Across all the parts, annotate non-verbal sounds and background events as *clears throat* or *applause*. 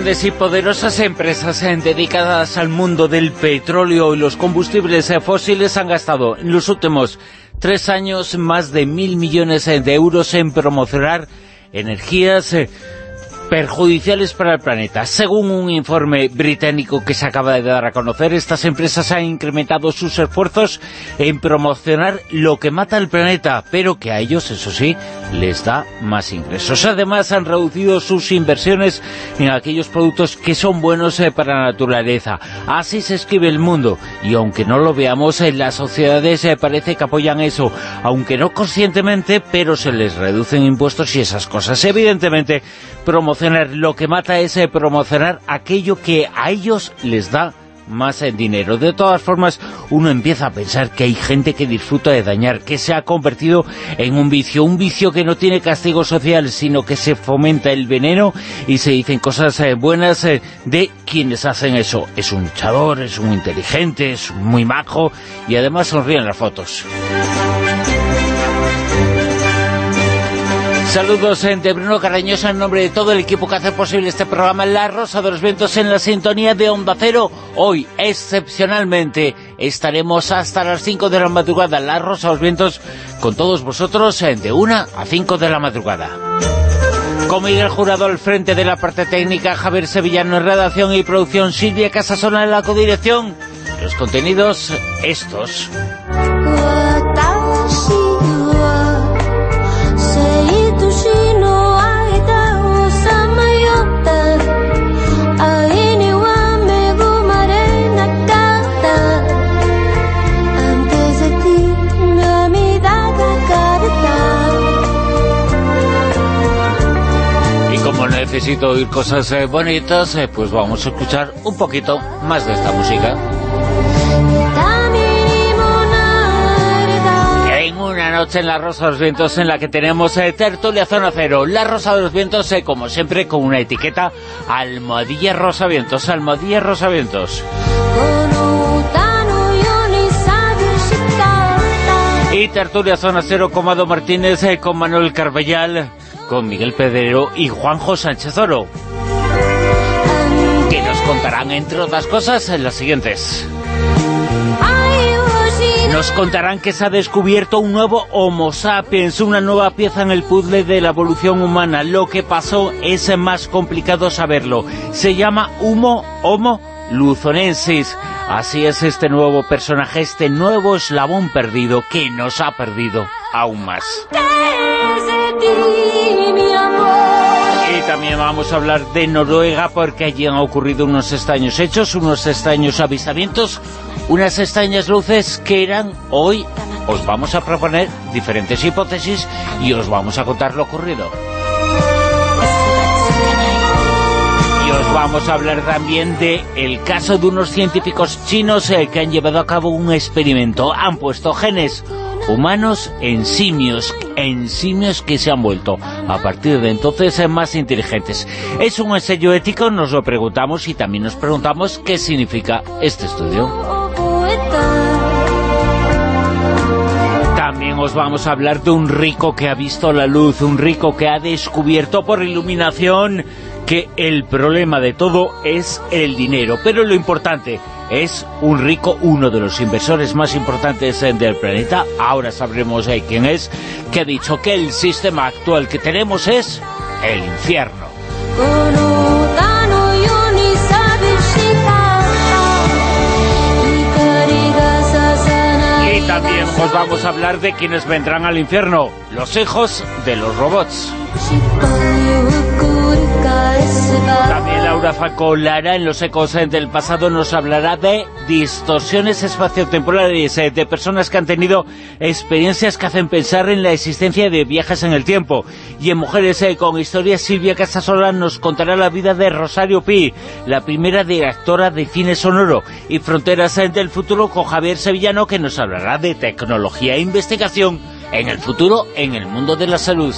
Grandes y poderosas empresas eh, dedicadas al mundo del petróleo y los combustibles eh, fósiles han gastado en los últimos tres años más de mil millones eh, de euros en promocionar energías perjudiciales para el planeta. Según un informe británico que se acaba de dar a conocer, estas empresas han incrementado sus esfuerzos en promocionar lo que mata al planeta, pero que a ellos, eso sí, les da más ingresos. Además, han reducido sus inversiones en aquellos productos que son buenos eh, para la naturaleza. Así se escribe el mundo, y aunque no lo veamos, en las sociedades eh, parece que apoyan eso, aunque no conscientemente, pero se les reducen impuestos y esas cosas. Evidentemente, promocionar lo que mata es eh, promocionar aquello que a ellos les da más eh, dinero. De todas formas, uno empieza a pensar que hay gente que disfruta de dañar, que se ha convertido en un vicio, un vicio que no tiene castigo social, sino que se fomenta el veneno y se dicen cosas eh, buenas de quienes hacen eso. Es un luchador, es un inteligente, es muy majo y además sonríen las fotos. Saludos de Bruno Carreñosa en nombre de todo el equipo que hace posible este programa La Rosa de los Vientos en la sintonía de Onda Cero. Hoy, excepcionalmente, estaremos hasta las 5 de la madrugada La Rosa de los Vientos con todos vosotros eh, de 1 a 5 de la madrugada. Con Miguel Jurado al frente de la parte técnica, Javier Sevillano en redacción y producción, Silvia Casasona en la codirección. Los contenidos, estos. Necesito oír cosas eh, bonitas, eh, pues vamos a escuchar un poquito más de esta música. En una noche en la Rosa de los Vientos en la que tenemos eh, Tertulia Zona Cero, la Rosa de los Vientos, como siempre, con una etiqueta Almohadilla Rosa Vientos, Almohadilla Rosa Vientos. Y Tertulia Zona Cero con Mado Martínez, con Manuel Carbellal con Miguel Pedrero y Juanjo Sánchez Oro, que nos contarán, entre otras cosas, las siguientes. Nos contarán que se ha descubierto un nuevo Homo sapiens, una nueva pieza en el puzzle de la evolución humana. Lo que pasó es más complicado saberlo. Se llama Humo Homo luzonensis. Así es este nuevo personaje, este nuevo eslabón perdido que nos ha perdido aún más. Y también vamos a hablar de Noruega porque allí han ocurrido unos extraños hechos, unos extraños avistamientos, unas extrañas luces que eran hoy. Os vamos a proponer diferentes hipótesis y os vamos a contar lo ocurrido. Y os vamos a hablar también de el caso de unos científicos chinos eh, que han llevado a cabo un experimento. Han puesto genes humanos en simios, en simios que se han vuelto a partir de entonces más inteligentes. ¿Es un ensayo ético? Nos lo preguntamos y también nos preguntamos qué significa este estudio. También os vamos a hablar de un rico que ha visto la luz, un rico que ha descubierto por iluminación que el problema de todo es el dinero. Pero lo importante es un rico, uno de los inversores más importantes eh, del planeta, ahora sabremos eh, quién es, que ha dicho que el sistema actual que tenemos es el infierno. Y también os vamos a hablar de quienes vendrán al infierno, los hijos de los robots. También Laura Facolara en Los Ecos del Pasado nos hablará de distorsiones espaciotemporales, eh, de personas que han tenido experiencias que hacen pensar en la existencia de viajes en el tiempo. Y en Mujeres eh, con Historia, Silvia Casasola nos contará la vida de Rosario Pi, la primera directora de cine sonoro. Y Fronteras eh, del Futuro con Javier Sevillano que nos hablará de tecnología e investigación en el futuro en el mundo de la salud.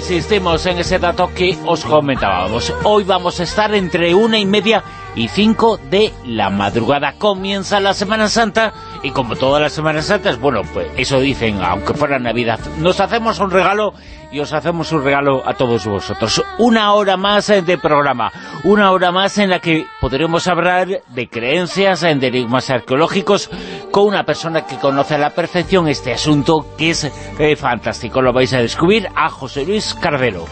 Insistimos en ese dato que os comentábamos. Hoy vamos a estar entre una y media y cinco de la madrugada. Comienza la Semana Santa y como todas las Semanas Santas, bueno, pues eso dicen, aunque fuera Navidad, nos hacemos un regalo y os hacemos un regalo a todos vosotros. Una hora más de programa, una hora más en la que podremos hablar de creencias, de enigmas arqueológicos, con una persona que conoce a la perfección este asunto, que es eh, fantástico. Lo vais a descubrir a José Luis Carvero.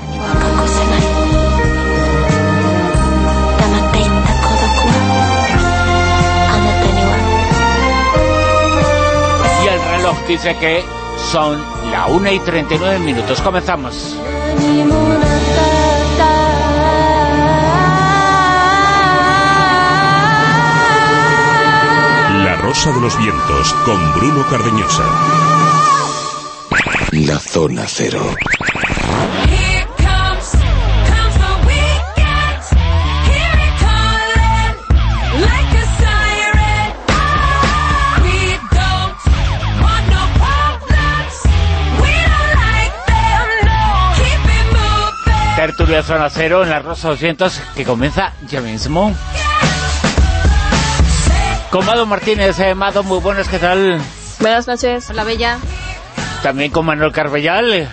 Dice que son la 1 y 39 minutos. Comenzamos. La Rosa de los Vientos con Bruno Cardeñosa. La Zona Cero. Tertulia Zona Cero en la Rosa 200 que comienza ya mismo. Con Mado Martínez, eh, Mado, muy buenas, ¿qué tal? Buenas noches, hola Bella. También con Manuel Carbellal.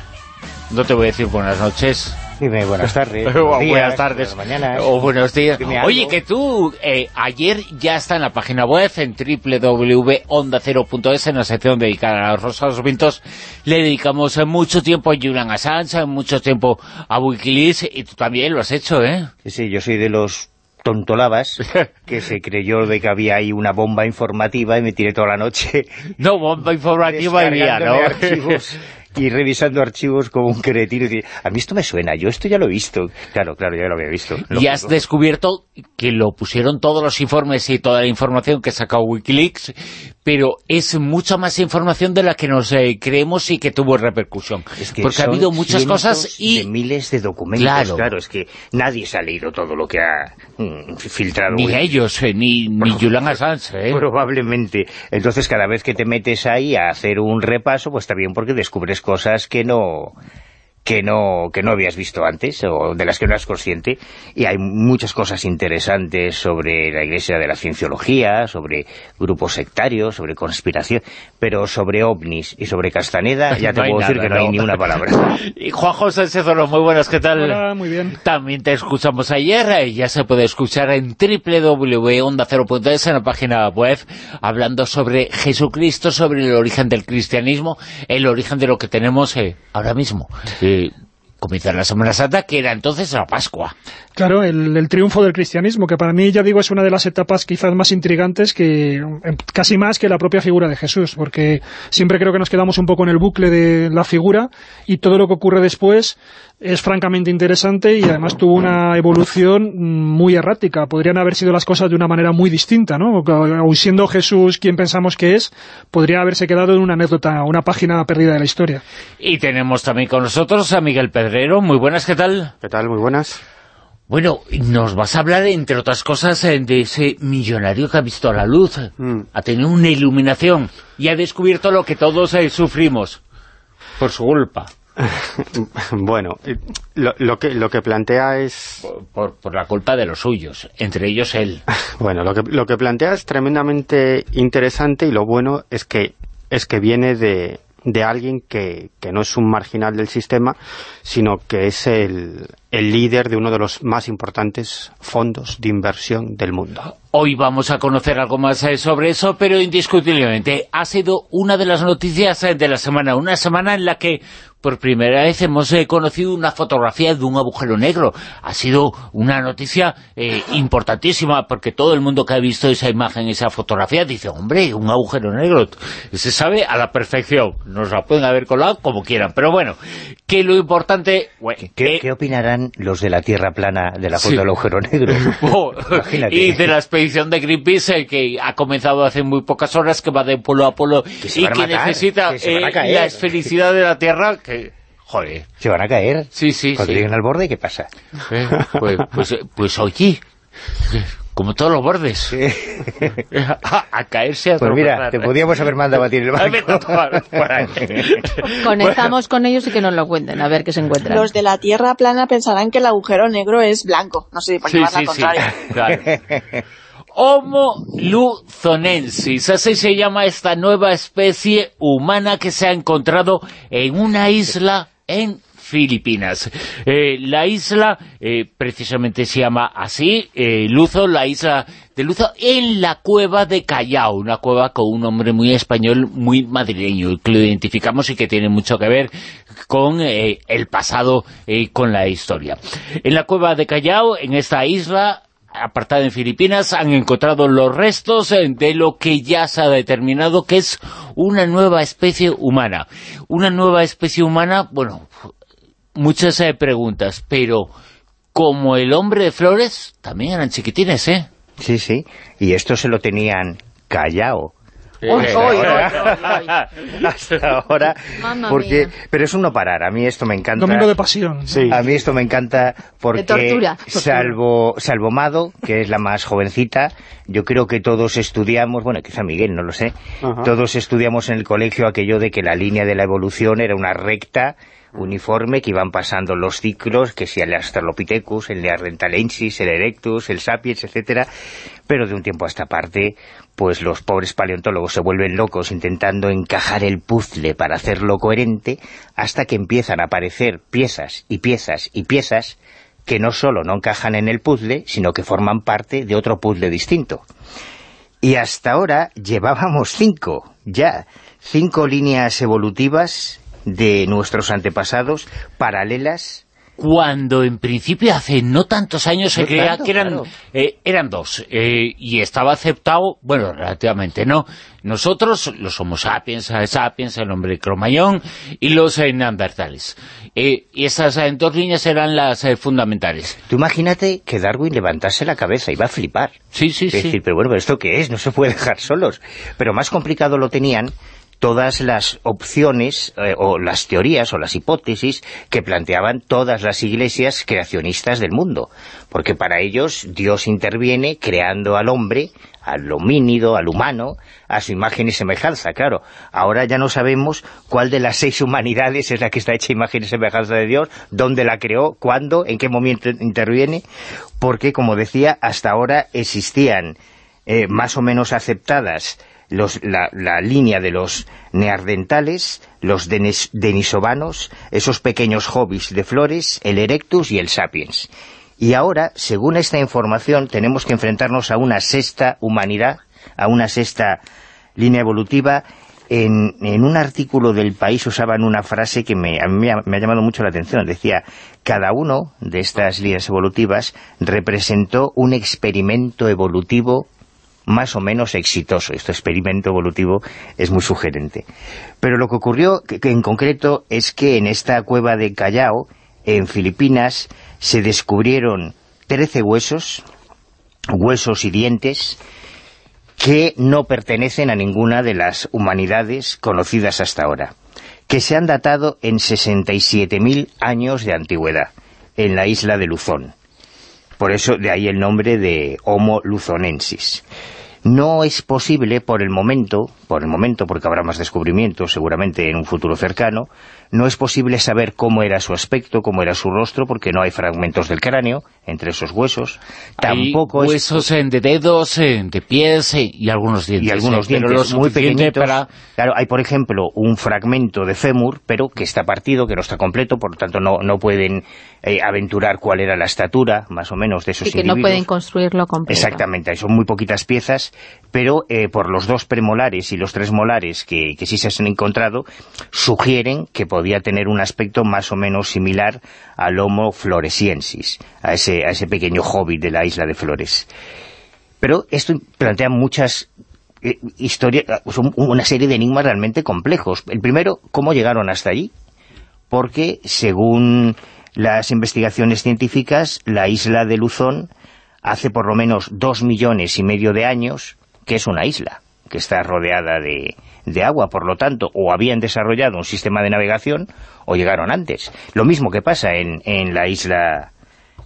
No te voy a decir buenas noches. Dime buenas *laughs* tardes. o días, buenas tardes. mañana. O buenos días. Oye, que tú eh, ayer ya está en la página web, en www.ondacero.es, en la sección dedicada a los Rosados Vientos. Le dedicamos mucho tiempo a Julian Assange, mucho tiempo a Wikileaks, y tú también lo has hecho, ¿eh? Sí, sí, yo soy de los tontolabas *laughs* que se creyó de que había ahí una bomba informativa y me tiré toda la noche No, bomba informativa vía, ¿no? archivos *laughs* y revisando archivos como un cretino y a mí esto me suena, yo esto ya lo he visto. Claro, claro, ya lo había visto. Y has descubierto que lo pusieron todos los informes y toda la información que sacó Wikileaks, pero es mucha más información de la que nos eh, creemos y que tuvo repercusión. Es que Porque ha habido muchas cosas y... de miles de documentos, Claro. claro. es que nadie se ha leído todo lo que ha mm, filtrado. Ni Wikileaks. ellos, eh, ni, ni Julian Assange, ¿eh? Probablemente. Entonces, cada vez que te metes ahí a hacer un repaso, pues está bien porque descubres cosas que no que no que no habías visto antes o de las que no eras consciente y hay muchas cosas interesantes sobre la Iglesia de la Cienciología, sobre grupos sectarios, sobre conspiración, pero sobre ovnis y sobre Castaneda *laughs* ya te No puedo decir nada, que no, hay ni una palabra. *laughs* Y Juan José Cezoro, muy buenas, ¿qué tal? Hola, muy bien. También te escuchamos ayer, eh, ya se puede escuchar en www.ondacero.es en la página web, hablando sobre Jesucristo, sobre el origen del cristianismo, el origen de lo que tenemos eh, ahora mismo. Comienza la Semana Santa, que era entonces la Pascua. Claro, el, el triunfo del cristianismo, que para mí, ya digo, es una de las etapas quizás más intrigantes, que em, casi más que la propia figura de Jesús, porque siempre creo que nos quedamos un poco en el bucle de la figura y todo lo que ocurre después es francamente interesante y además tuvo una evolución mm, muy errática. Podrían haber sido las cosas de una manera muy distinta, ¿no? Aun siendo Jesús quien pensamos que es, podría haberse quedado en una anécdota, una página perdida de la historia. Y tenemos también con nosotros a Miguel Pedrero. Muy buenas, ¿qué tal? ¿Qué tal? Muy buenas. Bueno, nos vas a hablar, entre otras cosas, eh, de ese millonario que ha visto la luz, Mm. ha tenido una iluminación y ha descubierto lo que todos eh, sufrimos por su culpa, *laughs* bueno, eh, lo, lo que, lo que plantea es... por, por- por la culpa de los suyos, entre ellos él. *laughs* Bueno, lo que, lo que plantea es tremendamente interesante y lo bueno es que, es que viene de, de alguien que, que, no es un marginal del sistema, sino que es el, el líder de uno de los más importantes fondos de inversión del mundo. Hoy vamos a conocer algo más eh, sobre eso, pero indiscutiblemente ha sido una de las noticias eh, de la semana, una semana en la que por primera vez hemos eh, conocido una fotografía de un agujero negro. Ha sido una noticia eh, importantísima, porque todo el mundo que ha visto esa imagen, esa fotografía, dice, hombre, un agujero negro. Se sabe a la perfección. Nos la pueden haber colado como quieran. Pero bueno, que lo importante... ¿Qué, ¿Qué, opinarán los de la Tierra plana de la foto sí. del agujero negro? *laughs* Oh, y de la expedición de Greenpeace, eh, que ha comenzado hace muy pocas horas, que va de polo a polo que y que matar, necesita que la felicidad de la Tierra... Que, Joder. Se van a caer. Sí, sí, Cuando sí. lleguen al borde, ¿qué pasa? Eh, pues, pues, pues, oye, como todos los bordes. Sí. A, a, caerse a Pues mira, te podíamos haber mandado a ti el barco. Conectamos bueno. con ellos y que nos lo cuenten, a ver qué se encuentran. Los de la Tierra plana pensarán que el agujero negro es blanco. No sé, por sí, llevar sí, la contraria. Sí, claro. *laughs* Homo luzonensis, así se llama esta nueva especie humana que se ha encontrado en una isla en Filipinas. Eh, la isla eh, precisamente se llama así, eh, Luzo, la isla de Luzo, en la cueva de Callao, una cueva con un nombre muy español, muy madrileño, que lo identificamos y que tiene mucho que ver con el pasado, eh, con la historia. En la cueva de Callao, en esta isla, apartada en Filipinas, han encontrado los restos de lo que ya se ha determinado que es una nueva especie humana. Una nueva especie humana, bueno, muchas eh, preguntas, pero como el hombre de flores, también eran chiquitines, ¿eh? Sí, sí, y esto se lo tenían callado. Uy, uy, *laughs* hasta ahora Mamma porque mía. pero es un no parar a mí esto me encanta Domingo de pasión. Sí. a mí esto me encanta porque tortura. salvo salvo Mado que es la más jovencita yo creo que todos estudiamos bueno quizá Miguel no lo sé Ajá. todos estudiamos en el colegio aquello de que la línea de la evolución era una recta uniforme que iban pasando los ciclos, que si el Australopithecus, el Neanderthalensis, el Erectus, el Sapiens, etcétera, pero de un tiempo a esta parte, pues los pobres paleontólogos se vuelven locos intentando encajar el puzzle para hacerlo coherente, hasta que empiezan a aparecer piezas y piezas y piezas que no solo no encajan en el puzzle, sino que forman parte de otro puzzle distinto. Y hasta ahora llevábamos cinco, ya, cinco líneas evolutivas de nuestros antepasados, paralelas, cuando en principio hace no tantos años se No creía tanto, que eran, claro. eh, eran dos, eh, y estaba aceptado, bueno, relativamente no, nosotros, los Homo sapiens, sapiens, el hombre cromañón, y los eh, neandertales. Y esas eh, dos líneas eran las eh, fundamentales. Tú imagínate que Darwin levantase la cabeza, iba a flipar. Sí, sí, Es sí. decir, pero bueno, ¿pero ¿esto qué es? No se puede dejar solos. Pero más complicado lo tenían todas las opciones eh, o las teorías o las hipótesis que planteaban todas las iglesias creacionistas del mundo. Porque para ellos Dios interviene creando al hombre, al homínido, al humano, a su imagen y semejanza, claro. Ahora ya no sabemos cuál de las seis humanidades es la que está hecha imagen y semejanza de Dios, dónde la creó, cuándo, en qué momento interviene, porque, como decía, hasta ahora existían eh, más o menos aceptadas los, la, la, línea de los neardentales, los denis, denisovanos, esos pequeños hobbies de flores, el erectus y el sapiens. Y ahora, según esta información, tenemos que enfrentarnos a una sexta humanidad, a una sexta línea evolutiva. En, en un artículo del País usaban una frase que me, a mí me ha, me ha llamado mucho la atención. Decía, cada uno de estas líneas evolutivas representó un experimento evolutivo más o menos exitoso. Este experimento evolutivo es muy sugerente. Pero lo que ocurrió en concreto es que en esta cueva de Callao, en Filipinas, se descubrieron 13 huesos, huesos y dientes, que no pertenecen a ninguna de las humanidades conocidas hasta ahora, que se han datado en 67.000 años de antigüedad, en la isla de Luzón. Por eso de ahí el nombre de Homo luzonensis. No es posible por el momento, por el momento, porque habrá más descubrimientos seguramente en un futuro cercano, no es posible saber cómo era su aspecto, cómo era su rostro, porque no hay fragmentos del cráneo entre esos huesos. Tampoco hay huesos en de dedos, de pies y algunos dientes. Y algunos dientes muy pequeñitos. Claro, hay por ejemplo un fragmento de fémur, pero que está partido, que no está completo, por lo tanto no, no pueden eh, aventurar cuál era la estatura, más o menos, de esos y que individuos. no pueden construirlo completo. Exactamente, son muy poquitas piezas, pero eh, por los dos premolares y los tres molares que, que sí se han encontrado, sugieren que podía tener un aspecto más o menos similar al Homo floresiensis, a ese, a ese pequeño hobbit de la isla de Flores. Pero esto plantea muchas eh, historias, una serie de enigmas realmente complejos. El primero, ¿cómo llegaron hasta allí? Porque, según las investigaciones científicas, la isla de Luzón hace por lo menos dos millones y medio de años que es una isla, que está rodeada de, de agua, por lo tanto, o habían desarrollado un sistema de navegación o llegaron antes. Lo mismo que pasa en, en la isla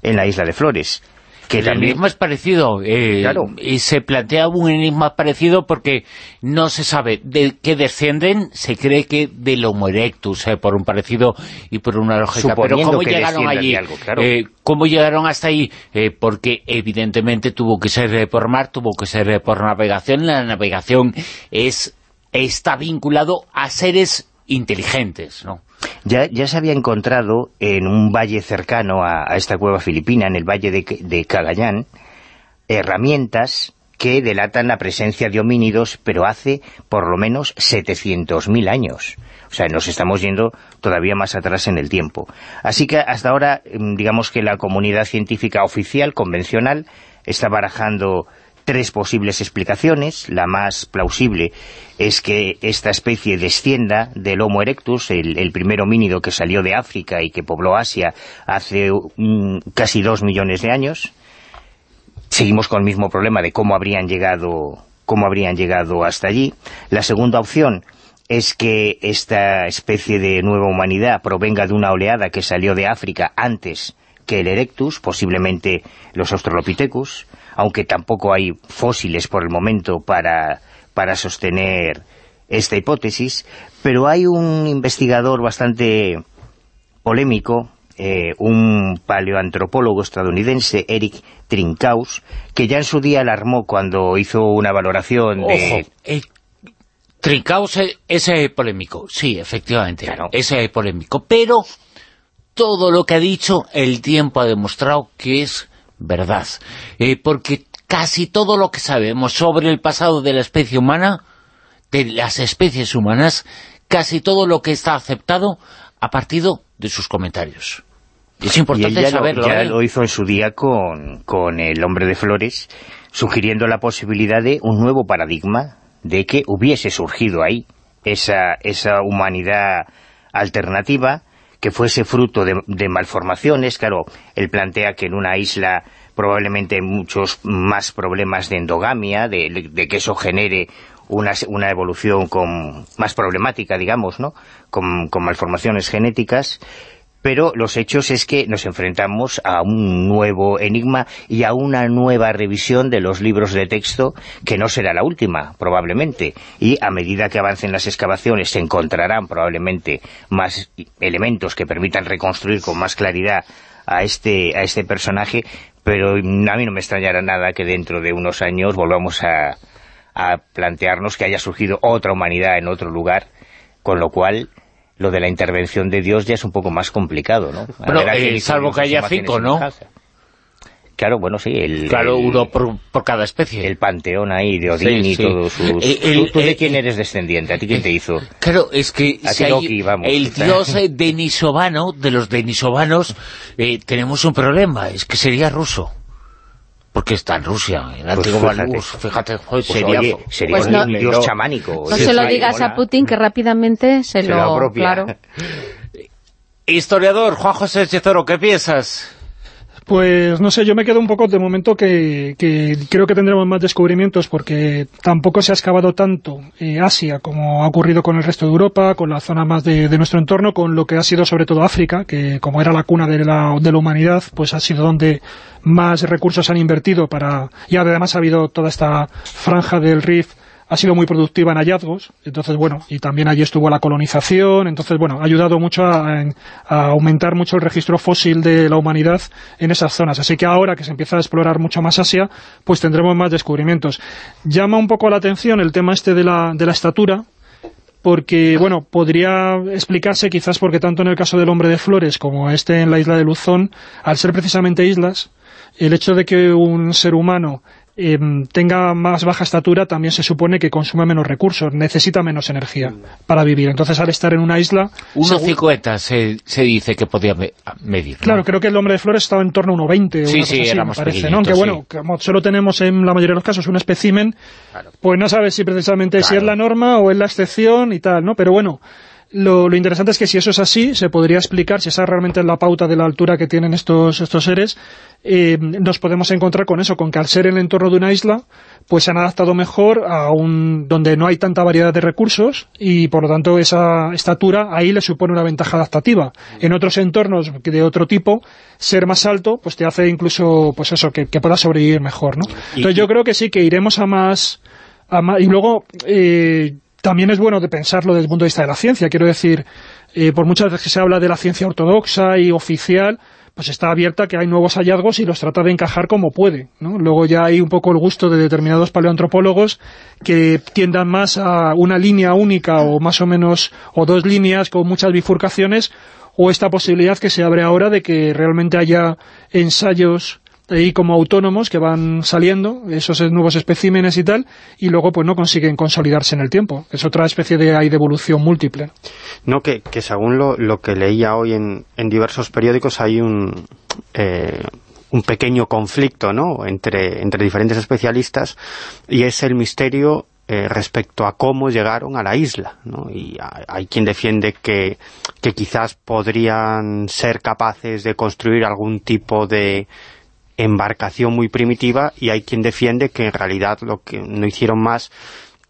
en la isla de Flores. Que el enigma es parecido, eh, Claro. y se plantea un enigma parecido porque no se sabe de qué descienden, se cree que del Homo erectus, eh, por un parecido y por una lógica. Pero Suponiendo ¿cómo que llegaron allí? de algo, claro. Eh, ¿Cómo llegaron hasta ahí? Eh, porque evidentemente tuvo que ser eh, por mar, tuvo que ser eh, por navegación. La navegación es está vinculado a seres inteligentes, ¿no? Ya, ya se había encontrado en un valle cercano a, esta cueva filipina, en el valle de, de Cagayán, herramientas que delatan la presencia de homínidos, pero hace por lo menos 700.000 años. O sea, nos estamos yendo todavía más atrás en el tiempo. Así que hasta ahora, mm, digamos que la comunidad científica oficial, convencional, está barajando tres posibles explicaciones. La más plausible es que esta especie descienda del Homo erectus, el, primer homínido que salió de África y que pobló Asia hace casi dos millones de años. Seguimos con el mismo problema de cómo habrían llegado, cómo habrían llegado hasta allí. La segunda opción es que esta especie de nueva humanidad provenga de una oleada que salió de África antes que el Erectus, posiblemente los Australopithecus, aunque tampoco hay fósiles por el momento para, para sostener esta hipótesis, pero hay un investigador bastante polémico, eh, un paleoantropólogo estadounidense, Eric Trinkaus, que ya en su día alarmó cuando hizo una valoración de... Eh, eh, es eh, polémico, sí, efectivamente, Claro. es eh, polémico, pero todo lo que ha dicho, el tiempo ha demostrado que es verdad, Eh, porque casi todo lo que sabemos sobre el pasado de la especie humana, de las especies humanas, casi todo lo que está aceptado ha partido de sus comentarios. Es Y importante ya, saberlo, lo, ya ¿eh? lo hizo en su día con, con el hombre de flores, sugiriendo la posibilidad de un nuevo paradigma, de que hubiese surgido ahí esa, esa humanidad alternativa, que fuese fruto de, malformaciones. Claro, él plantea que en una isla probablemente hay muchos más problemas de endogamia, de, que eso genere una, una evolución con, más problemática, digamos, ¿no? con malformaciones genéticas, pero los hechos es que nos enfrentamos a un nuevo enigma y a una nueva revisión de los libros de texto que no será la última, probablemente. Y a medida que avancen las excavaciones se encontrarán probablemente más elementos que permitan reconstruir con más claridad a este, a este personaje, pero a mí no me extrañará nada que dentro de unos años volvamos a, a plantearnos que haya surgido otra humanidad en otro lugar, con lo cual lo de la intervención de Dios ya es un poco más complicado, ¿no? A ver eh, salvo que haya cinco, ¿no? Claro, bueno, sí, el, Claro, el- uno por, por cada especie. el panteón ahí de Odín Sí, y sí. todos sus... Eh, el- ¿Tú, tú de eh, quién eres descendiente? ¿A ti quién te hizo? Claro, es que si hay Loki, vamos. el *laughs* dios eh, denisovano, de los denisovanos, eh, tenemos un problema, es que sería ruso. Porque está en Rusia, en Pues antiguo fíjate. Balús, fíjate, Pues sería... oye, sería Pues un no- dios chamánico. *laughs* No se lo digas a. Putin que rápidamente se, Se lo... lo. Claro. *laughs* Historiador, Juan José Chezoro, ¿qué piensas? Pues no sé, yo me quedo un poco de momento que, que creo que tendremos más descubrimientos porque tampoco se ha excavado tanto eh, Asia como ha ocurrido con el resto de Europa, con la zona más de, de, nuestro entorno, con lo que ha sido sobre todo África, que como era la cuna de la, de la humanidad, pues ha sido donde más recursos han invertido para... y además ha habido toda esta franja del Rif ha sido muy productiva en hallazgos, entonces bueno, y también allí estuvo la colonización, entonces bueno, ha ayudado mucho a, aumentar mucho el registro fósil de la humanidad en esas zonas, así que ahora que se empieza a explorar mucho más Asia, pues tendremos más descubrimientos. Llama un poco la atención el tema este de la, de la estatura, porque, bueno, podría explicarse quizás porque tanto en el caso del hombre de flores como este en la isla de Luzón, al ser precisamente islas, el hecho de que un ser humano eh, tenga más baja estatura también se supone que consume menos recursos, necesita menos energía para vivir. Entonces, al estar en una isla... 1,50 se, se dice que podía medir. ¿no? Claro, creo que el hombre de flores estaba en torno a 1,20 sí, sí, así, me parece, ¿no? Aunque bueno, como solo tenemos en la mayoría de los casos un espécimen, claro. pues no sabes si precisamente claro. si es la norma o es la excepción y tal, ¿no? Pero bueno... Lo, lo, interesante es que si eso es así, se podría explicar, si esa realmente es la pauta de la altura que tienen estos, estos seres, eh, nos podemos encontrar con eso, con que al ser en el entorno de una isla, pues se han adaptado mejor a un donde no hay tanta variedad de recursos y por lo tanto esa estatura ahí le supone una ventaja adaptativa. En otros entornos de otro tipo, ser más alto pues te hace incluso pues eso que, que puedas sobrevivir mejor, ¿no? Entonces yo creo que sí, que iremos a más... A más y luego... Eh, también es bueno de pensarlo desde el punto de vista de la ciencia, quiero decir, eh, por muchas veces que se habla de la ciencia ortodoxa y oficial, pues está abierta que hay nuevos hallazgos y los trata de encajar como puede, ¿no? Luego ya hay un poco el gusto de determinados paleoantropólogos que tiendan más a una línea única o más o menos, o dos líneas con muchas bifurcaciones, o esta posibilidad que se abre ahora de que realmente haya ensayos ahí como autónomos que van saliendo, esos nuevos especímenes y tal, y luego pues no consiguen consolidarse en el tiempo. Es otra especie de, hay de evolución múltiple. No, que, que según lo, lo que leía hoy en, en diversos periódicos hay un... Eh, un pequeño conflicto ¿no? entre, entre diferentes especialistas y es el misterio eh, respecto a cómo llegaron a la isla, ¿no? Y hay quien defiende que, que quizás podrían ser capaces de construir algún tipo de embarcación muy primitiva y hay quien defiende que en realidad lo que no hicieron más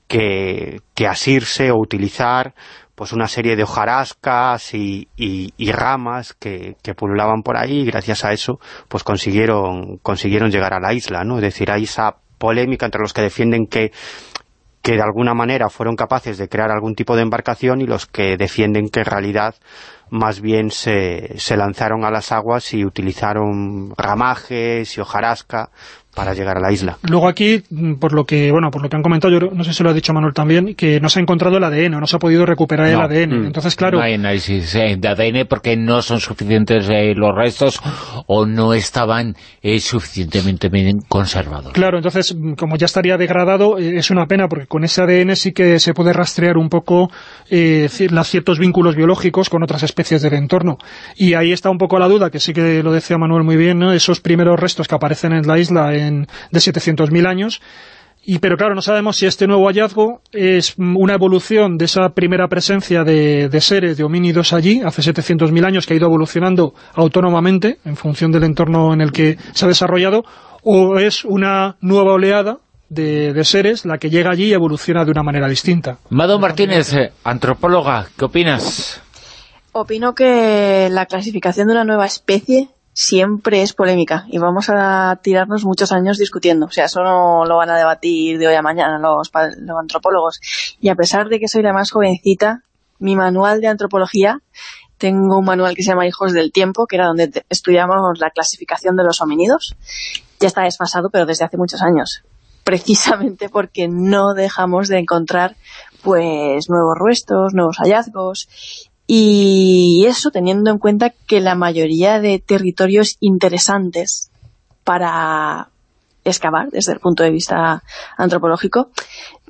que, que asirse o utilizar pues una serie de hojarascas y, y, ramas que, que, pululaban por ahí y gracias a eso pues consiguieron, consiguieron llegar a la isla, ¿no? Es decir, hay esa polémica entre los que defienden que que de alguna manera fueron capaces de crear algún tipo de embarcación y los que defienden que en realidad más bien se, se lanzaron a las aguas y utilizaron ramajes y hojarasca para llegar a la isla. Luego aquí, por lo que bueno por lo que han comentado, yo no sé si lo ha dicho Manuel también, que no se ha encontrado el ADN, no se ha podido recuperar no. el ADN. Mm. Entonces, claro... No hay análisis eh, de ADN porque no son suficientes eh, los restos o no estaban eh, suficientemente bien conservados. Claro, entonces, como ya estaría degradado, es una pena porque con ese ADN sí que se puede rastrear un poco eh, ciertos vínculos biológicos con otras especies del entorno. Y ahí está un poco la duda, que sí que lo decía Manuel muy bien, ¿no? esos primeros restos que aparecen en la isla en, de 700.000 años, y pero claro, no sabemos si este nuevo hallazgo es una evolución de esa primera presencia de, de seres, de homínidos allí, hace 700.000 años, que ha ido evolucionando autónomamente en función del entorno en el que se ha desarrollado, o es una nueva oleada de, de, seres la que llega allí y evoluciona de una manera distinta. Mado Martínez, eh, antropóloga, ¿qué opinas? Opino que la clasificación de una nueva especie siempre es polémica y vamos a tirarnos muchos años discutiendo. O sea, eso no lo van a debatir de hoy a mañana los, antropólogos. Y a pesar de que soy la más jovencita, mi manual de antropología tengo un manual que se llama Hijos del Tiempo, que era donde estudiamos la clasificación de los hominidos. Ya está desfasado, pero desde hace muchos años. Precisamente porque no dejamos de encontrar pues nuevos restos, nuevos hallazgos y eso teniendo en cuenta que la mayoría de territorios interesantes para excavar desde el punto de vista antropológico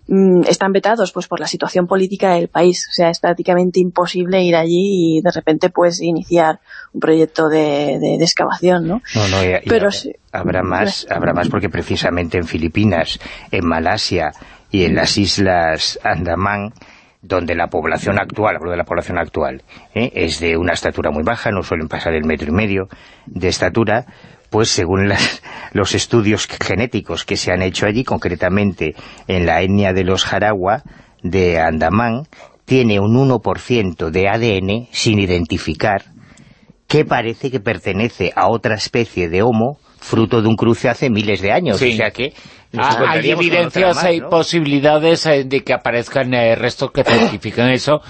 mmm, están vetados pues por la situación política del país. O sea, es prácticamente imposible ir allí y de repente pues iniciar un proyecto de, de, de excavación, ¿no? No, no, y, y Pero, habrá más, habrá más porque precisamente en Filipinas, en Malasia y en las islas Andamán donde la población actual, hablo de la población actual, ¿eh? es de una estatura muy baja, no suelen pasar el metro y medio de estatura, pues según las, *laughs* los estudios genéticos que se han hecho allí, concretamente en la etnia de los Jarawa de Andamán, tiene un 1% de ADN sin identificar que parece que pertenece a otra especie de Homo fruto de un cruce hace miles de años. Sí. O sea que Ah, hay evidencias, más, hay ¿no? posibilidades eh, de que aparezcan eh, restos que certifican eso,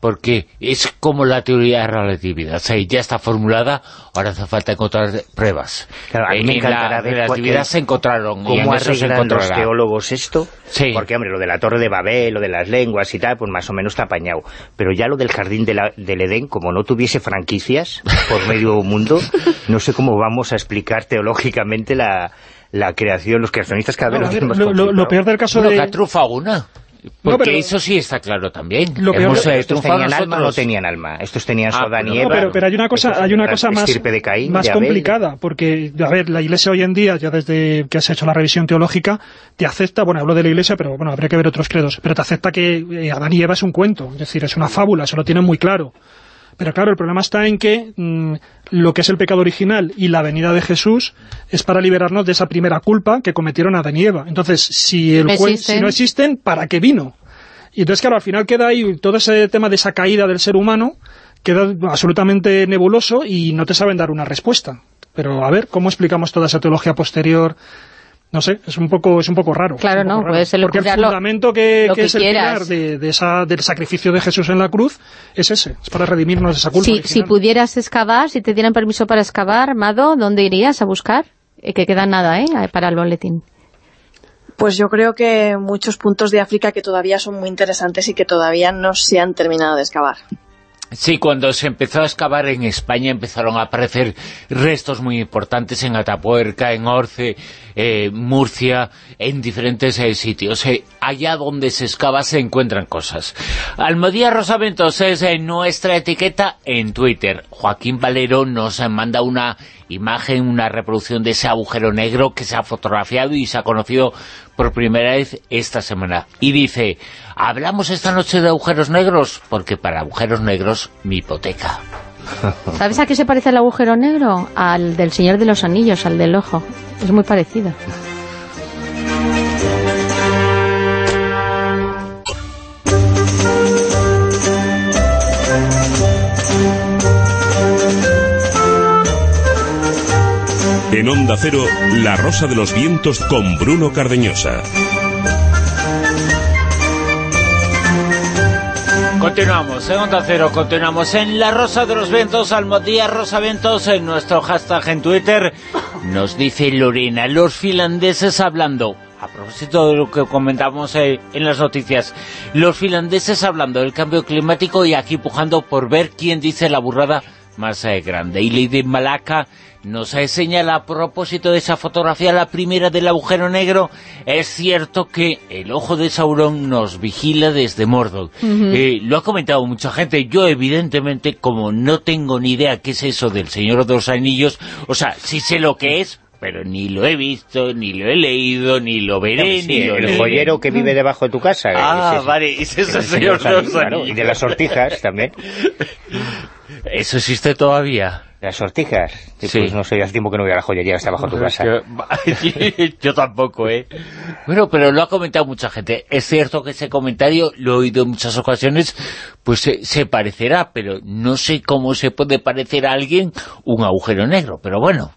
porque es como la teoría de relatividad. O sea, ya está formulada, ahora hace falta encontrar pruebas. Claro, a mí Eh, me en encantará la relatividad se encontraron, ¿Cómo arreglan los teólogos esto? Sí. Porque, hombre, lo de la Torre de Babel, lo de las lenguas y tal, pues más o menos está apañado. Pero ya lo del Jardín de la- del Edén, como no tuviese franquicias por medio mundo, *laughs* no sé cómo vamos a explicar teológicamente la, la creación, los creacionistas cada vez No, ver, más lo, lo- peor del caso Bueno, de... ha trufado una. Porque pero- eso sí está claro también. Lo peor Hemos Estos tenían alma o no nosotros. tenían alma. Estos tenían Ah, pero y no, Eva. No, pero, pero hay una cosa, hay una cosa la más, de Caín, más de complicada, porque, a ver, la Iglesia hoy en día, ya desde que has hecho la revisión teológica, te acepta, bueno, hablo de la Iglesia, pero bueno, habría que ver otros credos, pero te acepta que eh, Adán y Eva es un cuento, es decir, es una fábula, eso lo tienen muy claro. Pero claro, el problema está en que mm, lo que es el pecado original y la venida de Jesús es para liberarnos de esa primera culpa que cometieron Adán y Eva. Entonces, si, el si no existen, ¿para qué vino? Y entonces, claro, al final queda ahí todo ese tema de esa caída del ser humano, queda absolutamente nebuloso y no te saben dar una respuesta. Pero a ver, ¿cómo explicamos toda esa teología posterior? No sé, es un poco es un poco raro. Claro, es un poco no, raro. puedes Porque el fundamento que, lo que que es el pilar de, de esa, del sacrificio de Jesús en la cruz es ese, es para redimirnos de esa culpa Si, original. si pudieras excavar, si te dieran permiso para excavar, Amado, ¿dónde irías a buscar? Eh, que queda nada, ¿eh? Para el boletín. Pues yo creo que muchos puntos de África que todavía son muy interesantes y que todavía no se han terminado de excavar. Sí, cuando se empezó a excavar en España empezaron a aparecer restos muy importantes en Atapuerca, en Orce, eh, Murcia, en diferentes eh, sitios. Eh, allá donde se excava se encuentran cosas. Almodía Rosaventos es eh, nuestra etiqueta en Twitter. Joaquín Valero nos manda una imagen, una reproducción de ese agujero negro que se ha fotografiado y se ha conocido por primera vez esta semana. Y dice, ¿hablamos esta noche de agujeros negros? Porque para agujeros negros, mi hipoteca. *laughs* ¿Sabes a qué se parece el agujero negro? Al del Señor de los Anillos, al del ojo. Es muy parecido. En Onda Cero, La Rosa de los Vientos con Bruno Cardeñosa. Continuamos en Onda Cero, continuamos en La Rosa de los Vientos, Almodía Rosa Ventos, en nuestro hashtag en Twitter. Nos dice Lorena, los finlandeses hablando, a propósito de lo que comentamos eh, en las noticias, los finlandeses hablando del cambio climático y aquí pujando por ver quién dice la burrada más eh, grande. Y Lady Malaka nos señala a propósito de esa fotografía, la primera del agujero negro, es cierto que el ojo de Sauron nos vigila desde Mordor. Eh, lo ha comentado mucha gente, yo evidentemente, como no tengo ni idea qué es eso del Señor de los Anillos, o sea, sí sé lo que es, pero ni lo he visto, ni lo he leído, ni lo veré, Sí, ni lo el joyero que vive debajo de tu casa. Ah, ese- vale, es ese Señor claro. Y de las sortijas también. *laughs* ¿Eso existe todavía? Las sortijas. Sí, Sí. Pues no sé, hace tiempo que no voy a la joyería que está bajo tu casa. *laughs* Yo tampoco, ¿eh? Bueno, pero lo ha comentado mucha gente. Es cierto que ese comentario, lo he oído en muchas ocasiones, pues se, se parecerá, pero no sé cómo se puede parecer a alguien un agujero negro, pero bueno.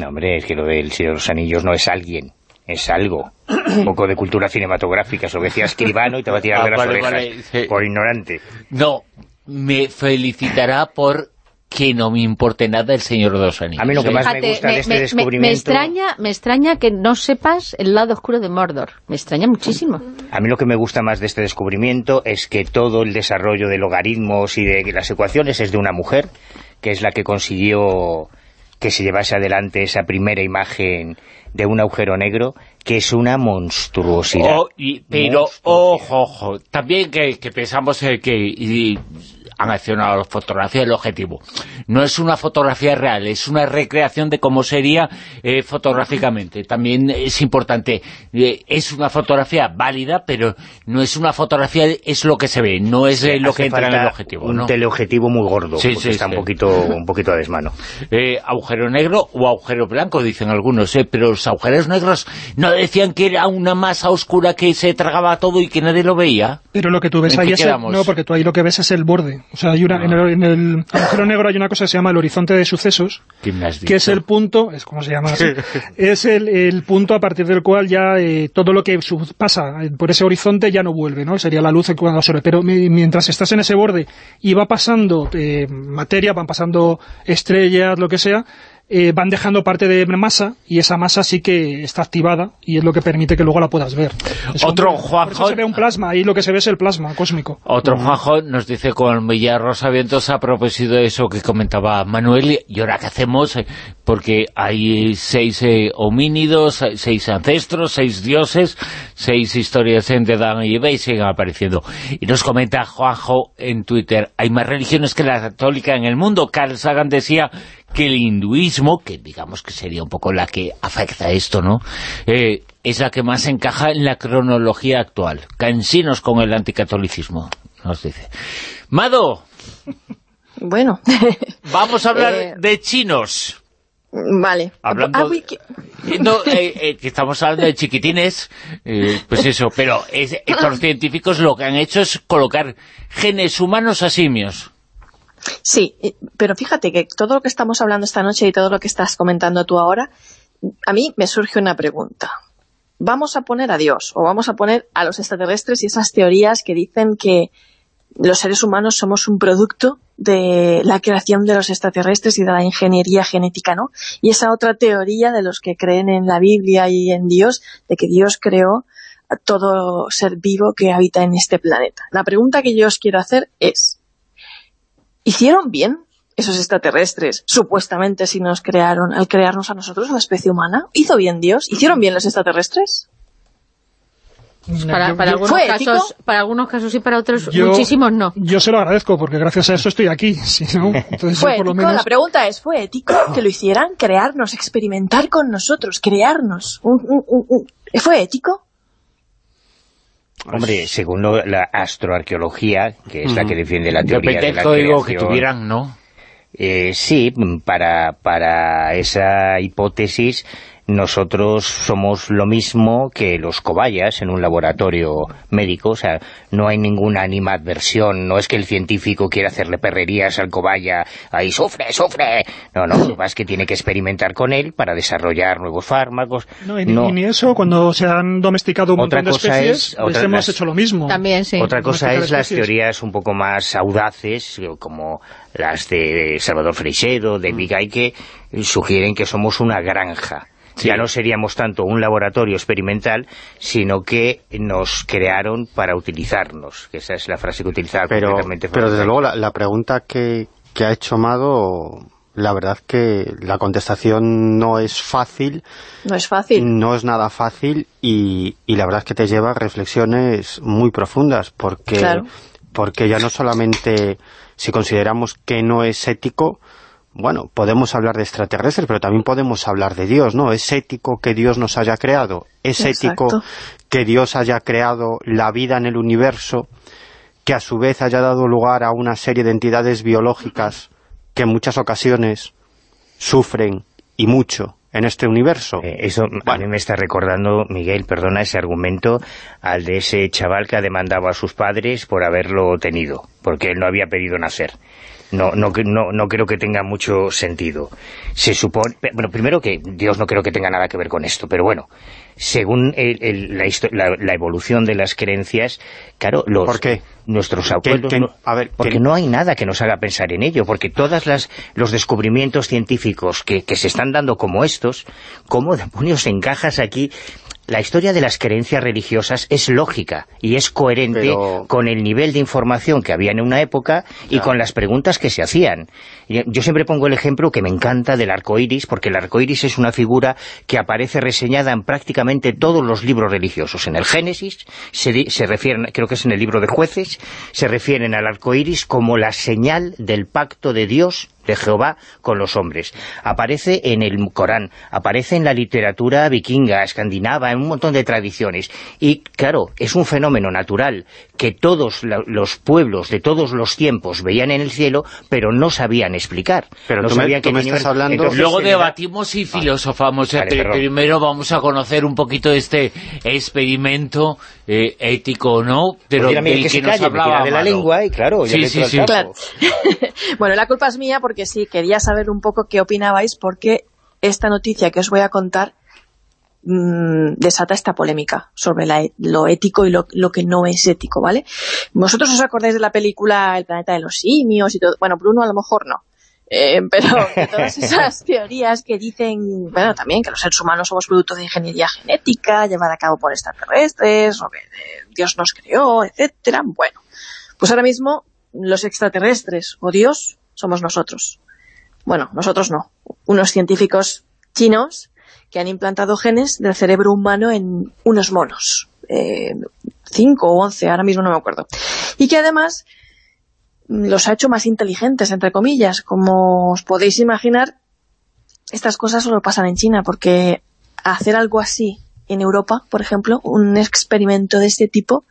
No, hombre, es que lo del Señor de los Anillos no es alguien, es algo. Un poco de cultura cinematográfica, eso que decía escribano y te va a tirar Ah, de las vale, orejas. vale, sí. Por ignorante. No, me felicitará por que no me importe nada el Señor de los Anillos. A mí lo que ¿eh? más me gusta de este me- descubrimiento... me extraña, me extraña que no sepas el lado oscuro de Mordor. Me extraña muchísimo. A mí lo que me gusta más de este descubrimiento es que todo el desarrollo de logaritmos y de las ecuaciones es de una mujer, que es la que consiguió que se llevase adelante esa primera imagen de un agujero negro, que es una monstruosidad. Oh, y- pero, Monstruosidad. ojo, ojo, también que, que pensamos que y han accionado la fotografía del objetivo. No es una fotografía real, es una recreación de cómo sería eh, fotográficamente. También es importante, eh, es una fotografía válida, pero no es una fotografía, es lo que se ve, no es eh, lo Hace que entra en el objetivo. un ¿no? teleobjetivo muy gordo, Sí, porque sí, está sí. un poquito un poquito a desmano. *laughs* Eh, agujero negro o agujero blanco, dicen algunos, eh, pero los agujeros negros no decían que era una masa oscura que se tragaba todo y que nadie lo veía. Pero lo que tú ves ¿En ahí es... el- no, porque tú ahí lo que ves es el borde. O sea, hay una, en, el, en el agujero negro hay una cosa que se llama el horizonte de sucesos, ¿Qué me has que es el punto, es como se llama así, *laughs* es el, el punto a partir del cual ya eh, todo lo que pasa eh, por ese horizonte ya no vuelve, ¿no? Sería la luz cuando absorbe. Pero mi- mientras estás en ese borde y va pasando eh, materia, van pasando estrellas, lo que sea, eh, van dejando parte de masa y esa masa sí que está activada y es lo que permite que luego la puedas ver. Es Otro un- Juanjo- se ve un plasma, ahí lo que se ve es el plasma cósmico. Otro Juanjo nos dice con Villarrosa Vientos a propósito de eso que comentaba Manuel, y ahora qué hacemos, porque hay seis eh, homínidos, seis ancestros, seis dioses, seis historias en de Dan y Eva y siguen apareciendo. Y nos comenta Juanjo en Twitter, hay más religiones que la católica en el mundo. Carl Sagan decía que el hinduismo, que digamos que sería un poco la que afecta a esto, ¿no?, Eh, es la que más encaja en la cronología actual. Cansinos con el anticatolicismo, nos dice. Mado, Bueno, *laughs* vamos a hablar Eh, de chinos. vale. Hablando Ah, uy, que- Eh, No, eh, eh, que estamos hablando de chiquitines, eh, pues eso, pero es- estos científicos lo que han hecho es colocar genes humanos a simios. Sí, pero fíjate que todo lo que estamos hablando esta noche y todo lo que estás comentando tú ahora, a mí me surge una pregunta. ¿Vamos a poner a Dios o vamos a poner a los extraterrestres y esas teorías que dicen que los seres humanos somos un producto de la creación de los extraterrestres y de la ingeniería genética, ¿no? Y esa otra teoría de los que creen en la Biblia y en Dios, de que Dios creó a todo ser vivo que habita en este planeta. La pregunta que yo os quiero hacer es, ¿hicieron bien esos extraterrestres, supuestamente si nos crearon, al crearnos a nosotros, a la especie humana? ¿Hizo bien Dios? ¿Hicieron bien los extraterrestres? Para, Yo- para algunos ¿Fue casos, para algunos casos y para otros yo- muchísimos no. Yo se lo agradezco, porque gracias a eso estoy aquí. *laughs* Si no, entonces ¿Fue por lo ético? menos... La pregunta es, ¿fue ético que lo hicieran? ¿Crearnos, experimentar con nosotros, crearnos? Un- un- un- un- ¿Fue ético? Hombre, según lo- la astroarqueología, que es la que defiende la teoría de la del código que tuvieran, ¿no? Eh, sí, para, para esa hipótesis nosotros somos lo mismo que los cobayas en un laboratorio médico, o sea, no hay ninguna animadversión, no es que el científico quiera hacerle perrerías al cobaya, ahí sufre, sufre, no, no, lo que pasa es que tiene que experimentar con él para desarrollar nuevos fármacos, No, y, ni- no. y ni eso, cuando se han domesticado un Otra montón de cosa especies, es- otra- hemos las- hecho lo mismo. También, sí. Otra cosa es las teorías un poco más audaces, como las de Salvador Freixedo, de Bigay, que sugieren que somos una granja. Ya no seríamos tanto un laboratorio experimental, sino que nos crearon para utilizarnos, que esa es la frase que utilizaba pero, pero desde luego la, la pregunta que, que ha hecho Mado, la verdad que la contestación no es fácil, No es fácil. no es nada fácil y, y la verdad es que te lleva a reflexiones muy profundas porque, Claro. porque ya no solamente si consideramos que no es ético, bueno, podemos hablar de extraterrestres, pero también podemos hablar de Dios, ¿no? ¿Es ético que Dios nos haya creado? ¿Es ético que Dios haya creado la vida en el universo, que a su vez haya dado lugar a una serie de entidades biológicas que en muchas ocasiones sufren y mucho en este universo? Eh, Eso a mí me está recordando, Miguel, perdona ese argumento, al de ese chaval que ha demandado a sus padres por haberlo tenido, porque él no había pedido nacer. No, no, no, no creo que tenga mucho sentido. Se supone, bueno, primero que Dios no creo que tenga nada que ver con esto, pero bueno, según el- el- la, la- la evolución de las creencias, claro, los, ¿Por qué? nuestros abuelos, a ver, porque que- no hay nada que nos haga pensar en ello, porque todos los descubrimientos científicos que, que se están dando como estos, ¿cómo demonios encajas aquí la historia de las creencias religiosas es lógica y es coherente con el nivel de información que había en una época y con las preguntas que se hacían. Yo siempre pongo el ejemplo que me encanta del arco iris, porque el arco iris es una figura que aparece reseñada en prácticamente todos los libros religiosos. En el Génesis se, se refieren, creo que es en el libro de jueces, se refieren al arco iris como la señal del pacto de Dios de Jehová con los hombres. Aparece en el Corán, aparece en la literatura vikinga, escandinava, en un montón de tradiciones. Y claro, es un fenómeno natural que todos los pueblos de todos los tiempos veían en el cielo, pero no sabían explicar. Pero no sabían que estás hablando... Luego debatimos y filosofamos. Primero vamos a conocer un poquito este experimento eh, ético o no, pero pues que, se nos hablaba de la lengua y claro, sí, sí, sí, *laughs* bueno, la culpa es mía porque sí, quería saber un poco qué opinabais, porque esta noticia que os voy a contar mmm, desata esta polémica sobre la, lo ético y lo, lo, que no es ético, ¿vale? ¿Vosotros os acordáis de la película El planeta de los simios y todo? Bueno, Bruno a lo mejor no. Eh, *laughs* pero todas *laughs* esas teorías que dicen, bueno, también que los seres humanos somos producto de ingeniería genética llevada a cabo por extraterrestres, o que Dios nos creó, etcétera. Bueno, pues ahora mismo los extraterrestres o Dios somos nosotros. Bueno, nosotros no. Unos científicos chinos que han implantado genes del cerebro humano en unos monos. Eh, cinco o once, ahora mismo no me acuerdo. Y que además los ha hecho más inteligentes, entre comillas. Como os podéis imaginar, estas cosas solo pasan en China, porque hacer algo así en Europa, por ejemplo, un experimento de este tipo,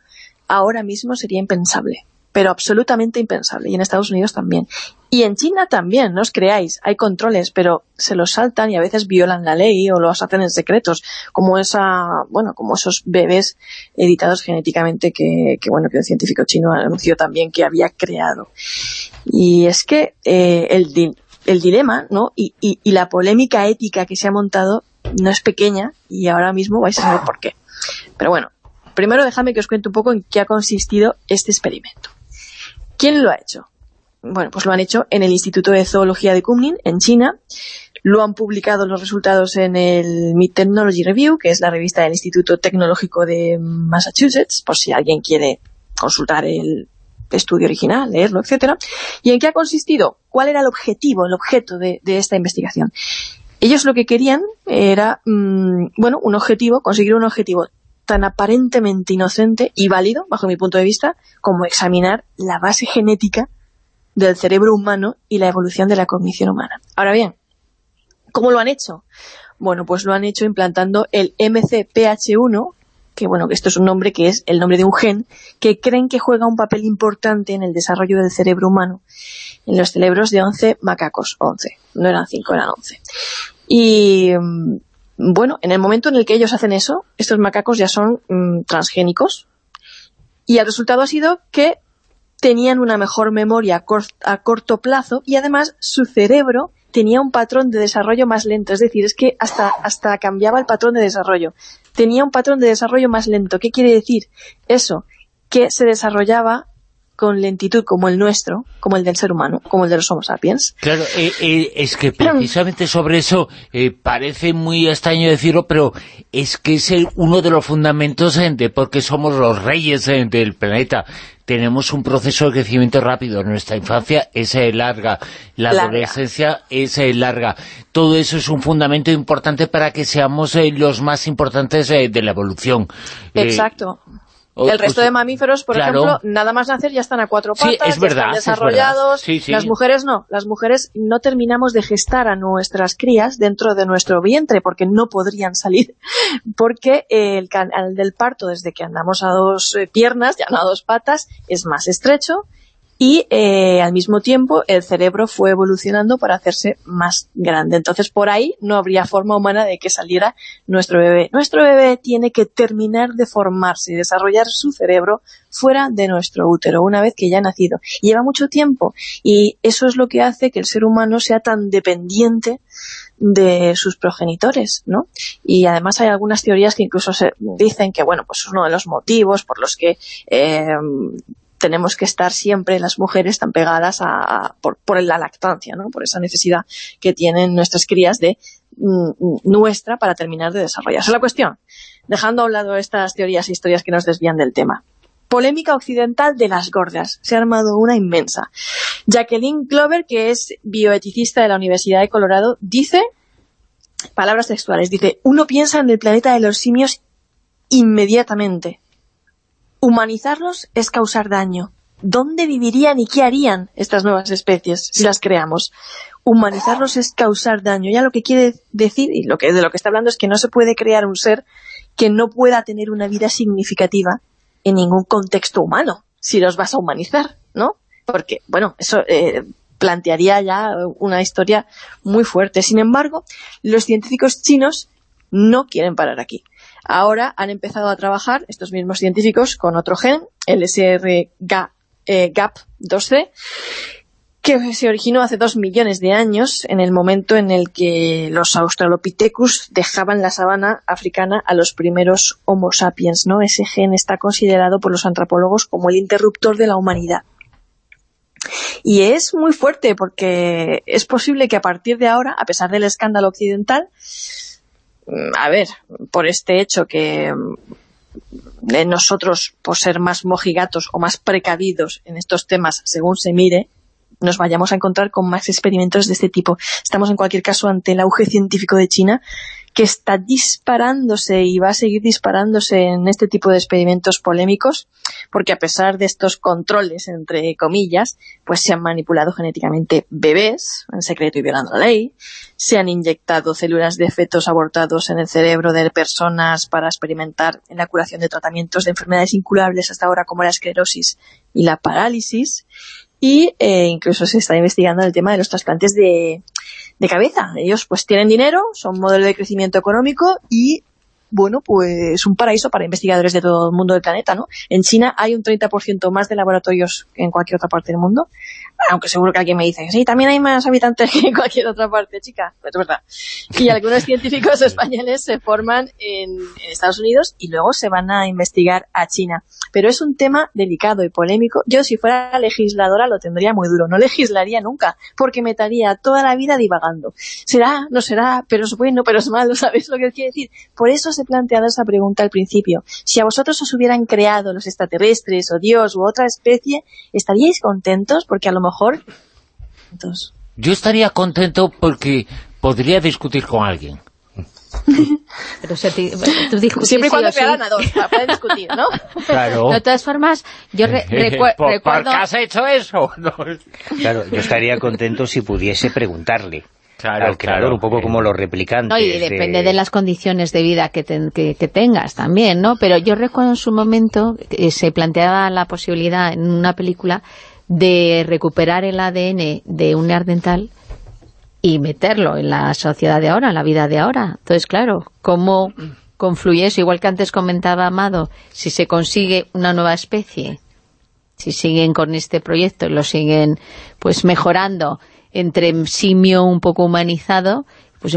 ahora mismo sería impensable pero absolutamente impensable, y en Estados Unidos también. Y en China también, no os creáis, hay controles, pero se los saltan y a veces violan la ley o los hacen en secretos, como esa, bueno, como esos bebés editados genéticamente que, bueno, que un científico chino anunció también que había creado. Y es que eh, el, el dilema, ¿no? Y, y, y la polémica ética que se ha montado no es pequeña y ahora mismo vais a saber por qué. Pero bueno, primero déjame que os cuente un poco en qué ha consistido este experimento. ¿Quién lo ha hecho? Bueno, pues lo han hecho en el Instituto de Zoología de Kunming, en China. Lo han publicado los resultados en el Mid Technology Review, que es la revista del Instituto Tecnológico de Massachusetts, por si alguien quiere consultar el estudio original, leerlo, etcétera. ¿Y en qué ha consistido? ¿Cuál era el objetivo, el objeto de, esta investigación? Ellos lo que querían era, mm, bueno, un objetivo, conseguir un objetivo tan aparentemente inocente y válido, bajo mi punto de vista, como examinar la base genética del cerebro humano y la evolución de la cognición humana. Ahora bien, ¿cómo lo han hecho? Bueno, pues lo han hecho implantando el MCPH1, que bueno, que esto es un nombre que es el nombre de un gen, que creen que juega un papel importante en el desarrollo del cerebro humano, en los cerebros de 11 macacos, 11, no eran 5, eran 11. Y mm, bueno, en el momento en el que ellos hacen eso, estos macacos ya son mm, transgénicos, y el resultado ha sido que tenían una mejor memoria a, corto plazo y además su cerebro tenía un patrón de desarrollo más lento, es decir, es que hasta, hasta cambiaba el patrón de desarrollo. Tenía un patrón de desarrollo más lento. ¿Qué quiere decir? Eso, que se desarrollaba con lentitud como el nuestro, como el del ser humano, como el de los Homo sapiens. Claro, eh, eh, es que *clears throat* precisamente sobre eso eh, parece muy extraño decirlo, pero es que es uno de los fundamentos de porque somos los reyes del planeta. Tenemos un proceso de crecimiento rápido, nuestra infancia es larga, la adolescencia es larga. Todo eso es un fundamento importante para que seamos los más importantes de la evolución. Exacto el resto de mamíferos, por ejemplo, nada más nacer ya están a cuatro patas, es verdad, están desarrollados. las mujeres no, las mujeres no terminamos de gestar a nuestras crías dentro de nuestro vientre, porque no podrían salir, *laughs* porque el canal del parto, desde que andamos a dos eh, piernas, ya no a dos patas, es más estrecho, y eh, al mismo tiempo el cerebro fue evolucionando para hacerse más grande. Entonces por ahí no habría forma humana de que saliera nuestro bebé. Nuestro bebé tiene que terminar de formarse y desarrollar su cerebro fuera de nuestro útero, una vez que ya ha nacido. Lleva mucho tiempo y eso es lo que hace que el ser humano sea tan dependiente de sus progenitores, ¿no? Y además hay algunas teorías que incluso se dicen que, bueno, pues uno de los motivos por los que eh, tenemos que estar siempre las mujeres tan pegadas a, por, la lactancia, ¿no? por esa necesidad que tienen nuestras crías de mm, nuestra para terminar de desarrollarse. La cuestión, dejando a un lado estas teorías e historias que nos desvían del tema. Polémica occidental de las gordas. Se ha armado una inmensa. Jacqueline Clover, que es bioeticista de la Universidad de Colorado, dice, palabras textuales, dice, uno piensa en el planeta de los simios inmediatamente. Humanizarlos es causar daño. ¿Dónde vivirían y qué harían estas nuevas especies si las creamos? Humanizarlos es causar daño. Ya lo que quiere decir, y lo que, de lo que está hablando es que no se puede crear un ser que no pueda tener una vida significativa en ningún contexto humano, si los vas a humanizar, ¿no? Porque, bueno, eso eh, plantearía ya una historia muy fuerte. Sin embargo, los científicos chinos no quieren parar aquí. Ahora han empezado a trabajar estos mismos científicos con otro gen, el SRGAP2C, que se originó hace dos millones de años, en el momento en el que los Australopithecus dejaban la sabana africana a los primeros Homo sapiens. ¿no? Ese gen está considerado por los antropólogos como el interruptor de la humanidad. Y es muy fuerte porque es posible que a partir de ahora, a pesar del escándalo occidental, a ver, por este hecho que mm, nosotros, por ser más mojigatos o más precavidos en estos temas, según se mire, nos vayamos a encontrar con más experimentos de este tipo. Estamos en cualquier caso ante el auge científico de China que está disparándose y va a seguir disparándose en este tipo de experimentos polémicos, porque a pesar de estos controles, entre comillas, pues se han manipulado genéticamente bebés, en secreto y violando la ley, se han inyectado células de fetos abortados en el cerebro de personas para experimentar en la curación de tratamientos de enfermedades incurables hasta ahora como la esclerosis y la parálisis, y eh, incluso se está investigando el tema de los trasplantes de, de cabeza. Ellos pues tienen dinero, son modelo de crecimiento económico y bueno, pues un paraíso para investigadores de todo el mundo del planeta, ¿no? En China hay un 30% más de laboratorios que en cualquier otra parte del mundo, aunque seguro que alguien me dice, sí, también hay más habitantes *laughs* que en cualquier otra parte, chica, pues es verdad. Y algunos científicos españoles se forman en, Estados Unidos y luego se van a investigar a China. Pero es un tema delicado y polémico. Yo, si fuera legisladora, lo tendría muy duro. No legislaría nunca, porque me estaría toda la vida divagando. ¿Será? ¿No será? ¿Pero es bueno? ¿Pero es malo? *laughs* ¿Sabes lo que quiere decir? Por eso se planteado esa pregunta al principio. Si a vosotros os hubieran creado los extraterrestres o Dios u otra especie, ¿estaríais contentos? Porque a lo mejor... Yo estaría contento porque podría discutir con alguien. *laughs* Pero tú Siempre y cuando crearan a dos, para discutir, ¿no? *laughs* Claro. De todas formas, yo *laughs* recuerdo... ¿Por qué has hecho eso? Claro, yo estaría contento si pudiese preguntarle al creador, un poco como los replicantes. No, y depende de... las condiciones de vida que, que, tengas también, ¿no? Pero yo recuerdo en su momento que se planteaba la posibilidad en una película de recuperar el ADN de un neandertal y meterlo en la sociedad de ahora, en la vida de ahora. Entonces, claro, ¿cómo confluye eso? Igual que antes comentaba Amado, si se consigue una nueva especie, si siguen con este proyecto y lo siguen pues mejorando entre simio un poco humanizado, pues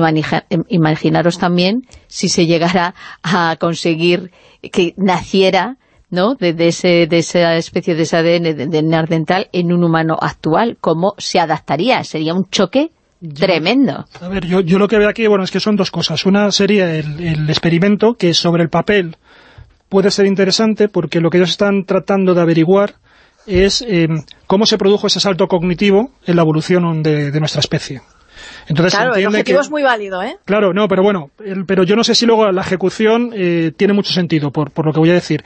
imaginaros también si se llegara a conseguir que naciera ¿no? de, ese, de esa especie de ese ADN de, neandertal en un humano actual, ¿cómo se adaptaría? Sería un choque tremendo. A ver, yo, yo lo que veo aquí, bueno, es que son dos cosas. Una sería el, el experimento, que sobre el papel puede ser interesante, porque lo que ellos están tratando de averiguar es eh, cómo se produjo ese salto cognitivo en la evolución de, nuestra especie. Entonces, claro, el objetivo es muy válido, ¿eh? Claro, no, pero bueno, pero yo no sé si luego la ejecución eh, tiene mucho sentido, por, por lo que voy a decir.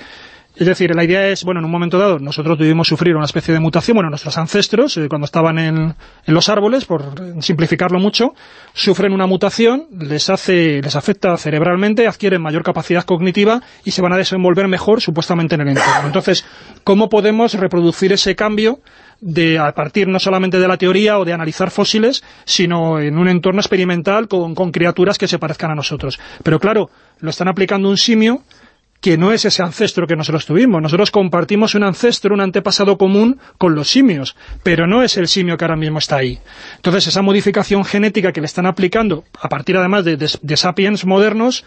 Es decir, la idea es, bueno, en un momento dado nosotros tuvimos sufrir una especie de mutación, bueno, nuestros ancestros, eh, cuando estaban en, en, los árboles, por simplificarlo mucho, sufren una mutación, les hace les afecta cerebralmente, adquieren mayor capacidad cognitiva y se van a desenvolver mejor supuestamente en el entorno. Entonces, ¿cómo podemos reproducir ese cambio de a partir no solamente de la teoría o de analizar fósiles, sino en un entorno experimental con, con criaturas que se parezcan a nosotros? Pero claro, lo están aplicando un simio que no es ese ancestro que nosotros tuvimos. Nosotros compartimos un ancestro, un antepasado común con los simios, pero no es el simio que ahora mismo está ahí. Entonces, esa modificación genética que le están aplicando, a partir además de, sapiens modernos,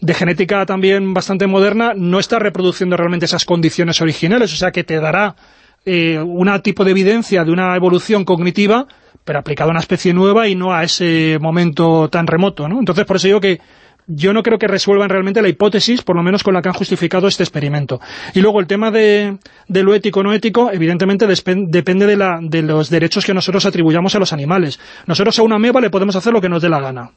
de genética también bastante moderna, no está reproduciendo realmente esas condiciones originales, o sea que te dará eh, un tipo de evidencia de una evolución cognitiva, pero aplicada a una especie nueva y no a ese momento tan remoto, ¿no? Entonces, por eso digo que yo no creo que resuelvan realmente la hipótesis, por lo menos con la que han justificado este experimento. Y luego el tema de, lo ético no ético, evidentemente depende de, la, de los derechos que nosotros atribuyamos a los animales. Nosotros a una ameba le podemos hacer lo que nos dé la gana.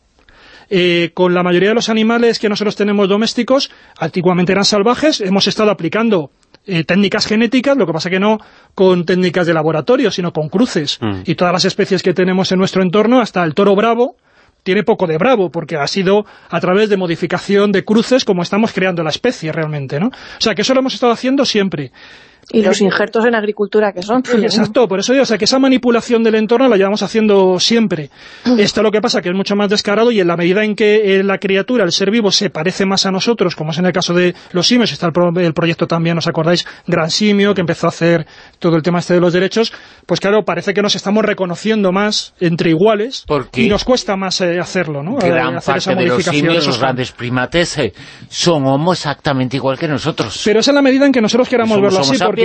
Eh, con la mayoría de los animales que nosotros tenemos domésticos, antiguamente eran salvajes, hemos estado aplicando eh, técnicas genéticas, lo que pasa que no con técnicas de laboratorio, sino con cruces. Mm. Y todas las especies que tenemos en nuestro entorno, hasta el toro bravo, tiene poco de bravo, porque ha sido a través de modificación de cruces como estamos creando la especie realmente, ¿no? O sea, que eso lo hemos estado haciendo siempre. Y los injertos en agricultura que son. Exacto, por eso digo, o sea, que esa manipulación del entorno la llevamos haciendo siempre. Esto es lo que pasa, que es mucho más descarado y en la medida en que eh, la criatura, el ser vivo, se parece más a nosotros, como es en el caso de los simios, está el, proyecto también, ¿os acordáis? Gran Simio, que empezó a hacer todo el tema este de los derechos, pues claro, parece que nos estamos reconociendo más entre iguales y nos cuesta más eh, hacerlo, ¿no? Gran hacer parte de los simios, los grandes primates, eh, son homo exactamente igual que nosotros. Pero es en la medida en que nosotros queramos verlo así, porque,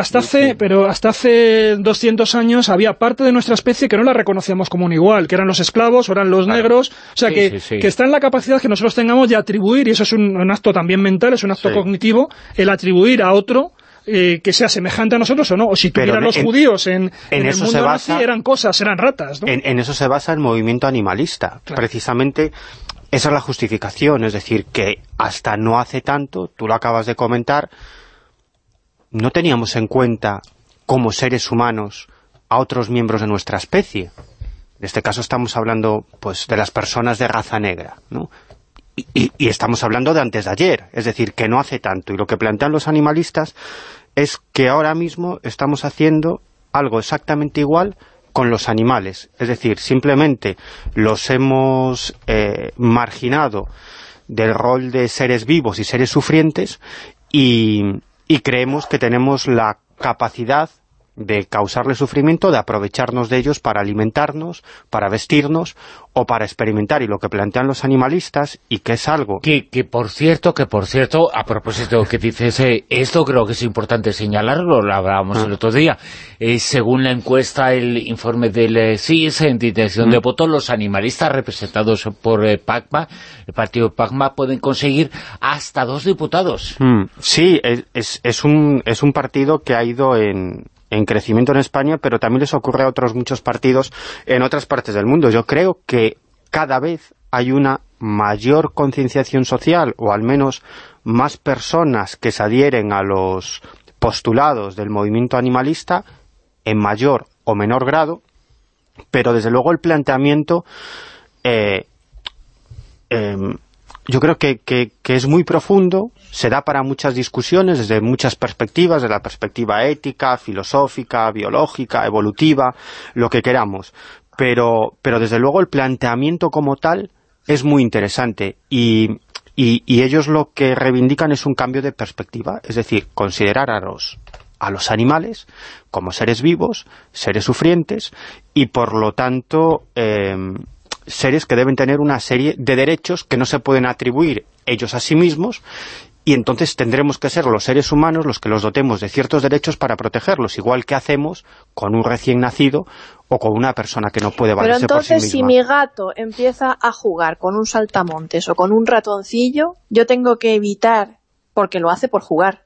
hasta hace pero hasta hace 200 años había parte de nuestra especie que no la reconocíamos como un igual, que eran los esclavos, o eran los negros, o sea, que, está en la capacidad que nosotros tengamos de atribuir, y eso es un, acto también mental, es un acto cognitivo, el atribuir a otro eh, que sea semejante a nosotros o no, o si tuvieran los judíos en, el mundo nazi eran cosas, eran ratas. En, eso se basa el movimiento animalista, precisamente esa es la justificación, es decir, que hasta no hace tanto, tú lo acabas de comentar, no teníamos en cuenta como seres humanos a otros miembros de nuestra especie. En este caso estamos hablando pues de las personas de raza negra, ¿no? Y, estamos hablando de antes de ayer, es decir, que no hace tanto. Y lo que plantean los animalistas es que ahora mismo estamos haciendo algo exactamente igual con los animales. Es decir, simplemente los hemos eh, marginado del rol de seres vivos y seres sufrientes y, y creemos que tenemos la capacidad de causarle sufrimiento, de aprovecharnos de ellos para alimentarnos, para vestirnos o para experimentar. Y lo que plantean los animalistas, y que es algo... Que, que por cierto, que por cierto, a propósito de que dices, eh, esto creo que es importante señalarlo, lo hablábamos el ah. otro día. Eh, según la encuesta, el informe del eh, CIS en intención de mm. voto, los animalistas representados por PACMA, el partido PACMA, pueden conseguir hasta dos diputados. Mm. Sí, es, es, un, es un partido que ha ido en en crecimiento en España, pero también les ocurre a otros muchos partidos en otras partes del mundo. Yo creo que cada vez hay una mayor concienciación social, o al menos más personas que se adhieren a los postulados del movimiento animalista, en mayor o menor grado, pero desde luego el planteamiento eh, em, yo creo que, que, es muy profundo, se da para muchas discusiones desde muchas perspectivas, desde la perspectiva ética, filosófica, biológica, evolutiva, lo que queramos. Pero, pero desde luego el planteamiento como tal es muy interesante y, y, y ellos lo que reivindican es un cambio de perspectiva, es decir, considerar a los, a los animales como seres vivos, seres sufrientes y por lo tanto... Eh, seres que deben tener una serie de derechos que no se pueden atribuir ellos a sí mismos y entonces tendremos que ser los seres humanos los que los dotemos de ciertos derechos para protegerlos, igual que hacemos con un recién nacido o con una persona que no puede valerse por sí misma. Pero entonces, si mi gato empieza a jugar con un saltamontes o con un ratoncillo, yo tengo que evitar, porque lo hace por jugar.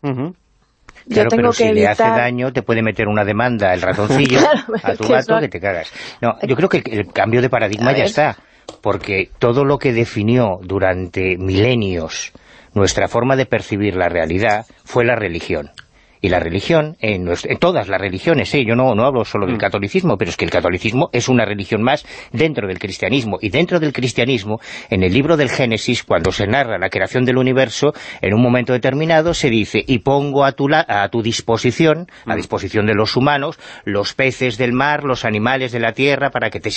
Claro, pero si le hace daño, te puede meter una demanda el ratoncillo *laughs* a tu gato que te cagas. No, yo creo que el, cambio de paradigma ya está, porque todo lo que definió durante milenios nuestra forma de percibir la realidad fue la religión. Y la religión, en, todas las religiones, ¿eh? yo no, no hablo solo del mm. catolicismo, pero es que el catolicismo es una religión más dentro del cristianismo. Y dentro del cristianismo, en el libro del Génesis, cuando se narra la creación del universo, en un momento determinado se dice, y pongo a tu, a tu disposición, a mm. disposición de los humanos, los peces del mar, los animales de la tierra, para que te,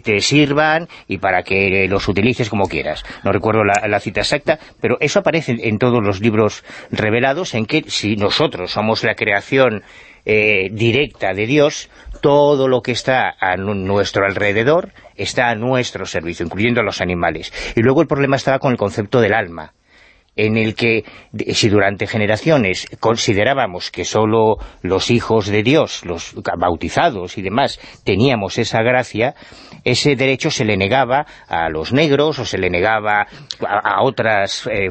te, sirvan y para que los utilices como quieras. No recuerdo la, cita exacta, pero eso aparece en, en todos los libros revelados, en que si nos nosotros somos la creación eh, directa de Dios, todo lo que está a nuestro alrededor está a nuestro servicio, incluyendo a los animales. Y luego el problema estaba con el concepto del alma. En el que, si durante generaciones considerábamos que solo los hijos de Dios, los bautizados y demás, teníamos esa gracia, ese derecho se le negaba a los negros o se le negaba a, otras eh,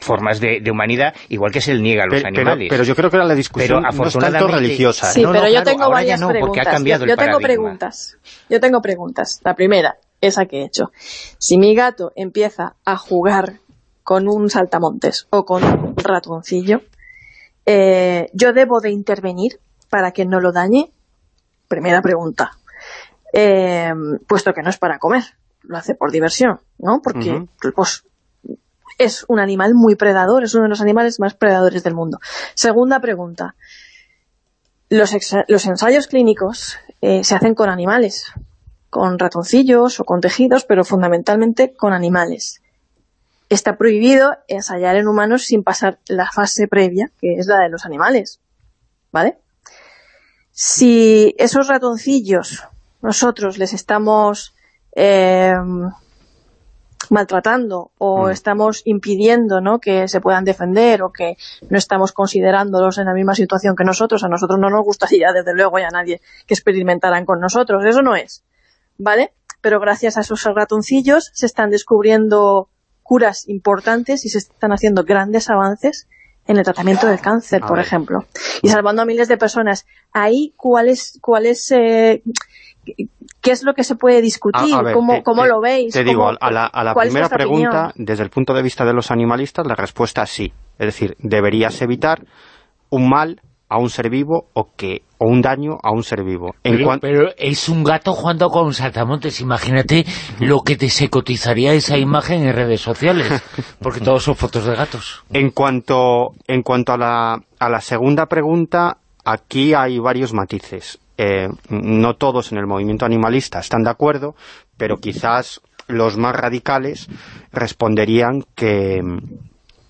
formas de, humanidad, igual que se le niega a los animales. Pero, yo creo que era la discusión no es tanto religiosa. Sí, pero yo tengo varias preguntas. yo, tengo preguntas. Yo tengo preguntas. La primera, esa que he hecho. Si mi gato empieza a jugar con un saltamontes o con un ratoncillo, eh, ¿yo debo de intervenir para que no lo dañe? Primera pregunta. Eh, puesto que no es para comer, lo hace por diversión, ¿no? Porque pues, es un animal muy predador, es uno de los animales más predadores del mundo. Segunda pregunta. Los, los ensayos clínicos eh, se hacen con animales, con ratoncillos o con tejidos, pero fundamentalmente con animales. Está prohibido ensayar en humanos sin pasar la fase previa, que es la de los animales, ¿vale? Si esos ratoncillos nosotros les estamos eh, maltratando o mm. estamos impidiendo ¿no? que se puedan defender o que no estamos considerándolos en la misma situación que nosotros, a nosotros no nos gustaría desde luego ya nadie que experimentaran con nosotros, eso no es. ¿vale? Pero gracias a esos ratoncillos se están descubriendo curas importantes y se están haciendo grandes avances en el tratamiento del cáncer, por ejemplo, y salvando a miles de personas. Ahí, ¿cuál es, cuál es eh, qué es lo que se puede discutir? ¿Cómo, lo veis? Te digo, a la, primera pregunta, desde el punto de vista de los animalistas, la respuesta es sí. Es decir, deberías evitar un mal a un ser vivo o que o un daño a un ser vivo. pero, es un gato jugando con saltamontes. Imagínate lo que te se cotizaría esa imagen en redes sociales, *laughs* porque todos son fotos de gatos. En cuanto, en cuanto a, la, a la segunda pregunta, aquí hay varios matices. Eh, no todos en el movimiento animalista están de acuerdo, pero quizás los más radicales responderían que,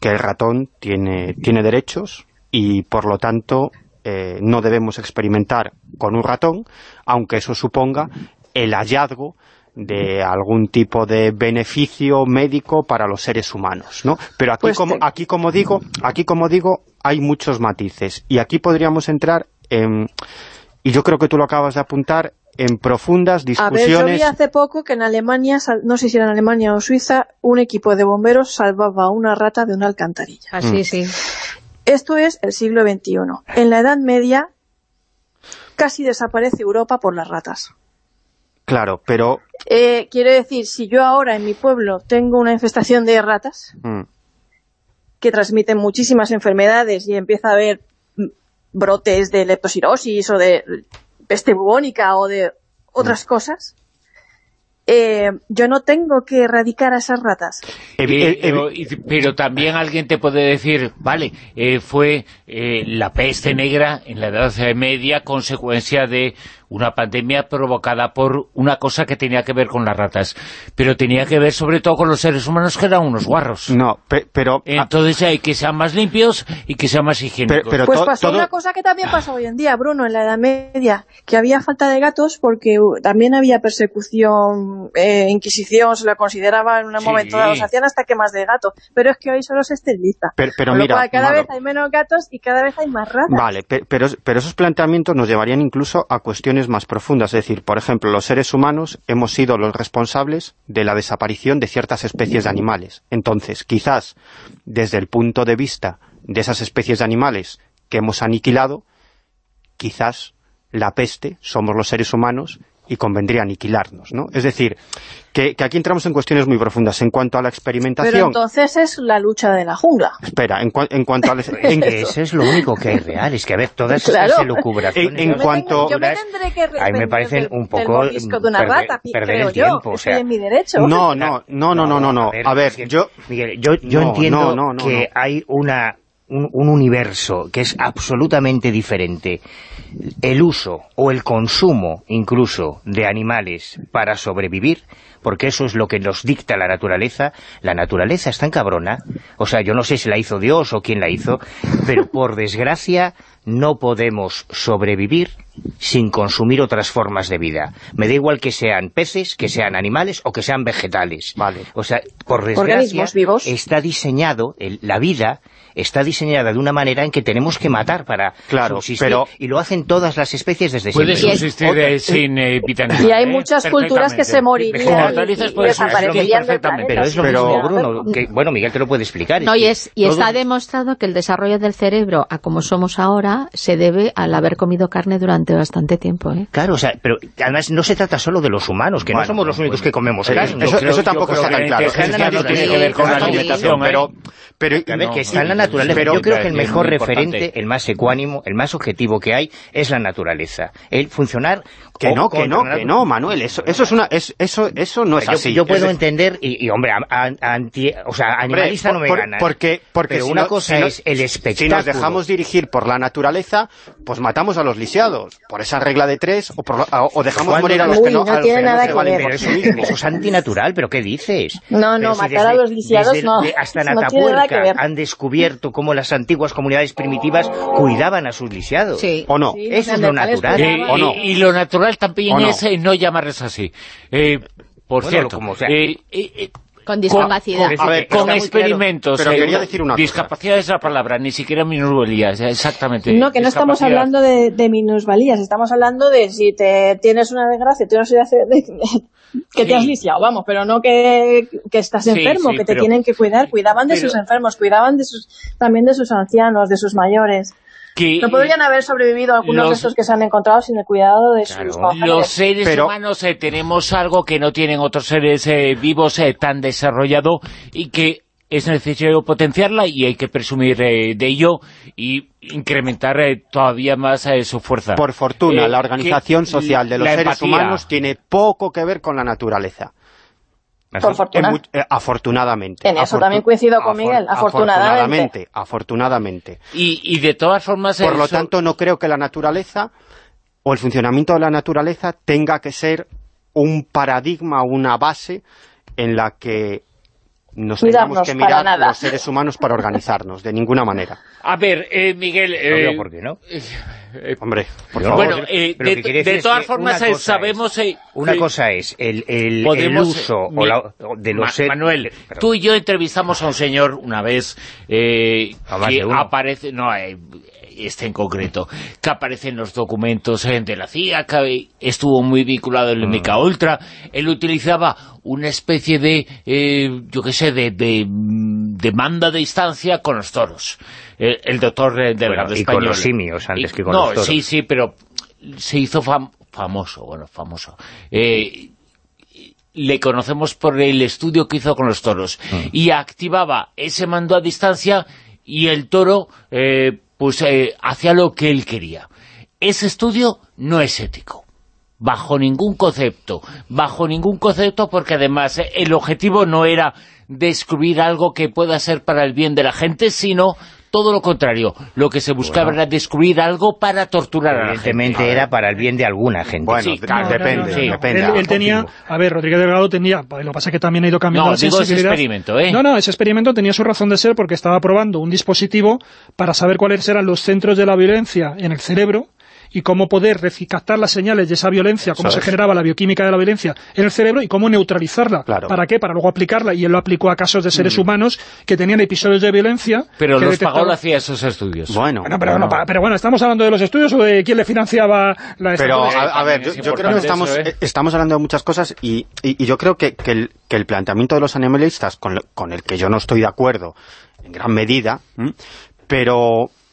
que el ratón tiene, tiene derechos, y por lo tanto eh, no debemos experimentar con un ratón, aunque eso suponga el hallazgo de algún tipo de beneficio médico para los seres humanos, ¿no? Pero aquí, pues como, aquí, como digo, aquí, como digo, hay muchos matices. Y aquí podríamos entrar en... Y yo creo que tú lo acabas de apuntar, en profundas discusiones... A ver, yo vi hace poco que en Alemania, no sé si era en Alemania o Suiza, un equipo de bomberos salvaba a una rata de una alcantarilla. Así, mm. sí. Esto es el siglo XXI. En la Edad Media casi desaparece Europa por las ratas. Claro, pero... Eh, quiero decir, si yo ahora en mi pueblo tengo una infestación de ratas mm. que transmiten muchísimas enfermedades y empieza a haber brotes de leptosirosis o de peste bubónica o de otras mm. cosas, eh, yo no tengo que erradicar a esas ratas. pero, también alguien te puede decir, vale, eh, fue eh, la peste negra en la Edad Media consecuencia de una pandemia provocada por una cosa que tenía que ver con las ratas, pero tenía que ver sobre todo con los seres humanos que eran unos guarros. No, pero... Entonces hay que sean más limpios y que sean más higiénicos. Pero, pues pasó una cosa que también pasa hoy en día, Bruno, en la Edad Media, que había falta de gatos porque uh, también había persecución, eh, inquisición, se lo consideraba en un momento dado, se hacían hasta quemas de gato, pero es que hoy solo se esteriliza. Pero, mira, cada vez hay menos gatos y cada vez hay más ratas. Vale, pero, pero esos planteamientos nos llevarían incluso a cuestiones más profundas. Es decir, por ejemplo, los seres humanos hemos sido los responsables de la desaparición de ciertas especies de animales. Entonces, quizás, desde el punto de vista de esas especies de animales que hemos aniquilado, quizás la peste somos los seres humanos y convendría aniquilarnos, ¿no? Es decir, que, aquí entramos en cuestiones muy profundas. En cuanto a la experimentación... Pero entonces es la lucha de la jungla. Espera, en, cuanto a... *laughs* En, ese es lo único que es real, es que a ver, todas estas elucubraciones... En, cuanto... yo me tendré que a mí me parecen un poco... de una rata, perder el tiempo, o sea, en mi derecho. No, no, no, no, no, no. A ver, yo... Miguel, yo, yo entiendo que hay una un, universo que es absolutamente diferente. El uso o el consumo incluso de animales para sobrevivir, porque eso es lo que nos dicta la naturaleza, la naturaleza está en cabrona, o sea, yo no sé si la hizo Dios o quién la hizo, pero por desgracia no podemos sobrevivir sin consumir otras formas de vida. Me da igual que sean peces, que sean animales o que sean vegetales. Vale. O sea, por desgracia, Organismos vivos. está diseñado, el- la vida está diseñada de una manera en que tenemos que matar para Claro, subsistir, pero- y lo hacen todas las especies desde Puede siempre. subsistir eh, sin eh, Y hay ¿eh? muchas culturas que se morirían y, puede y subsistir desaparecerían. Pero es lo Pero- mismo, Bruno, que, bueno, Miguel te lo puede explicar. No, y, es, y todo- está demostrado que el desarrollo del cerebro a como somos ahora se debe al haber comido carne durante bastante tiempo. ¿eh? Claro, o sea, pero además no se trata solo de los humanos, que no somos los únicos que comemos carne. eso, tampoco está tan la claro. tiene que ver con la alimentación, ¿eh? pero, pero, A ver, No, que está en la naturaleza. pero- Yo creo que el es mejor muy importante. referente, el más ecuánimo, el más objetivo que hay, es la naturaleza. El funcionar... que no, que no, que no, Manuel, eso, eso es una, es, eso, eso no es Yo, así. yo puedo Es- entender, y, y, hombre, anti- o sea, Hombre, animalista no me por- gana. Porque, porque Pero si una no- cosa si no- es el Si espectáculo. nos dejamos dirigir por la naturaleza, pues matamos a los lisiados, por esa regla de tres, o, por- o- o dejamos morir a los Uy, que no, no a los tiene que no nada se que valen ver. por Pero sí eso, es antinatural, ¿pero qué dices? No, no, Pero si matar a los lisiados desde- no. hasta en Atapuerca han descubierto cómo las antiguas comunidades primitivas cuidaban a sus lisiados. Sí. ¿O no? Sí, Eso es lo natural. Eh. ¿O no? y lo natural también ¿O no? es no llamarles así. Eh, por Bueno, cierto, como sea. eh, eh, eh, Con discapacidad. con- A ver, con está muy experimentos. Pero eh, quería decir una cosa. Discapacidad es la palabra, ni siquiera minusvalías, exactamente. No, que no estamos hablando de, de minusvalías, estamos hablando de si te tienes una desgracia, tienes una desgracia, que Sí. te has lisiado, vamos, pero no que, que estás Sí, enfermo, sí, que te pero- tienen que cuidar, cuidaban de pero- sus enfermos, cuidaban de sus, también de sus ancianos, de sus mayores. Que, No podrían haber sobrevivido algunos los- de estos que se han encontrado sin el cuidado de sus Claro. congéneres. Los seres Pero- humanos eh, tenemos algo que no tienen otros seres eh, vivos eh, tan desarrollado y que es necesario potenciarla y hay que presumir eh, de ello y incrementar eh, todavía más eh, su fuerza. Por fortuna, Eh, la organización social de los seres empatía. humanos tiene poco que ver con la naturaleza. Por fortuna. En mu- eh, afortunadamente. En eso también coincido con Miguel, afortunadamente. Afortunadamente. afortunadamente. Y, y de todas formas... eh, Por lo so- tanto, no creo que la naturaleza o el funcionamiento de la naturaleza tenga que ser un paradigma, una base en la que nos tengamos Cuidarnos que para mirar nada. los seres humanos para organizarnos, de ninguna manera. A ver, eh, Miguel... No eh, veo por qué no. *laughs* Hombre, por favor. bueno, eh, de, que todas que formas una eh, cosa sabemos... es- eh, Una que cosa es el, el, el uso eh, o mi- la- de los Ma- seres... Manuel, Perdón. tú y yo entrevistamos a un señor una vez eh, A más que aparece... No, eh, este en concreto, que aparece en los documentos eh, de la CIA, que estuvo muy vinculado el Mm. MK Ultra, él utilizaba una especie de, eh, yo qué sé, de, de, mm, de manda de distancia con los toros. El, el doctor eh, Delgado Bueno, y español. con los simios antes Y- que con no, los toros. sí, sí, pero se hizo fam- famoso, bueno, famoso. Eh, le conocemos por el estudio que hizo con los toros. Mm. Y activaba ese mando a distancia y el toro eh, pues eh, hacía lo que él quería. Ese estudio no es ético. Bajo ningún concepto. Bajo ningún concepto porque además eh, el objetivo no era descubrir algo que pueda ser para el bien de la gente, sino todo lo contrario. Lo que se buscaba Bueno. era descubrir algo para torturar a la gente. Evidentemente era para el bien de alguna gente. Bueno, Sí, de- claro, depende, no, no, no. depende. Él, él tenía, a ver, Rodríguez Delgado tenía, lo que pasa es que también ha ido cambiando No, la digo ese experimento, ¿eh? No, no, ese experimento tenía su razón de ser porque estaba probando un dispositivo para saber cuáles eran los centros de la violencia en el cerebro y cómo poder reci- captar las señales de esa violencia, cómo Eso se es. generaba la bioquímica de la violencia en el cerebro y cómo neutralizarla. Claro. ¿Para qué? Para luego aplicarla. Y él lo aplicó a casos de seres humanos que tenían episodios de violencia. Pero los pagó detectaban- la CIA esos estudios. Bueno, Bueno, pero, bueno, ¿estamos hablando de los estudios o de quién le financiaba la Pero, estrategia? a, a ver, yo, creo que estamos, eso, ¿eh? eh, estamos hablando de muchas cosas y, y- y yo creo que, que el, que el planteamiento de los animalistas, con, lo- con el que yo no estoy de acuerdo en gran medida, ¿m? pero mm,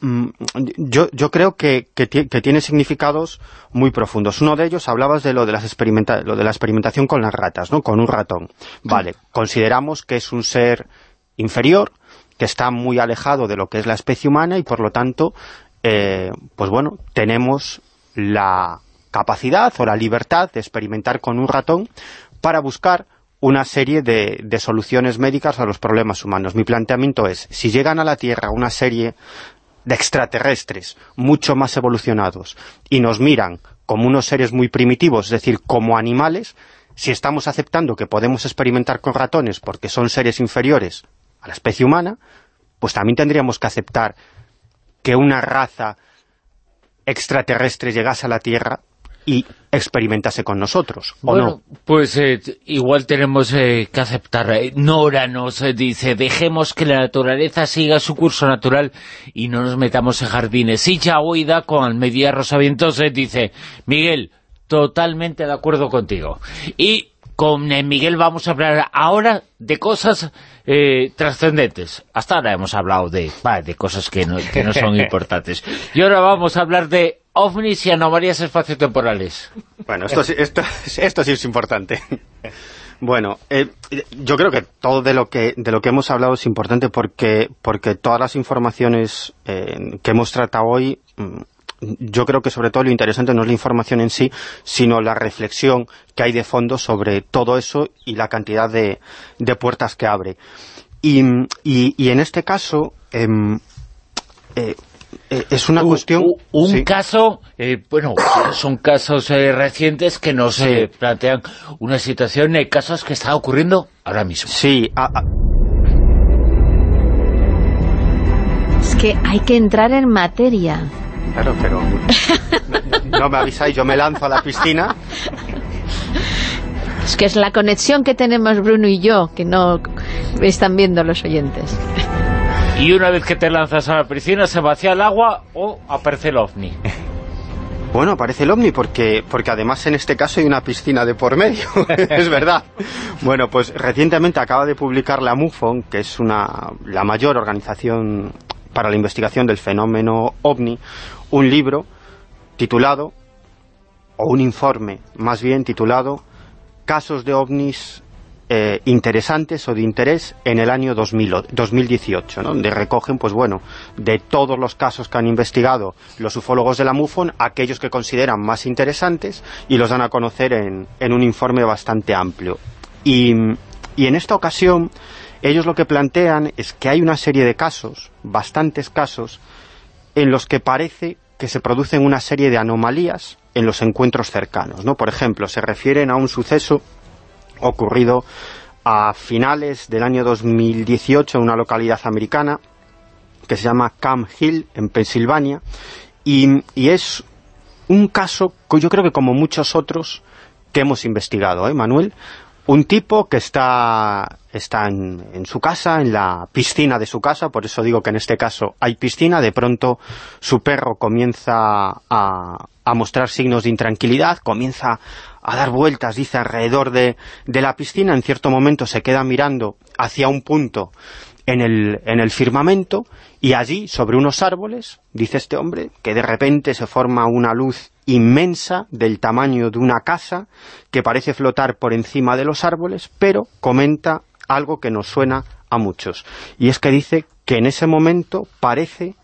yo, yo creo que, que, ti- que tiene significados muy profundos. Uno de ellos, hablabas de lo de, las experimenta lo de la experimentación con las ratas, ¿no? con un ratón. Vale, consideramos que es un ser inferior, que está muy alejado de lo que es la especie humana y por lo tanto, eh, pues bueno, tenemos la capacidad o la libertad de experimentar con un ratón para buscar una serie de, de soluciones médicas a los problemas humanos. Mi planteamiento es, si llegan a la Tierra una serie de extraterrestres mucho más evolucionados y nos miran como unos seres muy primitivos, es decir, como animales, si estamos aceptando que podemos experimentar con ratones porque son seres inferiores a la especie humana, pues también tendríamos que aceptar que una raza extraterrestre llegase a la Tierra y experimentase con nosotros, ¿o bueno, no? pues eh, igual tenemos eh, que aceptar. Eh, Nora nos eh, dice, dejemos que la naturaleza siga su curso natural y no nos metamos en jardines. Y ya oída con Almedia Rosavientos eh, dice, Miguel, totalmente de acuerdo contigo. Y con eh, Miguel vamos a hablar ahora de cosas eh, trascendentes. Hasta ahora hemos hablado de, va, de cosas que no, que no son *laughs* importantes. Y ahora vamos a hablar de ovnis y anomalías espaciotemporales. Bueno, esto, esto, *laughs* esto sí es importante. Bueno, eh, yo creo que todo de lo que de lo que hemos hablado es importante porque porque todas las informaciones eh, que hemos tratado hoy, mm, yo creo que sobre todo lo interesante no es la información en sí, sino la reflexión que hay de fondo sobre todo eso y la cantidad de, de puertas que abre. Y, y, en este caso, em, eh, es una cuestión... un sí. caso, eh, bueno, *coughs* son casos eh, recientes que nos eh, plantean una situación, eh, casos que están ocurriendo ahora mismo. Sí, a- a- Es que hay que entrar en materia. Claro, pero no, no me avisáis, yo me lanzo a la piscina. Es que es la conexión que tenemos Bruno y yo, que no están viendo los oyentes. Y una vez que te lanzas a la piscina, se vacía el agua o aparece el ovni. *laughs* Bueno, parece el ovni porque, porque además en este caso hay una piscina de por medio, *laughs* es verdad. Bueno, pues recientemente acaba de publicar la MUFON, que es una, la mayor organización para la investigación del fenómeno ovni, un libro titulado, o un informe más bien titulado, Casos de ovnis eh, interesantes o de interés en el año 2000 o- 2018, ¿no? donde recogen, pues bueno, de todos los casos que han investigado los ufólogos de la MUFON, aquellos que consideran más interesantes y los dan a conocer en, en un informe bastante amplio. Y, y en esta ocasión, ellos lo que plantean es que hay una serie de casos, bastantes casos, en los que parece que se producen una serie de anomalías en los encuentros cercanos, ¿no? Por ejemplo, se refieren a un suceso ocurrido a finales del año 2018 en una localidad americana que se llama Camp Hill, en Pensilvania, y, y es un caso que yo creo que como muchos otros que hemos investigado, ¿eh, Manuel? Un tipo que está, está en, en su casa, en la piscina de su casa, por eso digo que en este caso hay piscina, de pronto su perro comienza a, a mostrar signos de intranquilidad, comienza a dar vueltas, dice, alrededor de, de la piscina, en cierto momento se queda mirando hacia un punto en el, en el firmamento y allí, sobre unos árboles, dice este hombre, que de repente se forma una luz inmensa del tamaño de una casa que parece flotar por encima de los árboles, pero comenta algo que nos suena a muchos. Y es que dice que en ese momento parece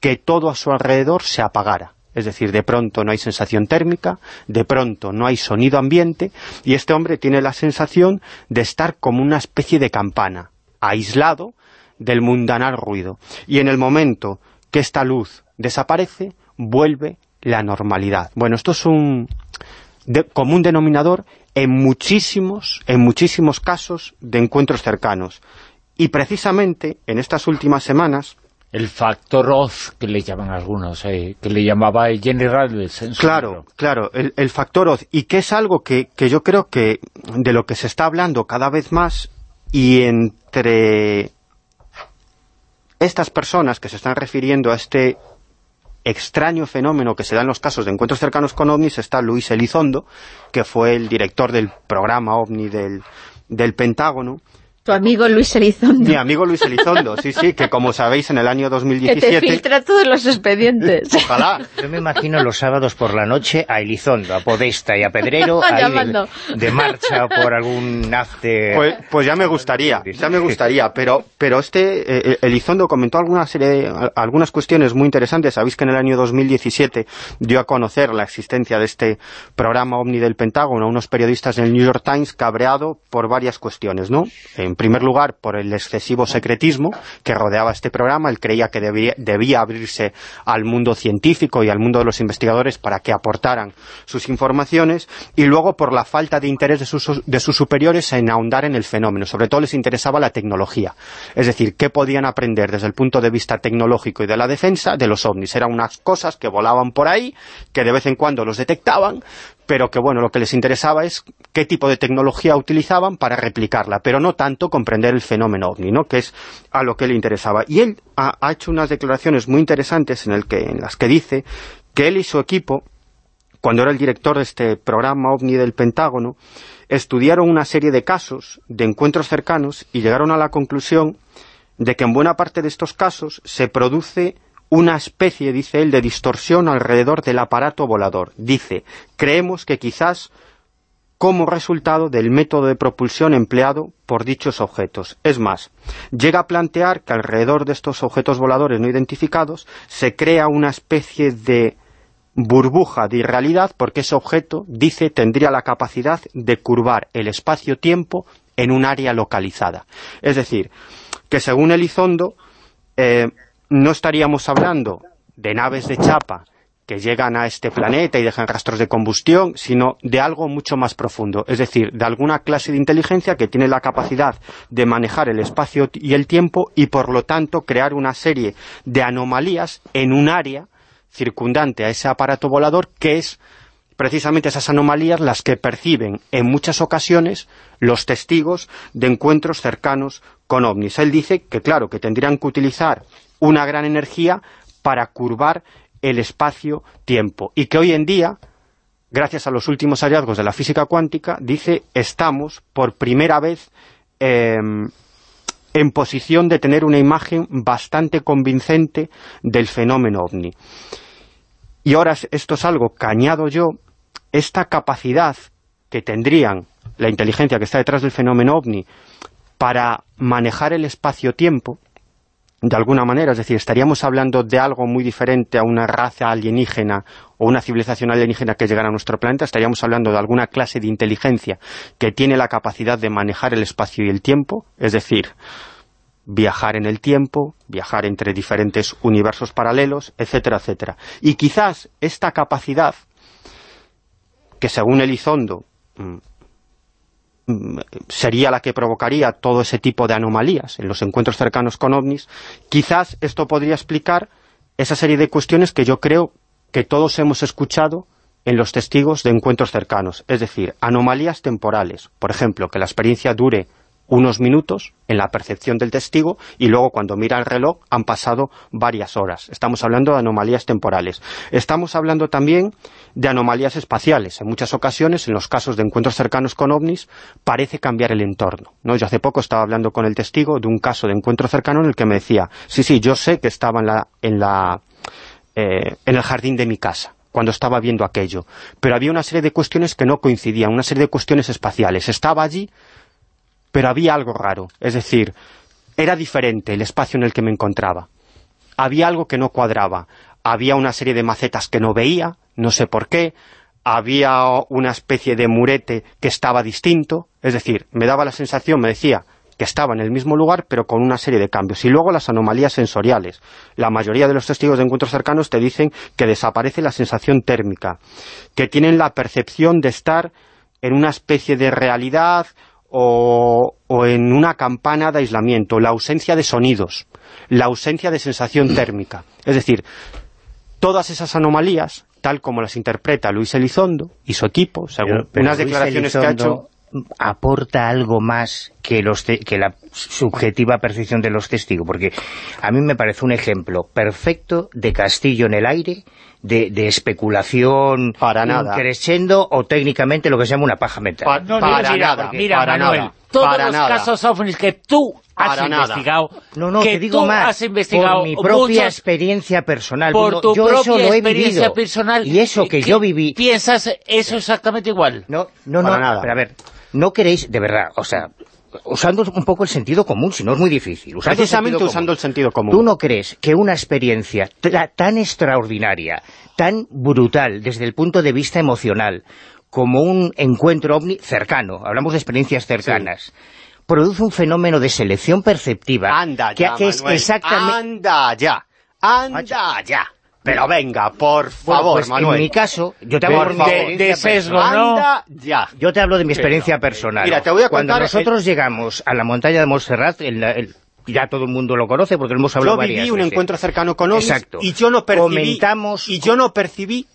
que todo a su alrededor se apagara. Es decir, de pronto no hay sensación térmica, de pronto no hay sonido ambiente, y este hombre tiene la sensación de estar como una especie de campana, aislado del mundanal ruido. Y en el momento que esta luz desaparece, vuelve la normalidad. Bueno, esto es un común denominador en muchísimos, en muchísimos casos de encuentros cercanos. Y precisamente en estas últimas semanas, El factor Oz, que le llaman algunos, eh, que le llamaba Jenny Randles en su Claro, libro. claro, el, el factor Oz, y que es algo que, que yo creo que de lo que se está hablando cada vez más, y entre estas personas que se están refiriendo a este extraño fenómeno que se da en los casos de encuentros cercanos con ovnis está Luis Elizondo, que fue el director del programa OVNI del, del Pentágono, Tu amigo Luis Elizondo, mi amigo Luis Elizondo, sí, sí, que como sabéis en el año que te 2017... filtra todos los expedientes. Ojalá, Yo me imagino los sábados por la noche a Elizondo, a Podesta y a Pedrero *laughs* ahí Llamando. de, de marcha por algún after. Pues, pues ya me gustaría, ya me gustaría, pero pero este eh, Elizondo comentó alguna serie de- a- algunas cuestiones muy interesantes. Sabéis que en el año 2017 dio a conocer la existencia de este programa OVNI del Pentágono a unos periodistas del New York Times cabreado por varias cuestiones, ¿no? En En primer lugar, por el excesivo secretismo que rodeaba este programa, él creía que debía, debía abrirse al mundo científico y al mundo de los investigadores para que aportaran sus informaciones, y luego por la falta de interés de sus, de sus superiores en ahondar en el fenómeno. Sobre todo les interesaba la tecnología, es decir, qué podían aprender desde el punto de vista tecnológico y de la defensa de los ovnis. Eran unas cosas que volaban por ahí, que de vez en cuando los detectaban, pero que bueno, lo que les interesaba es qué tipo de tecnología utilizaban para replicarla, pero no tanto comprender el fenómeno ovni, ¿no? que es a lo que le interesaba. Y él ha, hecho unas declaraciones muy interesantes en, en las que dice que él y su equipo, cuando era el director de este programa OVNI del Pentágono, estudiaron una serie de casos de encuentros cercanos y llegaron a la conclusión de que en buena parte de estos casos se produce una especie, dice él, de distorsión alrededor del aparato volador. Dice, creemos que quizás como resultado del método de propulsión empleado por dichos objetos. Es más, llega a plantear que alrededor de estos objetos voladores no identificados se crea una especie de burbuja de irrealidad porque ese objeto, dice, tendría la capacidad de curvar el espacio-tiempo en un área localizada. Es decir, que según Elizondo, eh, no estaríamos hablando de naves de chapa que llegan a este planeta y dejan rastros de combustión, sino de algo mucho más profundo, es decir, de alguna clase de inteligencia que tiene la capacidad de manejar el espacio y el tiempo y por lo tanto crear una serie de anomalías en un área circundante a ese aparato volador que es precisamente esas anomalías las que perciben en muchas ocasiones los testigos de encuentros cercanos con ovnis. Él dice que claro, que tendrían que utilizar una gran energía para curvar el espacio-tiempo. Y que hoy en día, gracias a los últimos hallazgos de la física cuántica, dice, estamos por primera vez eh, en posición de tener una imagen bastante convincente del fenómeno ovni. Y ahora esto es algo que añado yo, esta capacidad que tendrían la inteligencia que está detrás del fenómeno ovni para manejar el espacio-tiempo, de alguna manera, es decir, estaríamos hablando de algo muy diferente a una raza alienígena o una civilización alienígena que llegara a nuestro planeta, estaríamos hablando de alguna clase de inteligencia que tiene la capacidad de manejar el espacio y el tiempo, es decir, viajar en el tiempo, viajar entre diferentes universos paralelos, etcétera, etcétera. Y quizás esta capacidad, que según Elizondo sería la que provocaría todo ese tipo de anomalías en los encuentros cercanos con ovnis, quizás esto podría explicar esa serie de cuestiones que yo creo que todos hemos escuchado en los testigos de encuentros cercanos, es decir, anomalías temporales, por ejemplo, que la experiencia dure unos minutos en la percepción del testigo y luego cuando mira el reloj han pasado varias horas. Estamos hablando de anomalías temporales. Estamos hablando también de anomalías espaciales. En muchas ocasiones, en los casos de encuentros cercanos con ovnis, parece cambiar el entorno. ¿no? Yo hace poco estaba hablando con el testigo de un caso de encuentro cercano en el que me decía, sí, sí, yo sé que estaba en, la, en, la, eh, en el jardín de mi casa cuando estaba viendo aquello, pero había una serie de cuestiones que no coincidían, una serie de cuestiones espaciales. Estaba allí, pero había algo raro, es decir, era diferente el espacio en el que me encontraba. Había algo que no cuadraba, había una serie de macetas que no veía, no sé por qué, había una especie de murete que estaba distinto, es decir, me daba la sensación, me decía, que estaba en el mismo lugar, pero con una serie de cambios. Y luego las anomalías sensoriales. La mayoría de los testigos de encuentros cercanos te dicen que desaparece la sensación térmica, que tienen la percepción de estar en una especie de realidad o, en una campana de aislamiento, la ausencia de sonidos, la ausencia de sensación *clears throat* térmica. Es decir, todas esas anomalías, tal como las interpreta Luis Elizondo y su equipo, según unas declaraciones que ha hecho aporta algo más que, los que la subjetiva percepción de los testigos, porque a mí me parece un ejemplo perfecto de castillo en el aire, de, especulación para nada. creciendo o técnicamente lo que se llama una paja mental. no, para nada, mira, Manuel, todos los casos ovnis que tú has investigado, no, no, que digo tú más, has investigado por mi propia experiencia personal, por tu yo propia eso lo he experiencia vivido, personal, y eso que yo viví... ¿Piensas eso exactamente igual? No, no, Para no, nada. pero a ver, no queréis, de verdad, o sea, usando un poco el sentido común, si no es muy difícil. Usando Precisamente el usando común. el sentido común. ¿Tú no crees que una experiencia tan extraordinaria, tan brutal desde el punto de vista emocional, como un encuentro ovni cercano, hablamos de experiencias cercanas, produce un fenómeno de selección perceptiva Anda que, ya, que es Manuel, exactamente... anda ya, anda ya. Pero venga, por Bueno, favor, pues Manuel. en mi caso, yo te hablo de ya. Yo te hablo de mi experiencia personal. Mira, te voy a Cuando contar, nosotros llegamos a la montaña de Montserrat, en la- el- ya todo el mundo lo conoce porque lo hemos hablado Yo varias viví un veces. encuentro cercano con ovnis Exacto. y yo no percibí Comentamos- y yo no percibí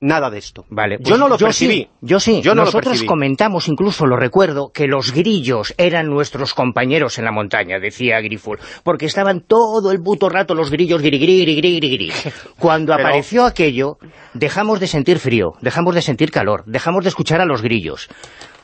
nada de esto. Vale, yo pues no lo yo percibí. sí, yo sí. Yo no lo Nosotros percibí. comentamos, incluso lo recuerdo, que los grillos eran nuestros compañeros en la montaña, decía Grifol, porque estaban todo el puto rato los grillos grigri, grigri, grigri. Cuando Pero- apareció aquello, dejamos de sentir frío, dejamos de sentir calor, dejamos de escuchar a los grillos.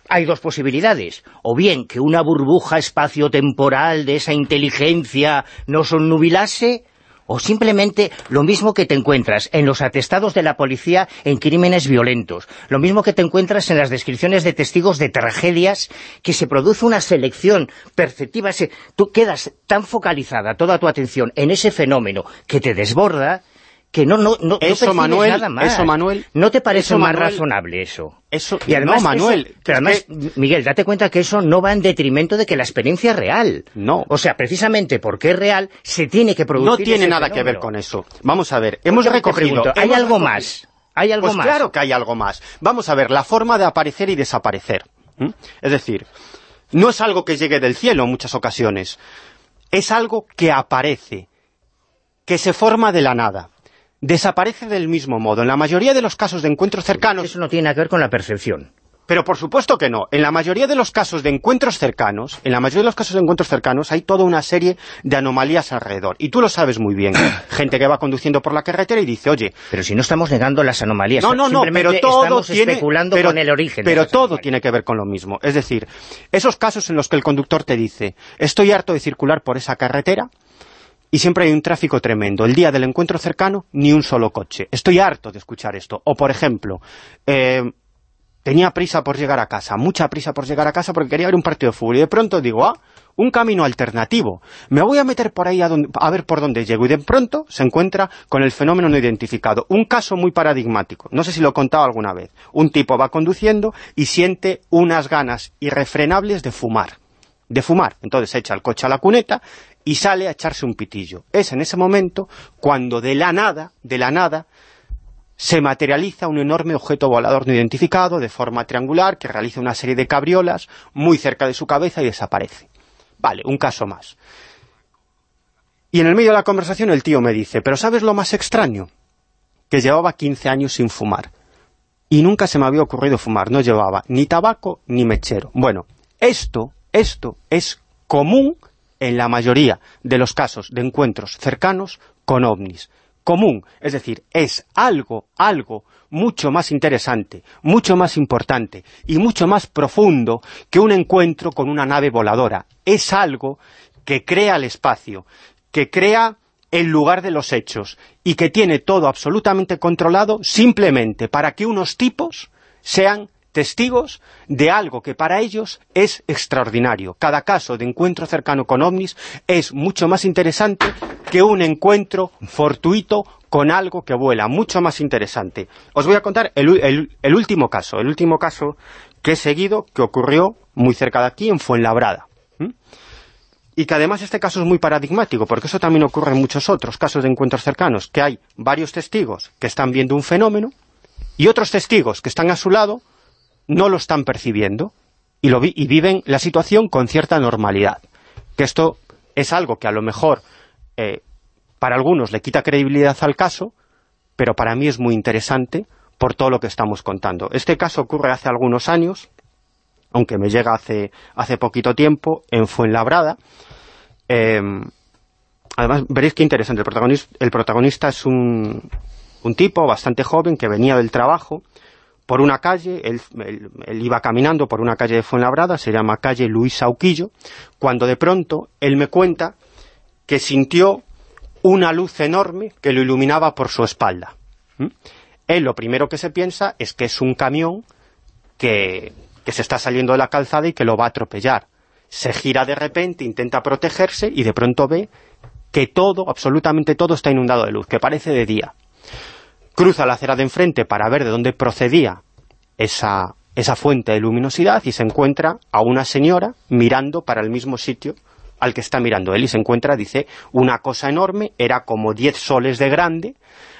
Hay dos posibilidades, o bien que una burbuja espaciotemporal de esa inteligencia nos onnubilase, o simplemente lo mismo que te encuentras en los atestados de la policía en crímenes violentos, lo mismo que te encuentras en las descripciones de testigos de tragedias, que se produce una selección perceptiva, tú quedas tan focalizada toda tu atención en ese fenómeno que te desborda, que no, no, no, no Eso, percibes Manuel, nada más. eso, Manuel, ¿No te parece eso, más Manuel, razonable eso? Eso, Y además no, Manuel. eso- pero además, que- Miguel, date cuenta que eso no va en detrimento de que la experiencia es real. No. O sea, precisamente porque es real, se tiene que producir no tiene ese nada que ver con eso. Vamos a ver, hemos recogido... pregunto, ¿hay hemos algo recogido- más? ¿Hay algo pues más? claro que hay algo más. Vamos a ver, la forma de aparecer y desaparecer. Es decir, no es algo que llegue del cielo en muchas ocasiones. Es algo que aparece, que se forma de la nada. Desaparece del mismo modo. En la mayoría de los casos de encuentros cercanos... Eso no tiene que ver con la percepción. Pero por supuesto que no. En la mayoría de los casos de encuentros cercanos, en la mayoría de los casos de encuentros cercanos, hay toda una serie de anomalías alrededor. Y tú lo sabes muy bien. *coughs* Gente que va conduciendo por la carretera y dice, oye, Pero si no estamos negando las anomalías, no, no, no, pero todo estamos tiene, especulando pero, con el origen. Pero todo anomalías. tiene que ver con lo mismo. Es decir, esos casos en los que el conductor te dice, estoy harto de circular por esa carretera y siempre hay un tráfico tremendo. El día del encuentro cercano, ni un solo coche. Estoy harto de escuchar esto. O, por ejemplo, eh, tenía prisa por llegar a casa, mucha prisa por llegar a casa porque quería ver un partido de fútbol. Y de pronto digo, ah, un camino alternativo. Me voy a meter por ahí a, donde- a ver por dónde llego. Y de pronto se encuentra con el fenómeno no identificado. Un caso muy paradigmático. No sé si lo he contado alguna vez. Un tipo va conduciendo y siente unas ganas irrefrenables de fumar. De fumar. Entonces echa el coche a la cuneta y sale a echarse un pitillo. Es en ese momento cuando de la nada, de la nada, se materializa un enorme objeto volador no identificado de forma triangular que realiza una serie de cabriolas muy cerca de su cabeza y desaparece. Vale, un caso más. Y en el medio de la conversación el tío me dice, pero ¿sabes lo más extraño? Que llevaba 15 años sin fumar. Y nunca se me había ocurrido fumar, no llevaba ni tabaco ni mechero. Bueno, esto, esto es común en la mayoría de los casos de encuentros cercanos con ovnis. Común, es decir, es algo, algo mucho más interesante, mucho más importante y mucho más profundo que un encuentro con una nave voladora. Es algo que crea el espacio, que crea el lugar de los hechos y que tiene todo absolutamente controlado simplemente para que unos tipos sean testigos de algo que para ellos es extraordinario. Cada caso de encuentro cercano con ovnis es mucho más interesante que un encuentro fortuito con algo que vuela, mucho más interesante. Os voy a contar el, el último caso, el último caso que he seguido, que ocurrió muy cerca de aquí, en Fuenlabrada. ¿Mm? Y que además este caso es muy paradigmático, porque eso también ocurre en muchos otros casos de encuentros cercanos, que hay varios testigos que están viendo un fenómeno y otros testigos que están a su lado no lo están percibiendo y, lo vi- y viven la situación con cierta normalidad. Que esto es algo que a lo mejor eh, para algunos le quita credibilidad al caso, pero para mí es muy interesante por todo lo que estamos contando. Este caso ocurre hace algunos años, aunque me llega hace, hace poquito tiempo, en Fuenlabrada. Eh, además, veréis qué interesante. El protagonista, el protagonista es un tipo bastante joven que venía del trabajo por una calle, él, él- él iba caminando por una calle de Fuenlabrada, se llama calle Luis Sauquillo, cuando de pronto él me cuenta que sintió una luz enorme que lo iluminaba por su espalda. ¿Mm? Él lo primero que se piensa es que es un camión que, que se está saliendo de la calzada y que lo va a atropellar. Se gira de repente, intenta protegerse y de pronto ve que todo, absolutamente todo está inundado de luz, que parece de día. Cruza la acera de enfrente para ver de dónde procedía esa, esa fuente de luminosidad y se encuentra a una señora mirando para el mismo sitio al que está mirando él y se encuentra, dice, una cosa enorme, era como 10 soles de grande,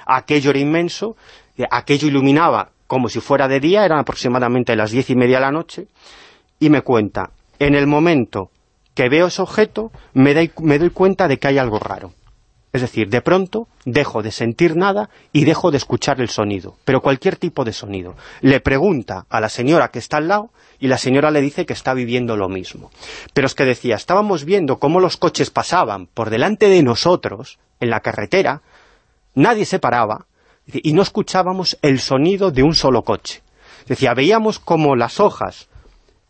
aquello era inmenso, aquello iluminaba como si fuera de día, eran aproximadamente las diez y media de la noche, y me cuenta, en el momento que veo ese objeto, me, me doy cuenta de que hay algo raro. Es decir, de pronto dejo de sentir nada y dejo de escuchar el sonido, pero cualquier tipo de sonido. Le pregunta a la señora que está al lado y la señora le dice que está viviendo lo mismo. Pero es que decía, estábamos viendo cómo los coches pasaban por delante de nosotros en la carretera, nadie se paraba y no escuchábamos el sonido de un solo coche. Decía, veíamos cómo las hojas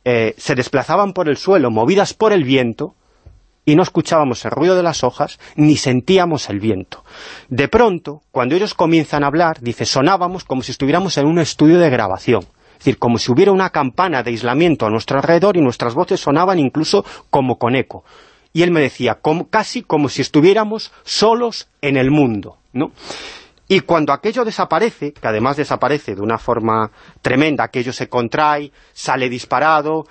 eh, se desplazaban por el suelo movidas por el viento y no escuchábamos el ruido de las hojas ni sentíamos el viento. De pronto, cuando ellos comienzan a hablar, dice, sonábamos como si estuviéramos en un estudio de grabación. Es decir, como si hubiera una campana de aislamiento a nuestro alrededor y nuestras voces sonaban incluso como con eco. Y él me decía, casi como si estuviéramos solos en el mundo, ¿no? Y cuando aquello desaparece, que además desaparece de una forma tremenda, aquello se contrae, sale disparado,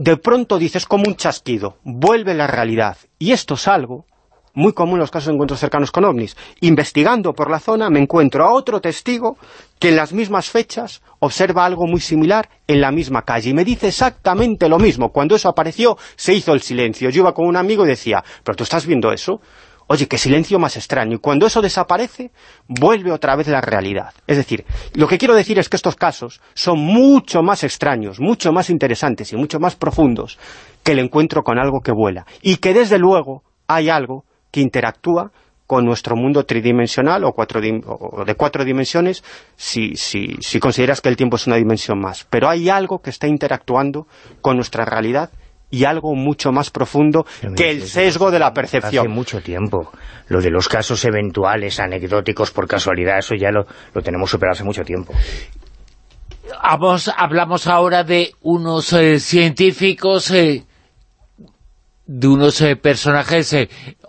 de pronto dices como un chasquido, vuelve la realidad. Y esto es algo muy común en los casos de encuentros cercanos con ovnis. Investigando por la zona me encuentro a otro testigo que en las mismas fechas observa algo muy similar en la misma calle y me dice exactamente lo mismo. Cuando eso apareció se hizo el silencio. Yo iba con un amigo y decía, ¿pero tú estás viendo eso? Oye, qué silencio más extraño. Y cuando eso desaparece, vuelve otra vez la realidad. Es decir, lo que quiero decir es que estos casos son mucho más extraños, mucho más interesantes y mucho más profundos que el encuentro con algo que vuela. Y que desde luego hay algo que interactúa con nuestro mundo tridimensional o, de cuatro dimensiones si, si, si consideras que el tiempo es una dimensión más. Pero hay algo que está interactuando con nuestra realidad y algo mucho más profundo que el sesgo de la percepción. Hace mucho tiempo. Lo de los casos eventuales, anecdóticos, por casualidad, eso ya lo, lo tenemos superado hace mucho tiempo. hablamos ahora de unos eh, científicos, eh, de unos eh, personajes.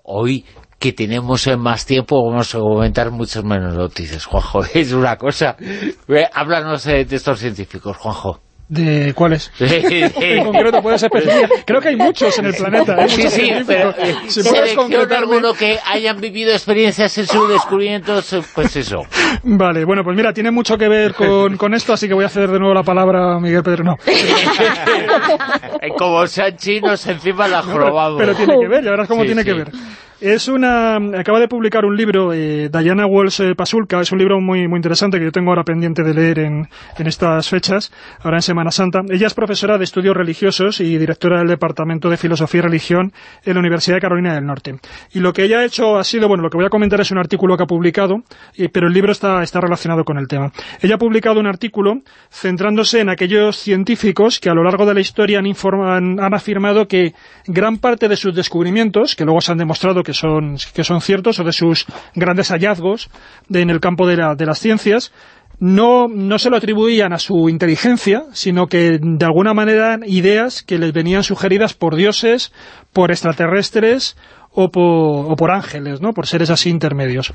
hoy que tenemos más tiempo, vamos a comentar muchas menos noticias, Juanjo. *laughs* Es una cosa. háblanos de estos científicos, Juanjo. ¿De cuáles? en *laughs* concreto puedes especificar. Creo que hay muchos en el planeta. ¿eh? Sí, sí, pero si puedes alguno que hayan vivido experiencias en sus descubrimientos, pues eso. Vale, bueno, pues mira, tiene mucho que ver con, con esto, así que voy a hacer de nuevo la palabra a Miguel Pedro. No. *laughs* Como sean chinos, encima la no, pero, tiene que ver, ya verás cómo tiene que ver. Es una... Acaba de publicar un libro, eh, Diana Walsh eh, Pasulka, es un libro muy muy interesante que yo tengo ahora pendiente de leer en, en estas fechas, ahora en Semana Santa. Ella es profesora de estudios religiosos y directora del Departamento de Filosofía y Religión en la Universidad de Carolina del Norte. Y lo que ella ha hecho ha sido, bueno, lo que voy a comentar es un artículo que ha publicado, pero el libro está, está relacionado con el tema. Ella ha publicado un artículo centrándose en aquellos científicos que a lo largo de la historia han, han afirmado que gran parte de sus descubrimientos, que luego se han demostrado que que son, que son ciertos, o de sus grandes hallazgos en el campo de, de las ciencias, no, no se lo atribuían a su inteligencia, sino que de alguna manera ideas que les venían sugeridas por dioses, por extraterrestres o por, o por ángeles, ¿no? por seres así intermedios.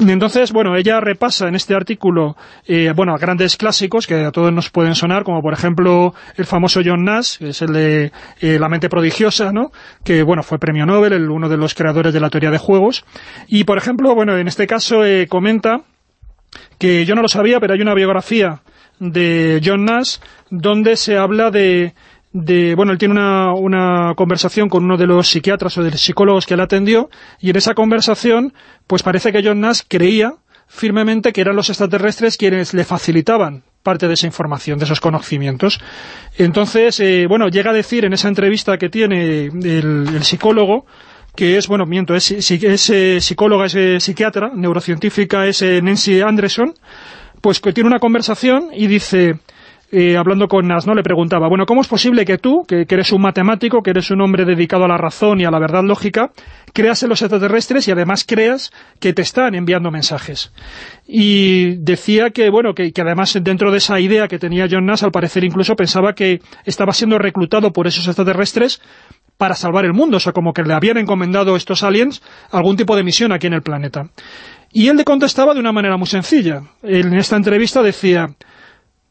Entonces, bueno, ella repasa en este artículo, eh, bueno, grandes clásicos que a todos nos pueden sonar, como por ejemplo el famoso John Nash, que es el de eh, La mente prodigiosa, ¿no? Que, bueno, fue premio Nobel, el, uno de los creadores de la teoría de juegos. Y, por ejemplo, bueno, en este caso eh, comenta que yo no lo sabía, pero hay una biografía de John Nash donde se habla de de, bueno, él tiene una, una, conversación con uno de los psiquiatras o de los psicólogos que le atendió, y en esa conversación, pues parece que John Nash creía firmemente que eran los extraterrestres quienes le facilitaban parte de esa información, de esos conocimientos. Entonces, eh, bueno, llega a decir en esa entrevista que tiene el, psicólogo, que es, bueno, miento, es, es eh, psicóloga, es eh, psiquiatra, neurocientífica, es Nancy Anderson, pues que tiene una conversación y dice eh, hablando con Nas, ¿no? le preguntaba, bueno, ¿cómo es posible que tú, que, eres un matemático, que eres un hombre dedicado a la razón y a la verdad lógica, creas en los extraterrestres y además creas que te están enviando mensajes? Y decía que, bueno, que, además dentro de esa idea que tenía John Nass, al parecer incluso pensaba que estaba siendo reclutado por esos extraterrestres para salvar el mundo, o sea, como que le habían encomendado estos aliens algún tipo de misión aquí en el planeta. Y él le contestaba de una manera muy sencilla. En esta entrevista decía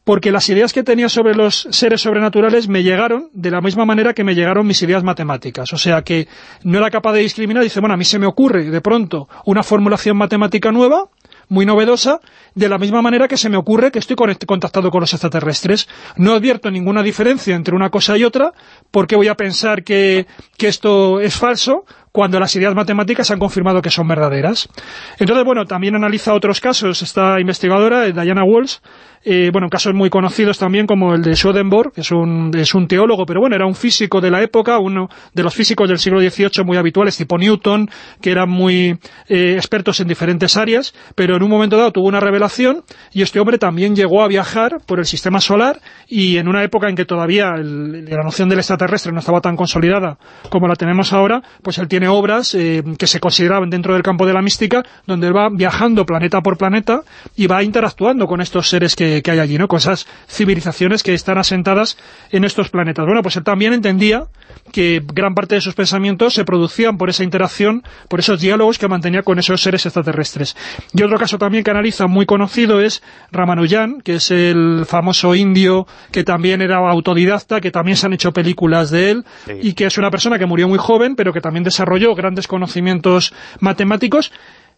porque las ideas que tenía sobre los seres sobrenaturales me llegaron de la misma manera que me llegaron mis ideas matemáticas. O sea que no era capaz de discriminar, dice, bueno, a mí se me ocurre de pronto una formulación matemática nueva, muy novedosa, de la misma manera que se me ocurre que estoy contactado con los extraterrestres. No advierto ninguna diferencia entre una cosa y otra, porque voy a pensar que esto es falso cuando las ideas matemáticas han confirmado que son verdaderas. Entonces, bueno, también analiza otros casos esta investigadora, Diana Walsh, eh, bueno, casos muy conocidos también como el de Swedenborg, que es un, es un teólogo, pero bueno, era un físico de la época, uno de los físicos del siglo XVIII muy habituales, tipo Newton, que eran muy eh, expertos en diferentes áreas, pero en un momento dado tuvo una revelación y este hombre también llegó a viajar por el sistema solar y en una época en que todavía la noción del extraterrestre no estaba tan consolidada como la tenemos ahora, pues él tiene obras eh, que se consideraban dentro del campo de la mística, donde él va viajando planeta por planeta y va interactuando con estos seres que que, hay allí, ¿no? con esas civilizaciones que están asentadas en estos planetas. Bueno, pues él también entendía que gran parte de sus pensamientos se producían por esa interacción, por esos diálogos que mantenía con esos seres extraterrestres. Y otro caso también que analiza muy conocido es Ramanujan, que es el famoso indio que también era autodidacta, que también se han hecho películas de él, y que es una persona que murió muy joven, pero que también desarrolló grandes conocimientos matemáticos,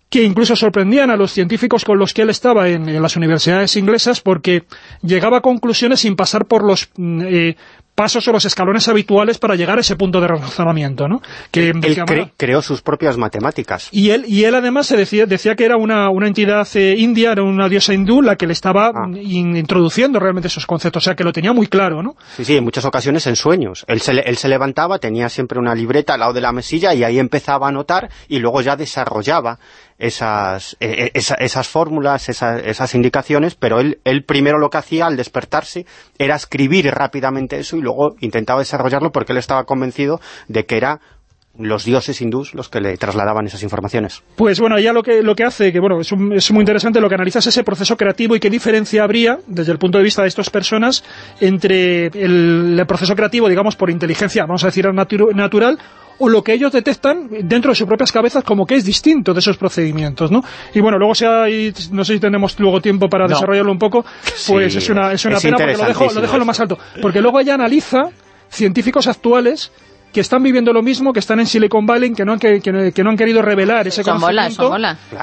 que incluso sorprendían a los científicos con los que él estaba en, las universidades inglesas porque llegaba a conclusiones sin pasar por los mm, eh, pasos o los escalones habituales para llegar a ese punto de razonamiento, ¿no? Que, él creó sus propias matemáticas. Y él, y él además se decía, decía que era una, una entidad eh, india, era una diosa hindú la que le estaba ah. introduciendo realmente esos conceptos, o sea que lo tenía muy claro, ¿no? Sí, sí, en muchas ocasiones en sueños. Él se, él se levantaba, tenía siempre una libreta al lado de la mesilla y ahí empezaba a anotar y luego ya desarrollaba esas, e, e, esas fórmulas, esas, esas indicaciones, pero él, él primero lo que hacía al despertarse era escribir rápidamente eso y luego intentaba desarrollarlo porque él estaba convencido de que era los dioses hindús los que le trasladaban esas informaciones. Pues bueno, ya lo que, lo que hace, que bueno, es, es muy interesante, lo que analiza es ese proceso creativo y qué diferencia habría, desde el punto de vista de estas personas, entre el, el proceso creativo, digamos, por inteligencia, vamos a decir, natural, o lo que ellos detectan dentro de sus propias cabezas como que es distinto de esos procedimientos, ¿no? Y bueno, luego si hay, no sé si tenemos luego tiempo para desarrollarlo un poco, pues es una, es una pena porque lo dejo, lo dejo lo más alto. Porque luego ella analiza científicos actuales que están viviendo lo mismo, que están en Silicon Valley, que no han, que, que, no han querido revelar ese son conocimiento.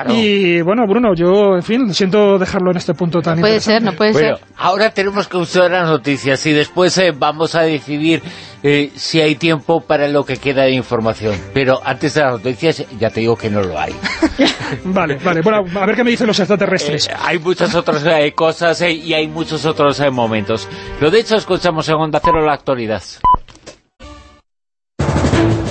Y bueno, Bruno, yo, en fin, siento dejarlo en este punto tan no puede ser, no puede ser. Ahora tenemos que usar las noticias y después eh, vamos a decidir eh, si hay tiempo para lo que queda de información. Pero antes de las noticias ya te digo que no lo hay. *laughs* vale, vale. Bueno, a ver qué me dicen los extraterrestres. Eh, hay muchas otras cosas y hay muchos otros momentos. Lo de hecho escuchamos en Onda Cero la actualidad.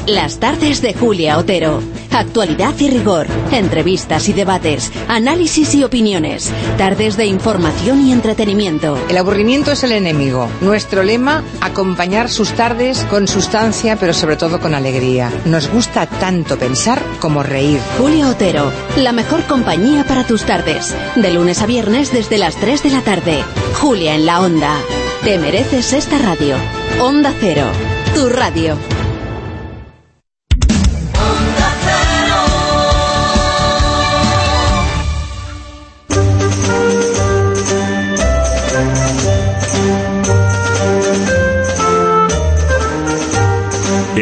Las tardes de Julia Otero. Actualidad y rigor, entrevistas y debates, análisis y opiniones, tardes de información y entretenimiento. El aburrimiento es el enemigo. Nuestro lema, acompañar sus tardes con sustancia, pero sobre todo con alegría. Nos gusta tanto pensar como reír. Julia Otero, la mejor compañía para tus tardes. De lunes a viernes desde las 3 de la tarde. Julia en la Onda. Te mereces esta radio. Onda Cero, tu radio.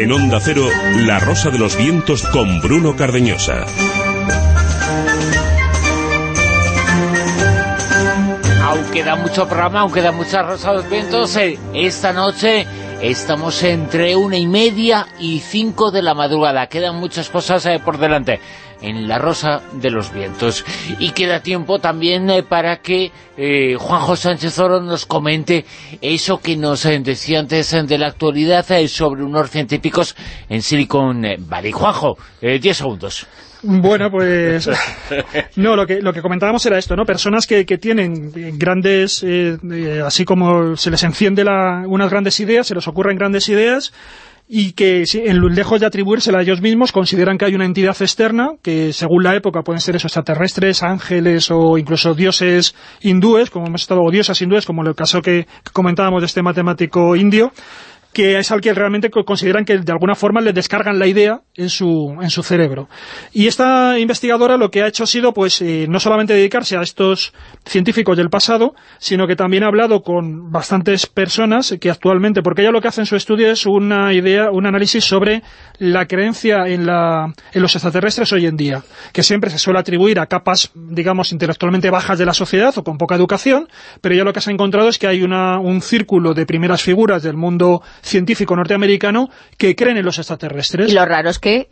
En Onda Cero, La Rosa de los Vientos con Bruno Cardeñosa. Aún queda mucho programa, aún queda mucha Rosa de los Vientos. Eh, esta noche estamos entre una y media y cinco de la madrugada. Quedan muchas cosas eh, por delante en La Rosa de los Vientos. Y queda tiempo también eh, para que eh, Juanjo Sánchez Oro nos comente eso que nos eh, decía antes de la actualidad sobre unos científicos en Silicon Valley. Juanjo, 10 segundos. Bueno, pues *laughs* no, lo que, lo que comentábamos era esto, ¿no? Personas que, que tienen grandes, así como se les enciende la, unas grandes ideas, se les ocurren grandes ideas, y que en lejos de atribuírsela a ellos mismos consideran que hay una entidad externa que según la época pueden ser esos extraterrestres, ángeles o incluso dioses hindúes, como hemos estado, o diosas hindúes, como el caso que comentábamos de este matemático indio, que es al que realmente consideran que de alguna forma le descargan la idea en su, en su cerebro. Y esta investigadora lo que ha hecho ha sido, pues, eh, no solamente dedicarse a estos científicos del pasado, sino que también ha hablado con bastantes personas que actualmente, porque ella lo que hace en su estudio es una idea, un análisis sobre la creencia en, la, en los extraterrestres hoy en día, que siempre se suele atribuir a capas, digamos, intelectualmente bajas de la sociedad o con poca educación, pero ella lo que se ha encontrado es que hay una, un círculo de primeras figuras del mundo científico norteamericano que creen en los extraterrestres. Y lo raro es que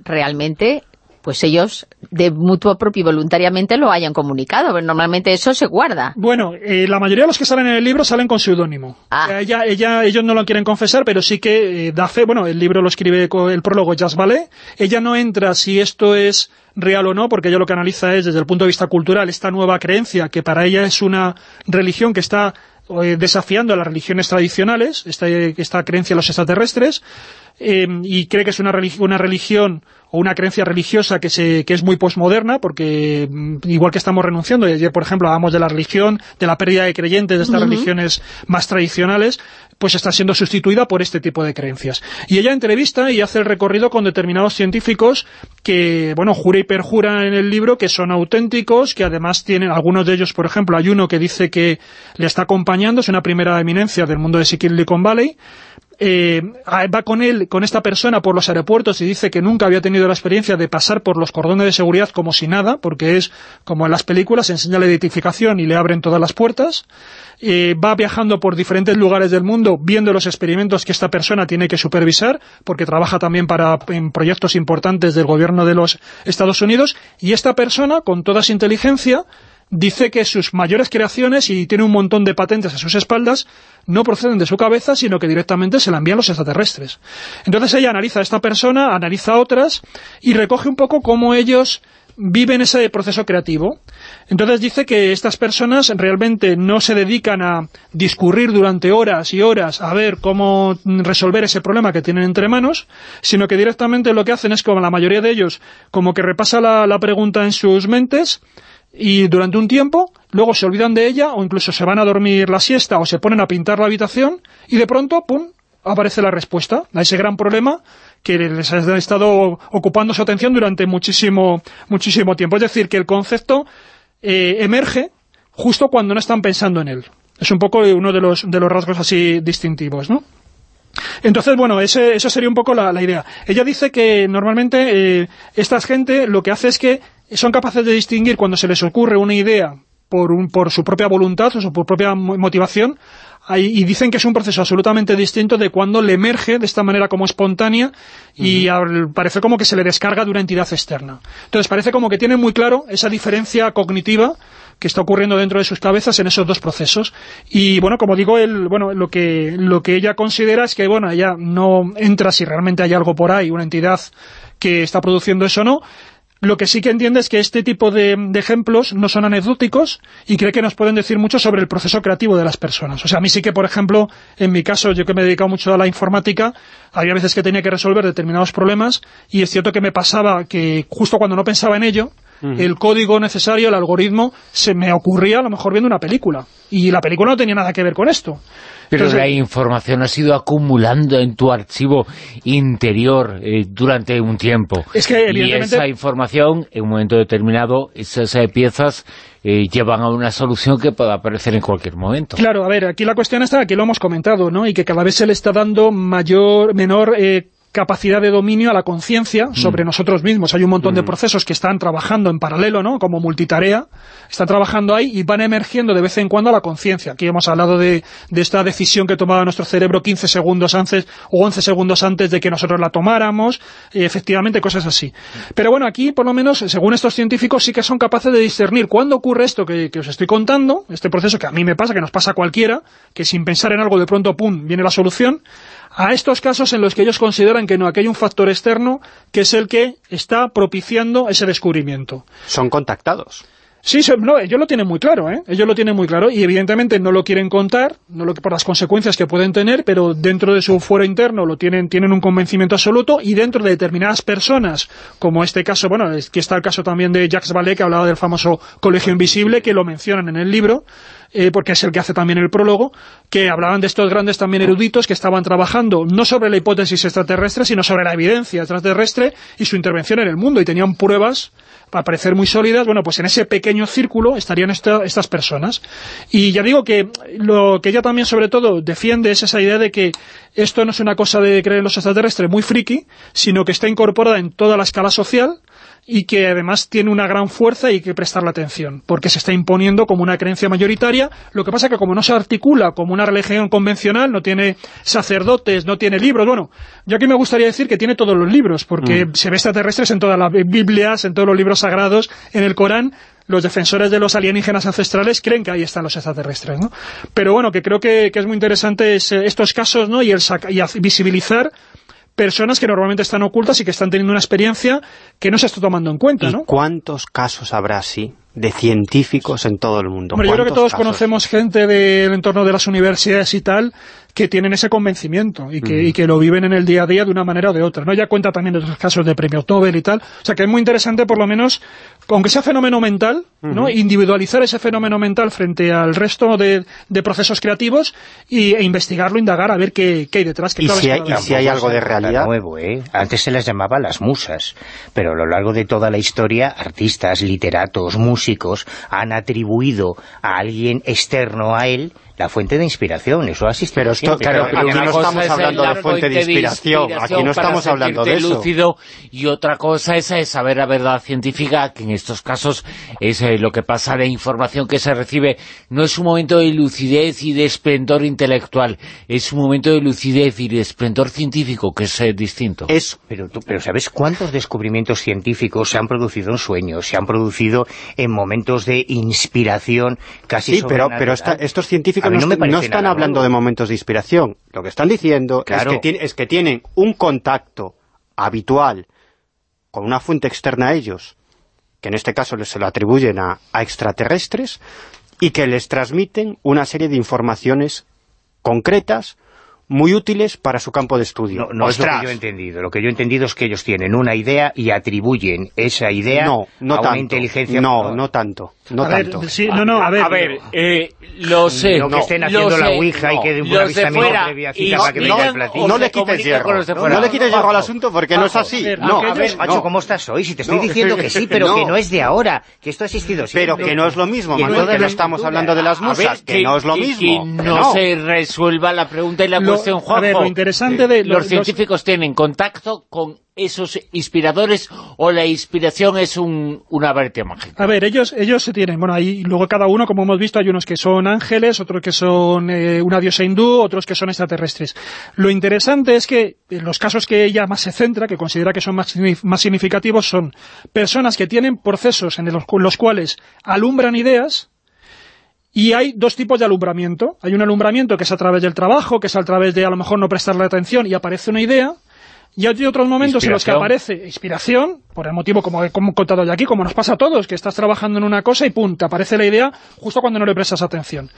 realmente pues ellos de mutuo propio y voluntariamente lo hayan comunicado, pero normalmente eso se guarda. Bueno, eh, la mayoría de los que salen en el libro salen con seudónimo. Ah. Ella, ella, ellos no lo quieren confesar, pero sí que eh, da fe, bueno, el libro lo escribe con el prólogo Jazz Ballet, ella no entra si esto es real o no, porque ella lo que analiza es desde el punto de vista cultural esta nueva creencia, que para ella es una religión que está desafiando a las religiones tradicionales, esta, esta creencia de los extraterrestres, eh, y cree que es una, una religión o una creencia religiosa que, se, que es muy posmoderna, porque mm, igual que estamos renunciando, y ayer por ejemplo hablábamos de la religión, de la pérdida de creyentes de estas religiones más tradicionales, pues está siendo sustituida por este tipo de creencias. Y ella entrevista y hace el recorrido con determinados científicos que, bueno, jura y perjura en el libro que son auténticos, que además tienen, algunos de ellos, por ejemplo, hay uno que dice que le está acompañando, es una primera eminencia del mundo de Silicon Valley, eh, va con él, con esta persona por los aeropuertos y dice que nunca había tenido la experiencia de pasar por los cordones de seguridad como si nada, porque es como en las películas, enseña la identificación y le abren todas las puertas. Eh, va viajando por diferentes lugares del mundo viendo los experimentos que esta persona tiene que supervisar, porque trabaja también para en proyectos importantes del gobierno de los Estados Unidos, y esta persona, con toda su inteligencia, dice que sus mayores creaciones, y tiene un montón de patentes a sus espaldas, no proceden de su cabeza, sino que directamente se la envían los extraterrestres. Entonces ella analiza a esta persona, analiza a otras, y recoge un poco cómo ellos viven ese proceso creativo. Entonces dice que estas personas realmente no se dedican a discurrir durante horas y horas a ver cómo resolver ese problema que tienen entre manos, sino que directamente lo que hacen es como la mayoría de ellos, como que repasa la, la pregunta en sus mentes, y durante un tiempo, luego se olvidan de ella, o incluso se van a dormir la siesta, o se ponen a pintar la habitación, y de pronto, pum, aparece la respuesta a ese gran problema que les ha estado ocupando su atención durante muchísimo, muchísimo tiempo. Es decir, que el concepto eh, emerge justo cuando no están pensando en él. Es un poco uno de los, de los rasgos así distintivos, ¿no? Entonces, bueno, ese, eso sería un poco la, idea. Ella dice que normalmente eh, esta gente lo que hace es que son capaces de distinguir cuando se les ocurre una idea por, un, por su propia voluntad o por propia motivación y dicen que es un proceso absolutamente distinto de cuando le emerge de esta manera como espontánea y parece como que se le descarga de una entidad externa. Entonces parece como que tiene muy claro esa diferencia cognitiva que está ocurriendo dentro de sus cabezas en esos dos procesos. Y bueno, como digo, el, bueno, lo que lo que ella considera es que bueno, ella no entra si realmente hay algo por ahí, una entidad que está produciendo eso o no, lo que sí que entiende es que este tipo de, ejemplos no son anecdóticos y cree que nos pueden decir mucho sobre el proceso creativo de las personas. O sea, a mí sí que, por ejemplo, en mi caso, yo que me he dedicado mucho a la informática, había veces que tenía que resolver determinados problemas y es cierto que me pasaba que justo cuando no pensaba en ello, el código necesario, el algoritmo, se me ocurría a lo mejor viendo una película. Y la película no tenía nada que ver con esto. Pero la información ha sido acumulando en tu archivo interior eh, durante un tiempo. Es que, Y esa información, en un momento determinado, esas eh, piezas eh, llevan a una solución que pueda aparecer en cualquier momento. Claro, a ver, aquí la cuestión está, aquí lo hemos comentado, ¿no? Y que cada vez se le está dando mayor, menor capacidad de dominio a la conciencia mm. sobre nosotros mismos. Hay un montón de mm. procesos que están trabajando en paralelo, ¿no? Como multitarea, están trabajando ahí y van emergiendo de vez en cuando a la conciencia. Aquí hemos hablado de, esta decisión que tomaba nuestro cerebro 15 segundos antes o 11 segundos antes de que nosotros la tomáramos, y efectivamente cosas así. Pero bueno, aquí por lo menos, según estos científicos, sí que son capaces de discernir cuándo ocurre esto que, que os estoy contando, este proceso que a mí me pasa, que nos pasa a cualquiera, que sin pensar en algo de pronto, pum, viene la solución, a estos casos en los que ellos consideran que no, que hay un factor externo que es el que está propiciando ese descubrimiento. Son contactados. Sí, no, ellos lo tienen muy claro, ¿eh? Ellos lo tienen muy claro y evidentemente no lo quieren contar, no lo, por las consecuencias que pueden tener, pero dentro de su fuero interno lo tienen, tienen un convencimiento absoluto y dentro de determinadas personas, como este caso, bueno, que está el caso también de Jacques Vallée, que hablaba del famoso Colegio Invisible, que lo mencionan en el libro, eh, porque es el que hace también el prólogo, que hablaban de estos grandes también eruditos que estaban trabajando no sobre la hipótesis extraterrestre, sino sobre la evidencia extraterrestre y su intervención en el mundo, y tenían pruebas para parecer muy sólidas, bueno, pues en ese pequeño círculo estarían estas personas. Y ya digo que lo que ella también sobre todo defiende es esa idea de que esto no es una cosa de creer en los extraterrestres muy friki, sino que está incorporada en toda la escala social, y que además tiene una gran fuerza y hay que prestarle atención, porque se está imponiendo como una creencia mayoritaria, lo que pasa que como no se articula como una religión convencional, no tiene sacerdotes, no tiene libros, bueno, yo aquí me gustaría decir que tiene todos los libros, porque mm. se ve extraterrestres en todas las Biblias, en todos los libros sagrados, en el Corán, los defensores de los alienígenas ancestrales creen que ahí están los extraterrestres, ¿no? Pero bueno, que creo que, es muy interesante estos casos, ¿no? Y, el y visibilizar personas que normalmente están ocultas y que están teniendo una experiencia que no se está tomando en cuenta, ¿no? cuántos casos habrá así de científicos en todo el mundo? yo creo que todos conocemos gente del entorno de las universidades y tal que tienen ese convencimiento y que, y que lo viven en el día a día de una manera o de otra. ¿no? Ya cuenta también de los casos de premios Nobel y tal. O sea que es muy interesante por lo menos, aunque sea fenómeno mental, ¿no? individualizar ese fenómeno mental frente al resto de, de procesos creativos y, e investigarlo, indagar, a ver qué, qué hay detrás. y, si hay, si hay, algo de realidad. Nuevo, ¿eh? Antes se les llamaba las musas, pero a lo largo de toda la historia, artistas, literatos, músicos han atribuido a alguien externo a él la fuente de inspiración, eso asiste. Pero esto, claro, aquí no estamos hablando de fuente de inspiración, aquí no estamos hablando de eso. Lúcido, y otra cosa es, saber la verdad científica, que en estos casos es eh, lo que pasa de información que se recibe, no es un momento de lucidez y de esplendor intelectual, es un momento de lucidez y de esplendor científico, que es eh, distinto. Es, pero, tú, pero ¿sabes cuántos descubrimientos científicos se han producido en sueños, se han producido en momentos de inspiración casi Sí, pero, pero estos científicos no, están hablando de momentos de inspiración. Lo que están diciendo es, que tienen un contacto habitual con una fuente externa a ellos, que en este caso se lo atribuyen a, a extraterrestres, y que les transmiten una serie de informaciones concretas muy útiles para su campo de estudio. No, es lo que yo he entendido. Lo que yo he entendido es que ellos tienen una idea y atribuyen esa idea no, no a tanto. una inteligencia... No, no tanto. No tanto. no, no, a ver, a ver eh, lo sé. No que estén haciendo la ouija y que de un avisamiento previa cita para que venga el platillo. No le quites hierro. No le quites hierro al asunto porque no es así. No, a ver, macho, ¿cómo estás hoy? Si te estoy diciendo que sí, *laughs* pero que no es de ahora, que esto ha existido siempre. Pero que no es lo mismo, Manuel, que no estamos hablando de las musas, que no es lo mismo. Que no se resuelva la pregunta y la cuestión, Juanjo interesante de... Los, científicos tienen contacto con esos inspiradores o la inspiración es un, una varita mágica? A ver, ellos ellos se tienen, bueno, ahí luego cada uno, como hemos visto, hay unos que son ángeles, otros que son eh, una diosa hindú, otros que son extraterrestres. Lo interesante es que en los casos que ella más se centra, que considera que son más, más significativos, son personas que tienen procesos en los, los cuales alumbran ideas, y hay dos tipos de alumbramiento. Hay un alumbramiento que es a través del trabajo, que es a través de a lo mejor no prestarle atención y aparece una idea, y hay otros momentos en los que aparece inspiración, por el motivo como he contado ya aquí, como nos pasa a todos, que estás trabajando en una cosa y pum, te aparece la idea justo cuando no le prestas atención.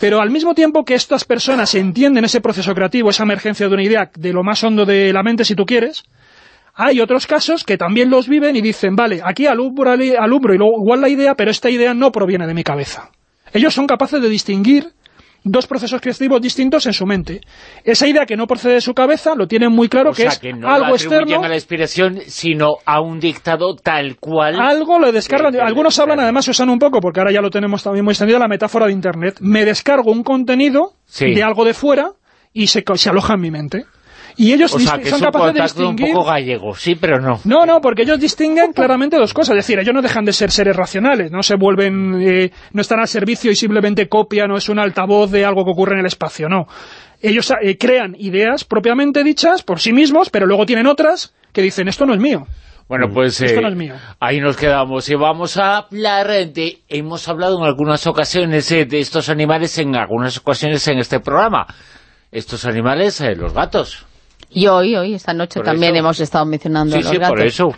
Pero al mismo tiempo que estas personas entienden ese proceso creativo, esa emergencia de una idea de lo más hondo de la mente, si tú quieres, hay otros casos que también los viven y dicen, vale, aquí alumbro, alumbro y luego igual la idea, pero esta idea no proviene de mi cabeza. Ellos son capaces de distinguir dos procesos creativos distintos en su mente. Esa idea que no procede de su cabeza lo tienen muy claro que es algo externo. a la inspiración, sino a un dictado tal cual. Algo lo descargan. Algunos hablan, además usan un poco, porque ahora ya lo tenemos también muy extendido, la metáfora de Internet. Me descargo un contenido de algo de fuera y se aloja en mi mente. Y ellos o sea, que son capaces de distinguir... un poco gallego, sí, pero no. No, no, porque ellos distinguen claramente dos cosas. Es decir, ellos no dejan de ser seres racionales, no se vuelven... Eh, no están al servicio y simplemente copian o es un altavoz de algo que ocurre en el espacio, no. Ellos eh, crean ideas propiamente dichas por sí mismos, pero luego tienen otras que dicen, esto no es mío. Bueno, pues Esto no es mío. ahí nos quedamos y vamos a hablar de... Hemos hablado en algunas ocasiones eh, de estos animales, en algunas ocasiones en este programa. Estos animales, los gatos. Y hoy, hoy, esta noche también hemos estado mencionando sí, los sí, por eso.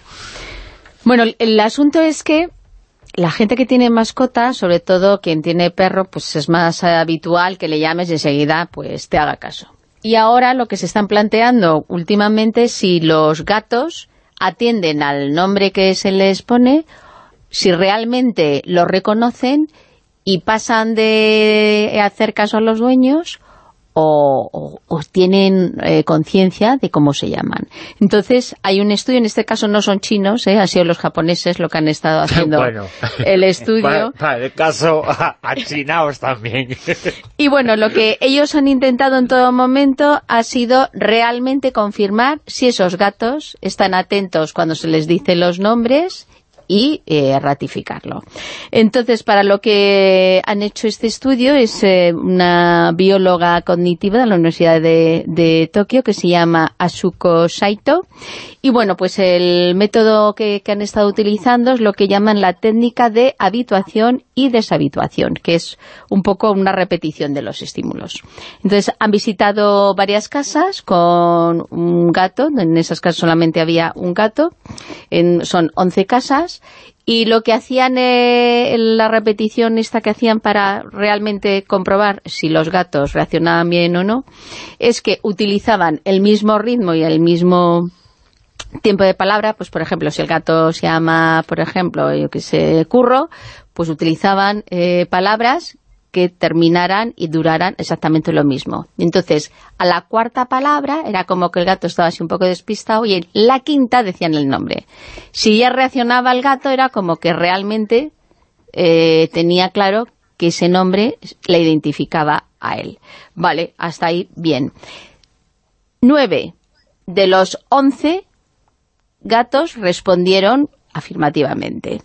Bueno, el asunto es que la gente que tiene mascota, sobre todo quien tiene perro, pues es más habitual que le llames y enseguida pues te haga caso. Y ahora lo que se están planteando últimamente es si los gatos atienden al nombre que se les pone, si realmente lo reconocen y pasan de hacer caso a los dueños o, tienen eh, conciencia de cómo se llaman. Entonces, hay un estudio, en este caso no son chinos, ¿eh? han sido los japoneses lo que han estado *laughs* haciendo el estudio. *laughs* Para, el caso a, chinaos también. *laughs* y bueno, lo que ellos han intentado en todo momento ha sido realmente confirmar si esos gatos están atentos cuando se les dice los nombres y eh, ratificarlo. Entonces, para lo que han hecho este estudio es eh, una bióloga cognitiva de la Universidad de, Tokio que se llama Asuko Saito y bueno, pues el método que, que han estado utilizando es lo que llaman la técnica de habituación y deshabituación, que es un poco una repetición de los estímulos. Entonces, han visitado varias casas con un gato, en esas casas solamente había un gato, en, son 11 casas, y lo que hacían eh, la repetición esta que hacían para realmente comprobar si los gatos reaccionaban bien o no, es que utilizaban el mismo ritmo y el mismo tiempo de palabra, pues por ejemplo, si el gato se llama, por ejemplo, yo que sé, curro, pues utilizaban eh, palabras que terminaran y duraran exactamente lo mismo. Entonces, a la cuarta palabra era como que el gato estaba así un poco despistado y en la quinta decían el nombre. Si ya reaccionaba el gato era como que realmente eh, tenía claro que ese nombre le identificaba a él. Vale, hasta ahí bien. Nueve de los once gatos respondieron afirmativamente.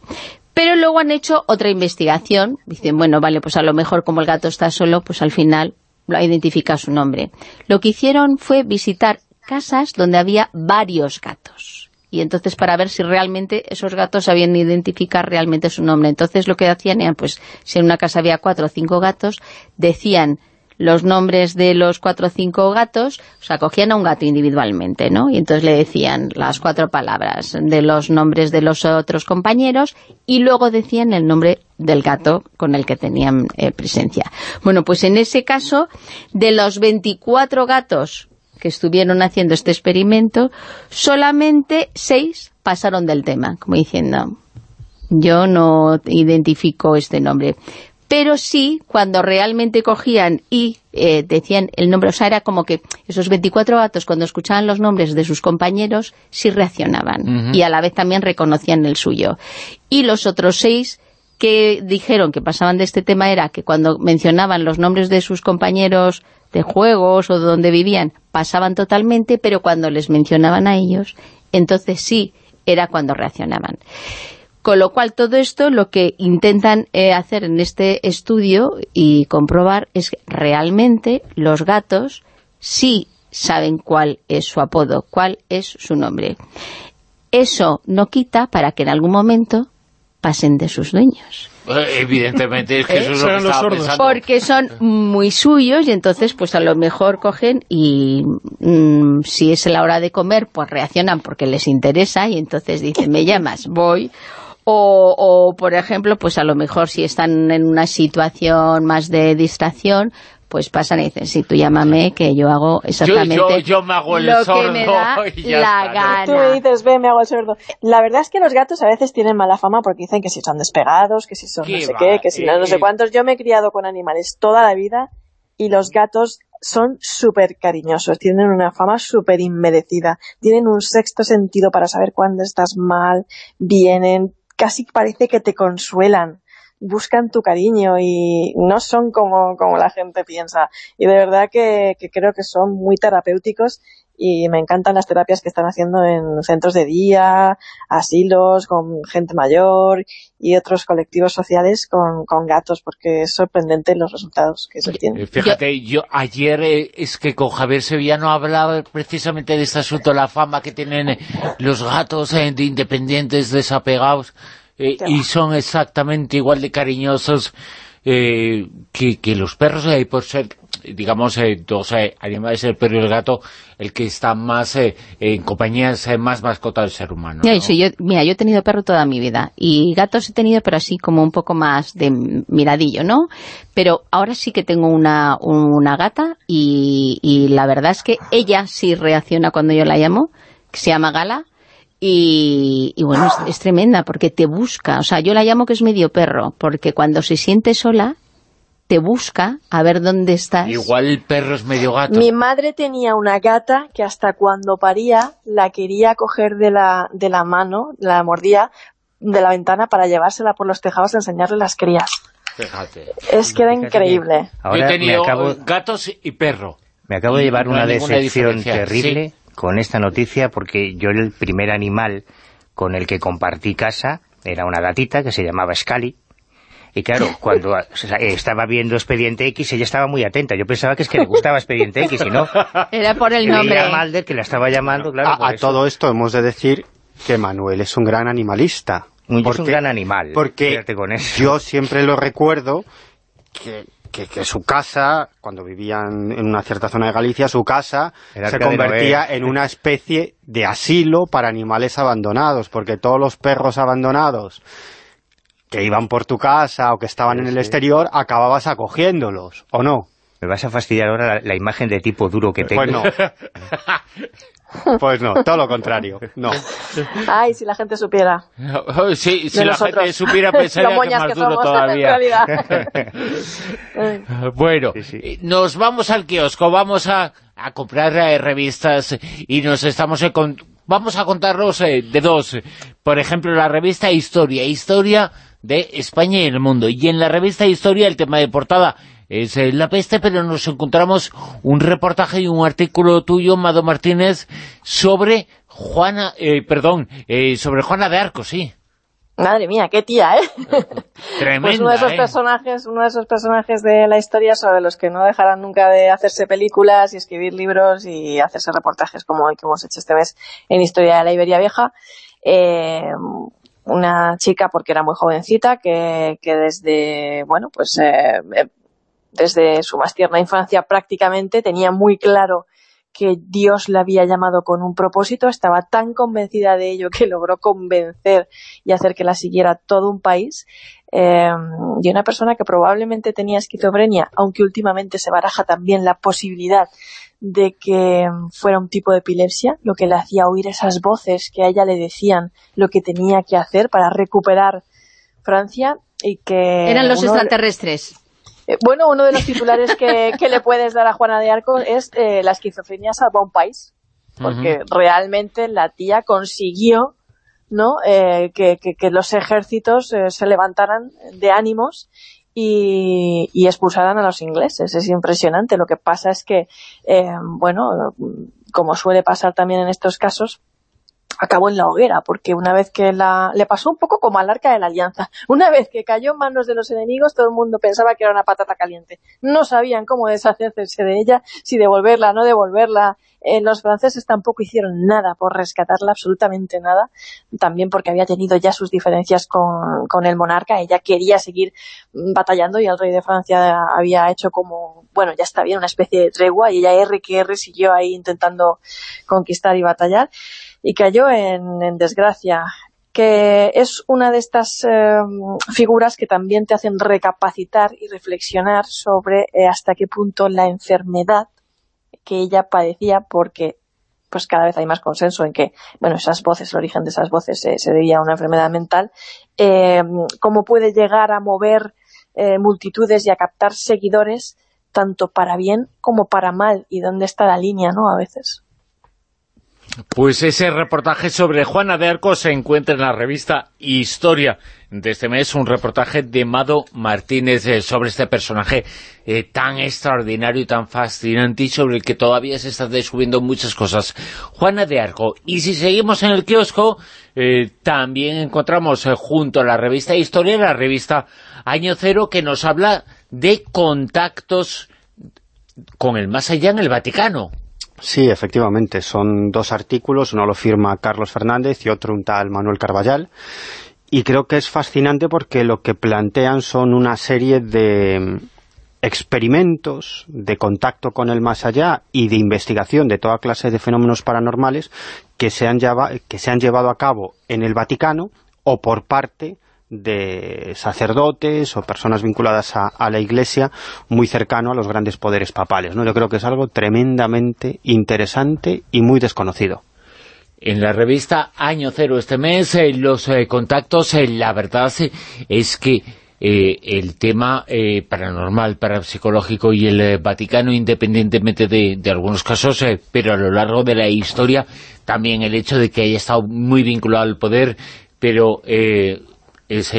Pero luego han hecho otra investigación. Dicen, bueno, vale, pues a lo mejor como el gato está solo, pues al final lo identifica su nombre. Lo que hicieron fue visitar casas donde había varios gatos. Y entonces para ver si realmente esos gatos sabían identificar realmente su nombre. Entonces lo que hacían era, pues, si en una casa había cuatro o cinco gatos, decían los nombres de los cuatro o cinco gatos, o sea, cogían a un gato individualmente, ¿no? Y entonces le decían las cuatro palabras de los nombres de los otros compañeros y luego decían el nombre del gato con el que tenían eh, presencia. Bueno, pues en ese caso, de los 24 gatos que estuvieron haciendo este experimento, solamente seis pasaron del tema, como diciendo, yo no identifico este nombre pero sí cuando realmente cogían y eh, decían el nombre, o sea, era como que esos 24 gatos cuando escuchaban los nombres de sus compañeros sí reaccionaban y a la vez también reconocían el suyo. Y los otros seis que dijeron que pasaban de este tema era que cuando mencionaban los nombres de sus compañeros de juegos o de donde vivían, pasaban totalmente, pero cuando les mencionaban a ellos, entonces sí era cuando reaccionaban. Con lo cual, todo esto lo que intentan eh, hacer en este estudio y comprobar es que realmente los gatos sí saben cuál es su apodo, cuál es su nombre. Eso no quita para que en algún momento pasen de sus dueños. Eh, evidentemente, es que *laughs* eso es lo que estaba pensando. Porque son muy suyos y entonces pues a lo mejor cogen y mm, si es la hora de comer, pues reaccionan porque les interesa y entonces dicen, me llamas, voy o, por ejemplo, pues a lo mejor si están en una situación más de distracción, pues pasan y dicen, sí, tú llámame, que yo hago exactamente yo, yo, me hago el lo sordo que me da *laughs* la gana. Tú dices, ve, me hago el sordo. La verdad es que los gatos a veces tienen mala fama porque dicen que si son despegados, que si son no sé qué, que si no, no sé cuántos. Yo me he criado con animales toda la vida y los gatos son súper cariñosos, tienen una fama súper inmerecida, tienen un sexto sentido para saber cuándo estás mal, vienen, casi parece que te consuelan, buscan tu cariño y no son como, como la gente piensa. Y de verdad que, que creo que son muy terapéuticos y me encantan las terapias que están haciendo en centros de día, asilos, con gente mayor y otros colectivos sociales con, con gatos, porque es sorprendente los resultados que se obtienen. Fíjate, yo ayer eh, es que con Javier Sevillano hablaba precisamente de este asunto, la fama que tienen los gatos eh, de independientes desapegados, eh, y son exactamente igual de cariñosos eh, que, que, los perros, eh, por ser, digamos, eh, dos eh, animales, el perro y el gato, el que está más eh, en compañía es eh, más mascota del ser humano. ¿no? sí, yo, mira, yo he tenido perro toda mi vida y gatos he tenido, pero así como un poco más de miradillo, ¿no? Pero ahora sí que tengo una, una gata y, y la verdad es que ella sí reacciona cuando yo la llamo, que se llama Gala, y, y bueno, es, es, tremenda porque te busca. O sea, yo la llamo que es medio perro, porque cuando se siente sola, te busca a ver dónde estás. Igual el perro es medio gato. Mi madre tenía una gata que hasta cuando paría la quería coger de la, de la mano, la mordía de la ventana para llevársela por los tejados a enseñarle las crías. Fíjate. Es que era increíble. Ahora Yo he tenido acabo... gatos y perro. Me acabo de llevar una decepción terrible. ¿Sí? Con esta noticia porque yo el primer animal con el que compartí casa era una gatita que se llamaba Scali. Y claro, *laughs* cuando estaba viendo Expediente X, ella estaba muy atenta. Yo pensaba que es que le gustaba Expediente X, y no... *laughs* Era por el nombre. Era Malder que la estaba llamando, claro. A, a todo esto hemos de decir que Manuel es un gran animalista. Porque, es un gran animal. Porque con eso. yo siempre lo recuerdo que que, que, su casa, cuando vivían en una cierta zona de Galicia, su casa Era se convertía en una especie de asilo para animales abandonados, porque todos los perros abandonados que iban por tu casa o que estaban sí, en el sí. exterior, acababas acogiéndolos, ¿o no? Me vas a fastidiar ahora la, la imagen de tipo duro que tengo. Pues no. *laughs* *laughs* Pues no, todo lo contrario, no. *laughs* Ay, si la gente supiera. Sí, si la nosotros. gente supiera *laughs* pensaría que es más que duro somos, todavía. bueno, sí, sí. nos vamos al kiosco, vamos a, a comprar eh, revistas y nos estamos... Eh, con, vamos a contarlos eh, de dos. Por ejemplo, la revista Historia, Historia de España y el mundo. Y en la revista Historia el tema de portada es eh, la peste, pero nos encontramos un reportaje y un artículo tuyo, Mado Martínez, sobre Juana, eh, perdón, eh, sobre Juana de Arco, sí. Madre mía, qué tía, ¿eh? *laughs* Tremenda, pues uno de esos ¿eh? personajes, uno de esos personajes de la historia sobre los que no dejarán nunca de hacerse películas y escribir libros y hacerse reportajes como el que hemos hecho este mes en Historia de la Iberia Vieja. Eh, una chica, porque era muy jovencita, que, que desde, bueno, pues eh, desde su más tierna infancia prácticamente tenía muy claro que Dios la había llamado con un propósito, estaba tan convencida de ello que logró convencer y hacer que la siguiera todo un país, eh, y una persona que probablemente tenía esquizofrenia, aunque últimamente se baraja también la posibilidad de que fuera un tipo de epilepsia, lo que le hacía oír esas voces que a ella le decían lo que tenía que hacer para recuperar Francia y que... Eran los uno... extraterrestres. Eh, bueno, uno de los titulares que, *laughs* que, le puedes dar a Juana de Arco es eh, la esquizofrenia salva un país, porque uh -huh. realmente la tía consiguió no eh, que, que, que, los ejércitos eh, se levantaran de ánimos y, y, expulsaran a los ingleses. Es impresionante. Lo que pasa es que, eh, bueno, como suele pasar también en estos casos, acabó en la hoguera, porque una vez que la... le pasó un poco como al arca de la alianza. *laughs* Una vez que cayó en manos de los enemigos, todo el mundo pensaba que era una patata caliente. No sabían cómo deshacerse de ella, si devolverla, no devolverla. Eh, los franceses tampoco hicieron nada por rescatarla, absolutamente nada. También porque había tenido ya sus diferencias con, con el monarca. Ella quería seguir batallando y el rey de Francia había hecho como, bueno, ya está bien, una especie de tregua y ella R que R siguió ahí intentando conquistar y batallar y cayó en, desgracia que es una de estas eh, figuras que también te hacen recapacitar y reflexionar sobre eh, hasta qué punto la enfermedad que ella padecía, porque pues cada vez hay más consenso en que, bueno, esas voces, el origen de esas voces se debía a una enfermedad mental, eh, cómo puede llegar a mover eh, multitudes y a captar seguidores, tanto para bien como para mal, y dónde está la línea, ¿no?, a veces. Pues ese reportaje sobre Juana de Arco se encuentra en la revista Historia de este mes, un reportaje de Mado Martínez eh, sobre este personaje eh, tan extraordinario y tan fascinante y sobre el que todavía se están descubriendo muchas cosas. Juana de Arco. Y si seguimos en el kiosco, eh, también encontramos junto a la revista Historia, la revista Año Cero, que nos habla de contactos con el más allá en el Vaticano. Sí, efectivamente, son dos artículos, uno lo firma Carlos Fernández y otro un tal Manuel Carballal, y creo que es fascinante porque lo que plantean son una serie de experimentos de contacto con el más allá y de investigación de toda clase de fenómenos paranormales que se han, que se han llevado a cabo en el Vaticano o por parte de sacerdotes o personas vinculadas a, a, la Iglesia muy cercano a los grandes poderes papales. ¿no? Yo creo que es algo tremendamente interesante y muy desconocido. En la revista Año Cero este mes, eh, los eh, contactos, eh, la verdad es que eh, el tema eh, paranormal, parapsicológico y el eh, Vaticano, independientemente de, de algunos casos, pero a lo largo de la historia, también el hecho de que haya estado muy vinculado al poder, pero es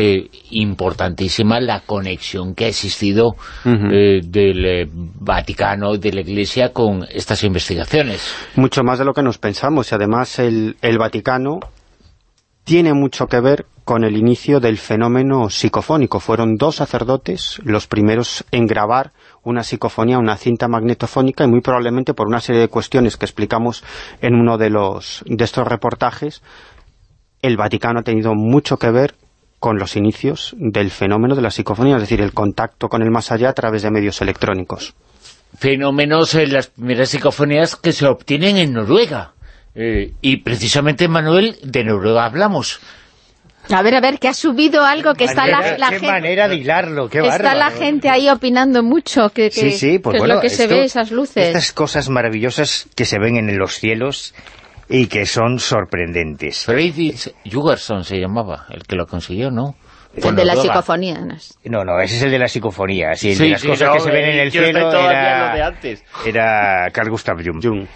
importantísima la conexión que ha existido del Vaticano, de la Iglesia, con estas investigaciones. Mucho más de lo que nos pensamos, y además el, el Vaticano tiene mucho que ver con el inicio del fenómeno psicofónico. Fueron dos sacerdotes los primeros en grabar una psicofonía, una cinta magnetofónica, y muy probablemente por una serie de cuestiones que explicamos en uno de, los, de estos reportajes, el Vaticano ha tenido mucho que ver con los inicios del fenómeno de la psicofonía, es decir, el contacto con el más allá a través de medios electrónicos. Fenómenos en las primeras psicofonías que se obtienen en Noruega. Eh, y precisamente, Manuel, de Noruega hablamos. A ver, a ver, que ha subido algo que está la, gente... Qué manera de hilarlo, qué Está la gente ahí opinando mucho, que, que, sí, sí, pues que es lo que se ve, esas luces. Estas cosas maravillosas que se ven en los cielos y que son sorprendentes. Fredrik Jugerson se llamaba, el que lo consiguió, ¿no? El de la psicofonía. No, no, ese es el de la psicofonía. Sí, el de las cosas que se ven en el cielo era, era Carl Gustav Jung.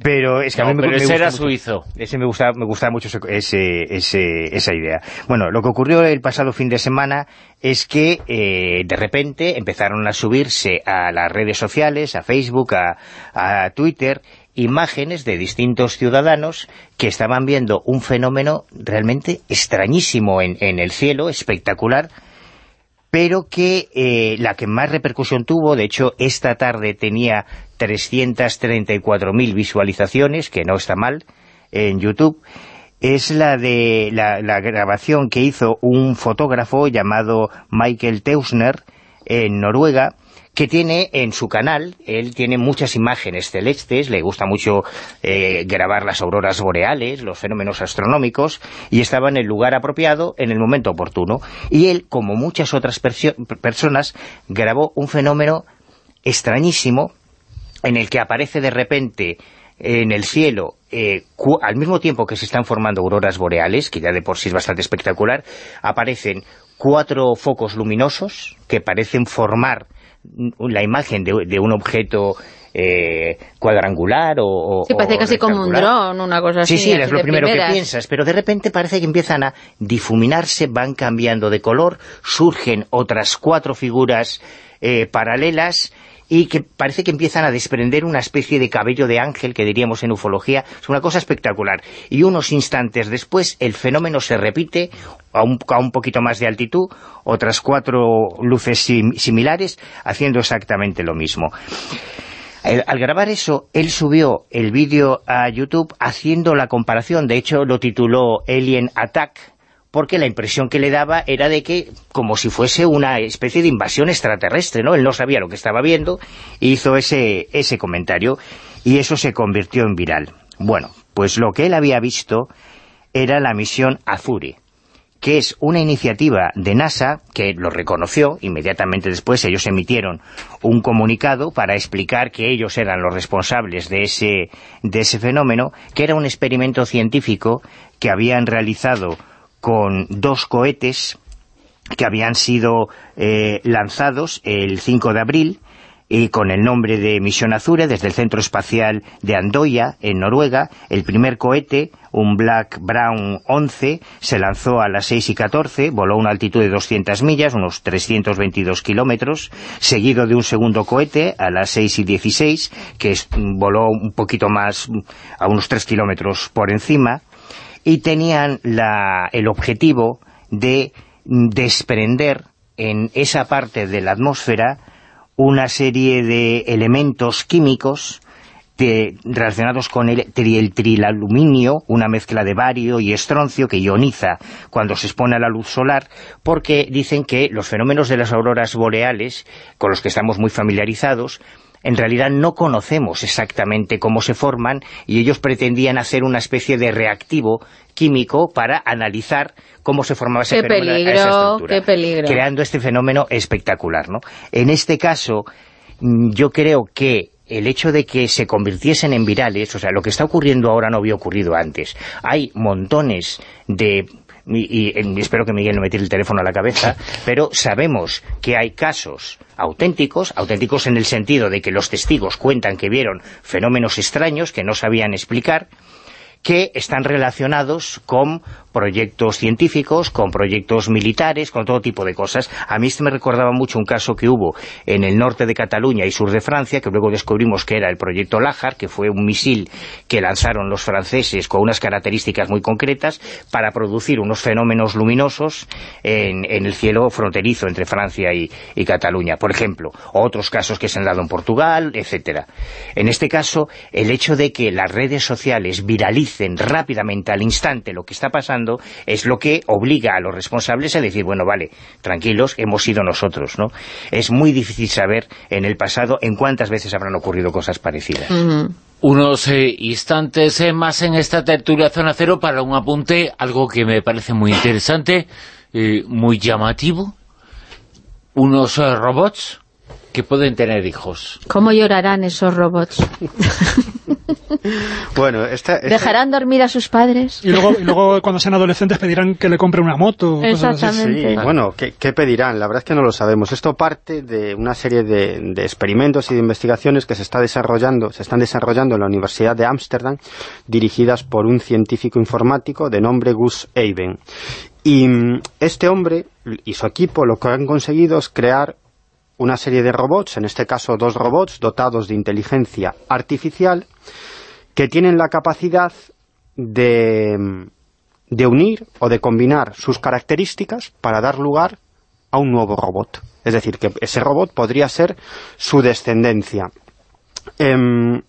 Pero es que a mí me, me ese era mucho, suizo. Ese me gusta, me gusta mucho ese, ese, esa idea. Bueno, lo que ocurrió el pasado fin de semana es que eh, de repente empezaron a subirse a las redes sociales, a Facebook, a, a Twitter, imágenes de distintos ciudadanos que estaban viendo un fenómeno realmente extrañísimo en, en el cielo, espectacular, pero que eh, la que más repercusión tuvo, de hecho esta tarde tenía 334.000 visualizaciones, que no está mal, en YouTube, es la de la, la, grabación que hizo un fotógrafo llamado Michael Teusner en Noruega, que tiene en su canal, él tiene muchas imágenes celestes, le gusta mucho eh, grabar las auroras boreales, los fenómenos astronómicos, y estaba en el lugar apropiado, en el momento oportuno. Y él, como muchas otras personas, grabó un fenómeno extrañísimo, en el que aparece de repente en el cielo, eh, al mismo tiempo que se están formando auroras boreales, que ya de por sí es bastante espectacular, aparecen cuatro focos luminosos que parecen formar la imagen de, de un objeto eh, cuadrangular o, Sí, parece o casi como un dron, una cosa así. Sí, sí, es lo primero primeras. que piensas, pero de repente parece que empiezan a difuminarse, van cambiando de color, surgen otras cuatro figuras eh, paralelas y que parece que empiezan a desprender una especie de cabello de ángel, que diríamos en ufología, es una cosa espectacular. Y unos instantes después el fenómeno se repite a un, a un poquito más de altitud, otras cuatro luces sim, similares, haciendo exactamente lo mismo. Al grabar eso, él subió el vídeo a YouTube haciendo la comparación, de hecho lo tituló Alien Attack, porque la impresión que le daba era de que, como si fuese una especie de invasión extraterrestre, ¿no? Él no sabía lo que estaba viendo, hizo ese, ese comentario, y eso se convirtió en viral. Bueno, pues lo que él había visto era la misión Azure, que es una iniciativa de NASA que lo reconoció, inmediatamente después ellos emitieron un comunicado para explicar que ellos eran los responsables de ese, de ese fenómeno, que era un experimento científico que habían realizado con dos cohetes que habían sido eh, lanzados el 5 de abril y con el nombre de Misión Azure desde el Centro Espacial de Andoya, en Noruega. El primer cohete, un Black Brown 11, se lanzó a las 6 y 14, voló a una altitud de 200 millas, unos 322 kilómetros, seguido de un segundo cohete a las 6 y 16, que es, voló un poquito más, a unos 3 kilómetros por encima, y tenían la, el objetivo de desprender en esa parte de la atmósfera una serie de elementos químicos relacionados con el, el, trilaluminio, una mezcla de bario y estroncio que ioniza cuando se expone a la luz solar, porque dicen que los fenómenos de las auroras boreales, con los que estamos muy familiarizados, en realidad no conocemos exactamente cómo se forman y ellos pretendían hacer una especie de reactivo químico para analizar cómo se formaba ese qué fenómeno peligro, esa estructura, qué peligro. creando este fenómeno espectacular. ¿no? En este caso, mm, yo creo que el hecho de que se convirtiesen en virales, o sea, lo que está ocurriendo ahora no había ocurrido antes. Hay montones de y, y, espero que Miguel no me tire el teléfono a la cabeza, *laughs* pero sabemos que hay casos auténticos, auténticos en el sentido de que los testigos cuentan que vieron fenómenos extraños que no sabían explicar, que están relacionados con proyectos científicos, con proyectos militares, con todo tipo de cosas. A mí este me recordaba mucho un caso que hubo en el norte de Cataluña y sur de Francia, que luego descubrimos que era el proyecto Lajar, que fue un misil que lanzaron los franceses con unas características muy concretas para producir unos fenómenos luminosos en, el cielo fronterizo entre Francia y Cataluña, por ejemplo. Otros casos que se han dado en Portugal, etcétera. En este caso, el hecho de que las redes sociales viralicen rápidamente al instante lo que está pasando es lo que obliga a los responsables a decir, bueno, vale, tranquilos, hemos sido nosotros, ¿no? Es muy difícil saber en el pasado en cuántas veces habrán ocurrido cosas parecidas. Uh -huh. Unos eh, instantes eh, más en esta tertulia Zona Cero para un apunte, algo que me parece muy interesante, eh, muy llamativo, unos robots que pueden tener hijos. ¿Cómo llorarán esos robots? *laughs* *laughs* bueno, esta, esta... ¿Dejarán dormir a sus padres? Y luego, y luego cuando sean adolescentes pedirán que le compre una moto. Exactamente. Sí, bueno, ¿qué, ¿qué, pedirán? La verdad es que no lo sabemos. Esto parte de una serie de, de, experimentos y de investigaciones que se está desarrollando, se están desarrollando en la Universidad de Ámsterdam, dirigidas por un científico informático de nombre Gus Eiben. Y este hombre y su equipo lo que han conseguido es crear una serie de robots, en este caso dos robots dotados de inteligencia artificial, que tienen la capacidad de, de unir o de combinar sus características para dar lugar a un nuevo robot. Es decir, que ese robot podría ser su descendencia. Eh,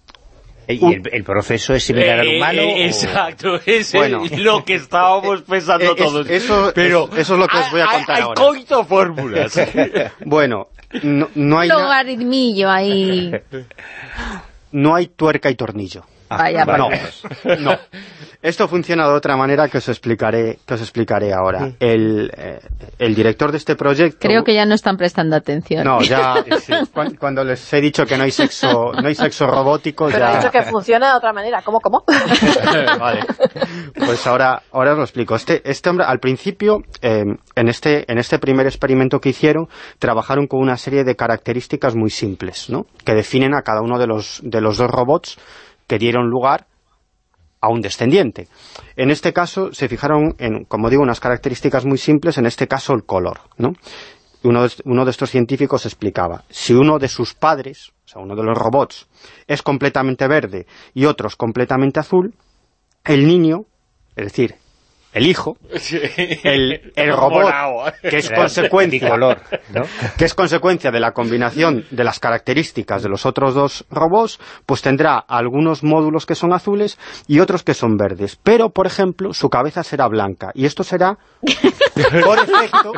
¿Y el, el, proceso es similar al humano? Eh, exacto, *laughs* es bueno, lo que estábamos pensando es, todos. Eso, Pero es, eso es lo que os voy a contar hay, ahora. Hay coito fórmulas. *laughs* bueno, no, no hay... Logaritmillo ahí. *laughs* No hay tuerca y tornillo. Vaya, no, no. Esto funciona de otra manera que os explicaré, que os explicaré ahora. El, eh, el director de este proyecto... Creo que ya no están prestando atención. No, ya *laughs* sí. cuando, cuando, les he dicho que no hay sexo, no hay sexo robótico, Pero ya... he dicho que funciona de otra manera. ¿Cómo, cómo? *laughs* vale. Pues ahora, ahora os lo explico. Este, este hombre, al principio, eh, en, este, en este primer experimento que hicieron, trabajaron con una serie de características muy simples, ¿no? Que definen a cada uno de los, de los dos robots que dieron lugar a un descendiente. En este caso se fijaron en, como digo, unas características muy simples, en este caso el color, ¿no? Uno de, estos científicos explicaba, si uno de sus padres, o sea, uno de los robots, es completamente verde y otro completamente azul, el niño, es decir, el hijo, el, el robot, que es *laughs* consecuencia color, ¿no? que es consecuencia de la combinación de las características de los otros dos robots, pues tendrá algunos módulos que son azules y otros que son verdes. Pero, por ejemplo, su cabeza será blanca. Y esto será, *laughs* por efecto...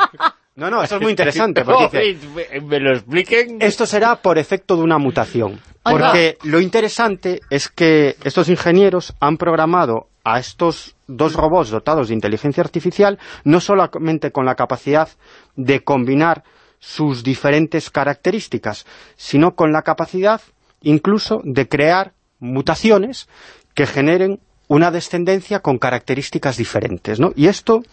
No, no, esto es muy interesante. Porque dice, *laughs* ¿Me lo expliquen? Esto será por efecto de una mutación. Porque lo interesante es que estos ingenieros han programado a estos dos robots dotados de inteligencia artificial no solamente con la capacidad de combinar sus diferentes características, sino con la capacidad incluso de crear mutaciones que generen una descendencia con características diferentes, ¿no? Y esto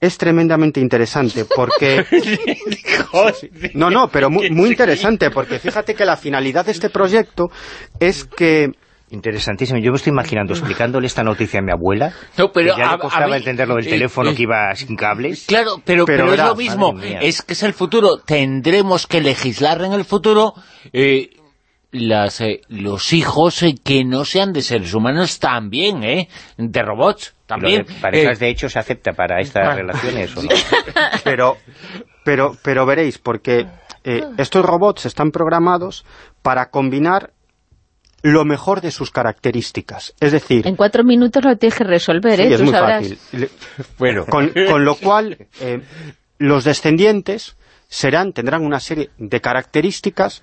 es tremendamente interesante porque... *laughs* no, no, pero muy, *laughs* muy interesante porque fíjate que la finalidad de este proyecto es que Interesantísimo. Yo me estoy imaginando explicándole esta noticia a mi abuela. No, pero que ya a, le costaba a mí, entenderlo del eh, teléfono eh, que iba sin cables. Claro, pero, Pero pero, es lo mismo. Es que es el futuro. Tendremos que legislar en el futuro eh, las, eh, los hijos eh, que no sean de seres humanos también, ¿eh? De robots también. De parejas Eh, de hecho se acepta para estas Ah. relaciones o no. *laughs* pero, pero, pero veréis, porque eh, estos robots están programados para combinar lo mejor de sus características. Es decir... En cuatro minutos lo tienes que resolver, sí, ¿eh? es Tú muy sabrás. fácil. *laughs* Bueno. Con, con lo cual, eh, los descendientes serán, tendrán una serie de características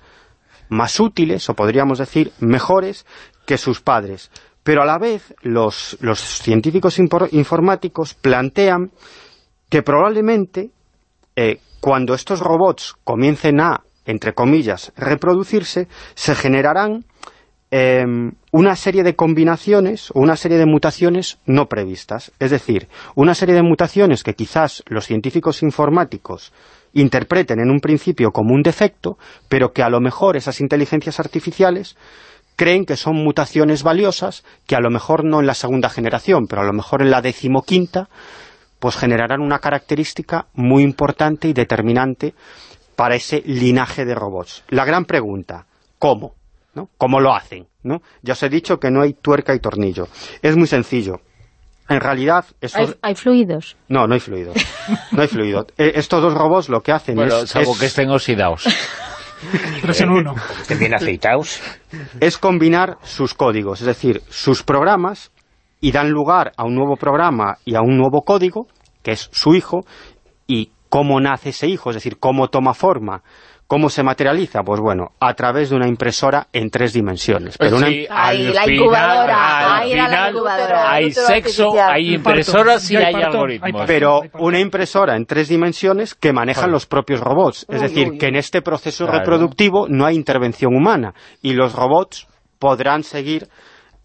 más útiles, o podríamos decir, mejores que sus padres. Pero a la vez, los, los científicos informáticos plantean que probablemente eh, cuando estos robots comiencen a, entre comillas, reproducirse, se generarán eh, una serie de combinaciones o una serie de mutaciones no previstas. Es decir, una serie de mutaciones que quizás los científicos informáticos interpreten en un principio como un defecto, pero que a lo mejor esas inteligencias artificiales creen que son mutaciones valiosas, que a lo mejor no en la segunda generación, pero a lo mejor en la decimoquinta, pues generarán una característica muy importante y determinante para ese linaje de robots. La gran pregunta, ¿cómo? ¿No? ¿Cómo lo hacen? ¿no? Ya os he dicho que no hay tuerca y tornillo. Es muy sencillo. En realidad... Estos... ¿Hay, hay fluidos? No, no hay fluido. No hay fluido. *laughs* Eh, estos dos robots lo que hacen Bueno, es... salvo es- que estén oxidados. *laughs* Tres en uno. Estén bien aceitados. es combinar sus códigos, es decir, sus programas, y dan lugar a un nuevo programa y a un nuevo código, que es su hijo, y cómo nace ese hijo, es decir, cómo toma forma, cómo se materializa, pues bueno, a través de una impresora en tres dimensiones. Pero una, Sí, Ay, al la final- incubadora, al la incubadora. Hay sexo, artificial. hay impresoras y hay hay parto, hay algoritmos. pero una impresora en tres dimensiones que manejan los propios robots. Es decir, que en este proceso Claro. reproductivo no hay intervención humana y los robots podrán seguir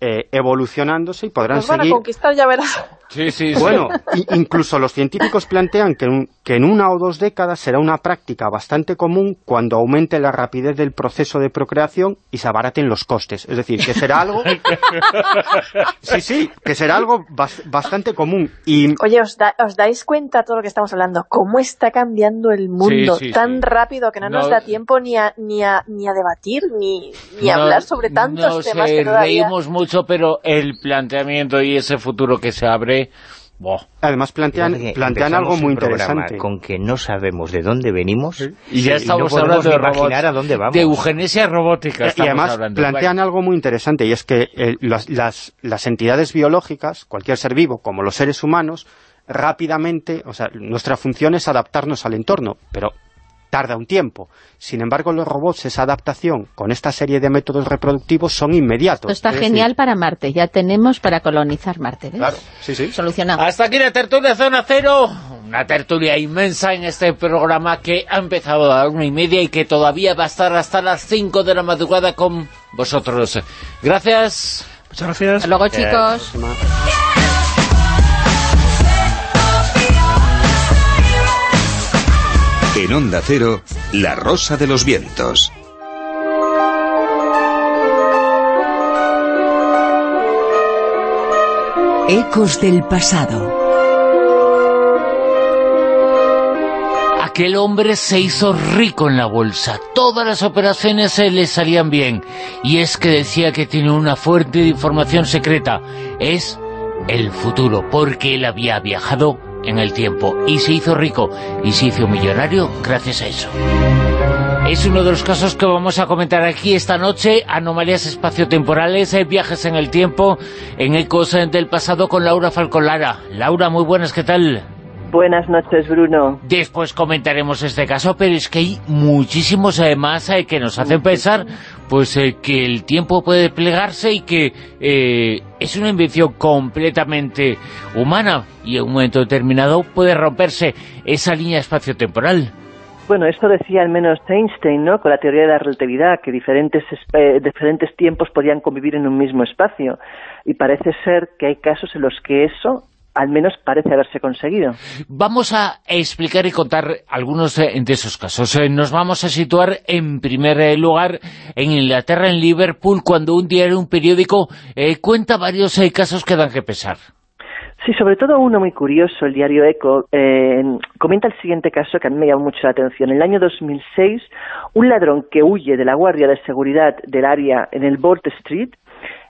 eh, evolucionándose y podrán Nos van a seguir conquistar, ya verás. Sí, sí, sí. Bueno, incluso los científicos plantean que en, un- que en una o dos décadas será una práctica bastante común cuando aumente la rapidez del proceso de procreación y se abaraten los costes. Es decir, que será algo... *laughs* sí, sí, que será algo bas- bastante común. Y Oye, ¿os, da- ¿os dais cuenta todo lo que estamos hablando? ¿Cómo está cambiando el mundo Sí, sí, tan sí. rápido que no, nos No- da tiempo ni a, ni a, ni a debatir, ni, ni a No- hablar sobre tantos nos, temas que todavía... reímos mucho, pero el planteamiento y ese futuro que se abre... además plantean, algo muy interesante. Con que no sabemos de dónde venimos Y ya no estamos podemos hablando de robots, imaginar a dónde vamos. de eugenesia robótica Y además hablando. plantean algo muy interesante y es que eh, las, las- las entidades biológicas, cualquier ser vivo, como los seres humanos, rápidamente, o sea, nuestra función es adaptarnos al entorno, pero tarda un tiempo. Sin embargo, los robots, esa adaptación con esta serie de métodos reproductivos son inmediatos. Esto está Es decir, genial para Marte. Ya tenemos para colonizar Marte, ¿ves? Claro, sí, sí. Solucionado. Hasta aquí la tertulia Zona Cero, una tertulia inmensa en este programa que ha empezado a la una y media y que todavía va a estar hasta las 5 de la madrugada con vosotros. Gracias. Muchas gracias. Hasta luego, chicos. En Onda Cero, La Rosa de los Vientos. Ecos del pasado. Aquel hombre se hizo rico en la bolsa. Todas las operaciones se le salían bien. Y es que decía que tiene una fuente de información secreta. Es el futuro, porque él había viajado en el tiempo y se hizo rico y se hizo millonario gracias a eso. Es uno de los casos que vamos a comentar aquí esta noche, anomalías espaciotemporales, eh, viajes en el tiempo, en Ecos eh, del pasado con Laura Falcolara. Laura, muy buenas, ¿qué tal? Buenas noches, Bruno. Después comentaremos este caso, pero es que hay muchísimos además eh, que nos hacen pensar pues eh, que el tiempo puede plegarse y que eh, es una invención completamente humana y en un momento determinado puede romperse esa línea espaciotemporal. Bueno, esto decía al menos Einstein, ¿no? Con la teoría de la relatividad, que diferentes, eh, diferentes tiempos podían convivir en un mismo espacio. Y parece ser que hay casos en los que eso al menos parece haberse conseguido. Vamos a explicar y contar algunos de, de esos casos. Eh, nos vamos a situar en primer eh, lugar en Inglaterra, en Liverpool, cuando un diario, un periódico, eh, cuenta varios eh, casos que dan que pesar. Sí, sobre todo uno muy curioso, el diario Eco, eh, comenta el siguiente caso que a mí me llamó mucho la atención. En el año 2006, un ladrón que huye de la guardia de seguridad del área en el Bolt Street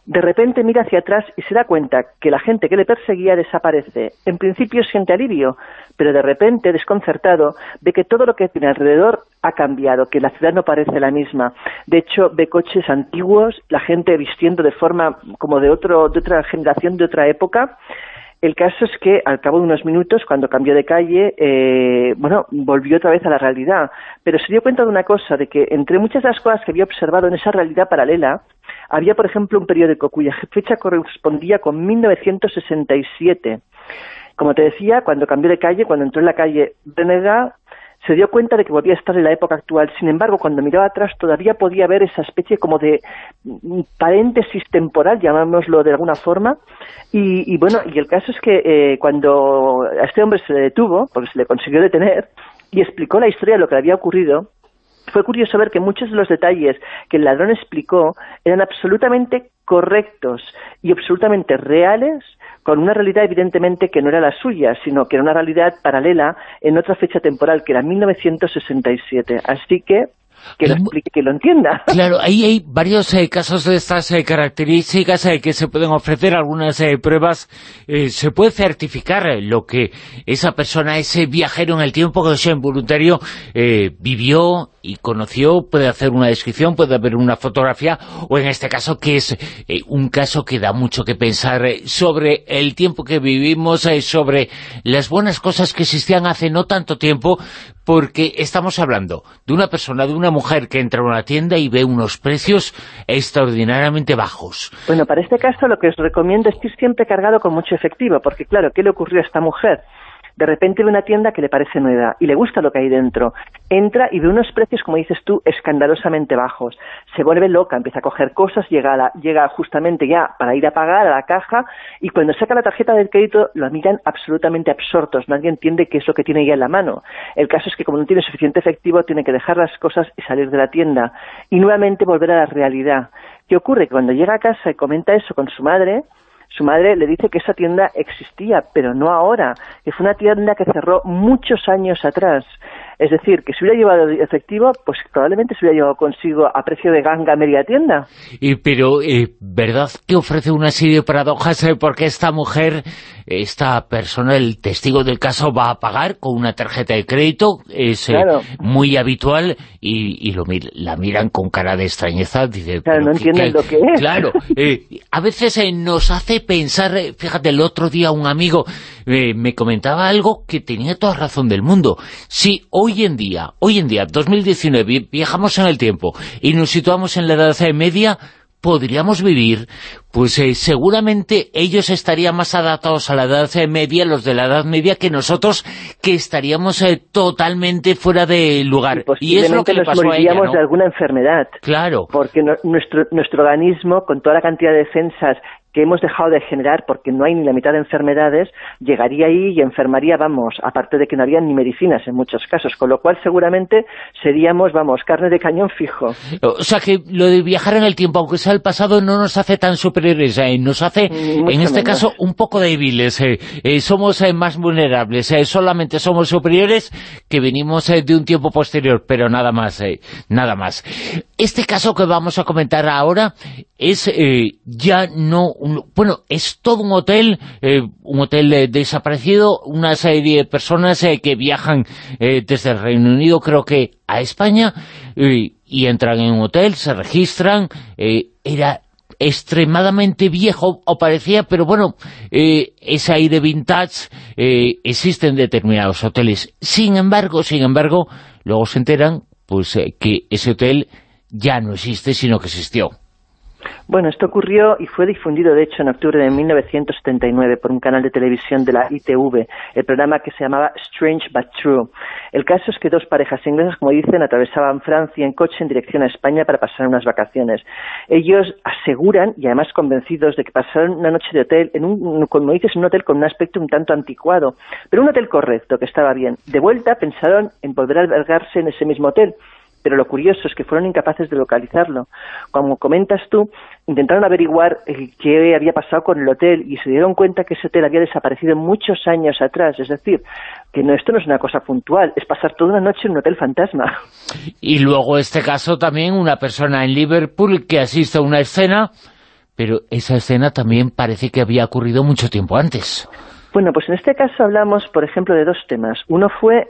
De repente mira hacia atrás y se da cuenta que la gente que le perseguía desaparece. En principio siente alivio, pero de repente, desconcertado, ve que todo lo que tiene alrededor ha cambiado, que la ciudad no parece la misma. De hecho, ve coches antiguos, la gente vistiendo de forma como de, otro, de otra generación, de otra época, el caso es que al cabo de unos minutos, cuando cambió de calle, eh, bueno, volvió otra vez a la realidad. Pero se dio cuenta de una cosa, de que entre muchas de las cosas que había observado en esa realidad paralela, había, por ejemplo, un periódico cuya fecha correspondía con 1967. Como te decía, cuando cambió de calle, cuando entró en la calle Renega, se dio cuenta de que volvía a estar en la época actual. Sin embargo, cuando miraba atrás todavía podía ver esa especie como de paréntesis temporal, llamámoslo de alguna forma. Y, bueno, y el caso es que eh, cuando a este hombre se le detuvo, porque se le consiguió detener, y explicó la historia de lo que le había ocurrido, fue curioso ver que muchos de los detalles que el ladrón explicó eran absolutamente correctos y absolutamente reales con una realidad evidentemente que no era la suya, sino que era una realidad paralela en otra fecha temporal, que era 1967. Así que que lo explique, que lo entienda. *laughs* Claro, ahí hay varios eh, casos de estas eh, características eh, que se pueden ofrecer, algunas pruebas, se puede certificar lo que esa persona, ese viajero en el tiempo que es involuntario, vivió y conoció, puede hacer una descripción, puede haber una fotografía, o en este caso que es un caso que da mucho que pensar sobre el tiempo que vivimos, sobre las buenas cosas que existían hace no tanto tiempo, porque estamos hablando de una persona, de una mujer que entra a una tienda y ve unos precios extraordinariamente bajos. Bueno, para este caso lo que os recomiendo es ir siempre cargado con mucho efectivo, porque claro, ¿qué le ocurrió a esta mujer? De repente ve una tienda que le parece nueva y le gusta lo que hay dentro. Entra y ve unos precios, como dices tú, escandalosamente bajos. Se vuelve loca, empieza a coger cosas, llega, llega justamente ya para ir a pagar a la caja y cuando saca la tarjeta del crédito lo miran absolutamente absortos. Nadie entiende qué es lo que tiene ya en la mano. El caso es que como no tiene suficiente efectivo tiene que dejar las cosas y salir de la tienda y nuevamente volver a la realidad. ¿Qué ocurre? Cuando llega a casa y comenta eso con su madre, su madre le dice que esa tienda existía, pero no ahora, que fue una tienda que cerró muchos años atrás. Es decir, que si hubiera llevado efectivo, pues probablemente se hubiera llevado consigo a precio de ganga media tienda. Y, pero, eh, ¿verdad que ofrece una serie de paradojas? Eh, porque esta mujer, esta persona, el testigo del caso, va a pagar con una tarjeta de crédito, es eh, muy habitual, y, lo, la miran con cara de extrañeza. Dice, claro, no entienden lo que es. Claro, a veces nos hace pensar, fíjate, el otro día un amigo me comentaba algo que tenía toda razón del mundo. Si hoy en día, hoy en día, 2019, viajamos en el tiempo y nos situamos en la Edad Media, podríamos vivir, pues eh, seguramente ellos estarían más adaptados a la Edad Media, los de la Edad Media, que nosotros, que estaríamos eh, totalmente fuera de lugar. Y, es lo que le pasó a ella, de alguna enfermedad. Claro. Porque nuestro, nuestro organismo, con toda la cantidad de defensas que hemos dejado de generar porque no hay ni la mitad de enfermedades, llegaría ahí y enfermaría, vamos, aparte de que no habría ni medicinas en muchos casos, con lo cual seguramente seríamos, vamos, carne de cañón fijo. O sea que lo de viajar en el tiempo, aunque sea el pasado, no nos hace tan superiores, eh, nos hace, en este caso, un poco débiles, eh, eh, somos más vulnerables, solamente somos superiores que venimos de un tiempo posterior, pero nada más, nada más. Este caso que vamos a comentar ahora es ya no bueno, es todo un hotel, eh, un hotel eh, desaparecido, una serie de personas eh, que viajan desde el Reino Unido, creo que a España, y entran en un hotel, se registran, era extremadamente viejo, o parecía, pero bueno, ese aire vintage existe en determinados hoteles. Sin embargo, sin embargo, luego se enteran pues que ese hotel ya no existe, sino que existió. Bueno, esto ocurrió y fue difundido, de hecho, en octubre de 1979 por un canal de televisión de la ITV, el programa que se llamaba Strange But True. El caso es que dos parejas inglesas, como dicen, atravesaban Francia en coche en dirección a España para pasar unas vacaciones. Ellos aseguran, y además convencidos, de que pasaron una noche de hotel, en un, como dices, un hotel con un aspecto un tanto anticuado, pero un hotel correcto, que estaba bien. De vuelta pensaron en volver a albergarse en ese mismo hotel, pero lo curioso es que fueron incapaces de localizarlo. Como comentas tú, intentaron averiguar eh, qué había pasado con el hotel y se dieron cuenta que ese hotel había desaparecido muchos años atrás, es decir, que no, esto no es una cosa puntual, es pasar toda una noche en un hotel fantasma. Y luego este caso también, una persona en Liverpool que asiste a una escena pero esa escena también parece que había ocurrido mucho tiempo antes. Bueno, pues en este caso hablamos, por ejemplo, de dos temas. Uno fue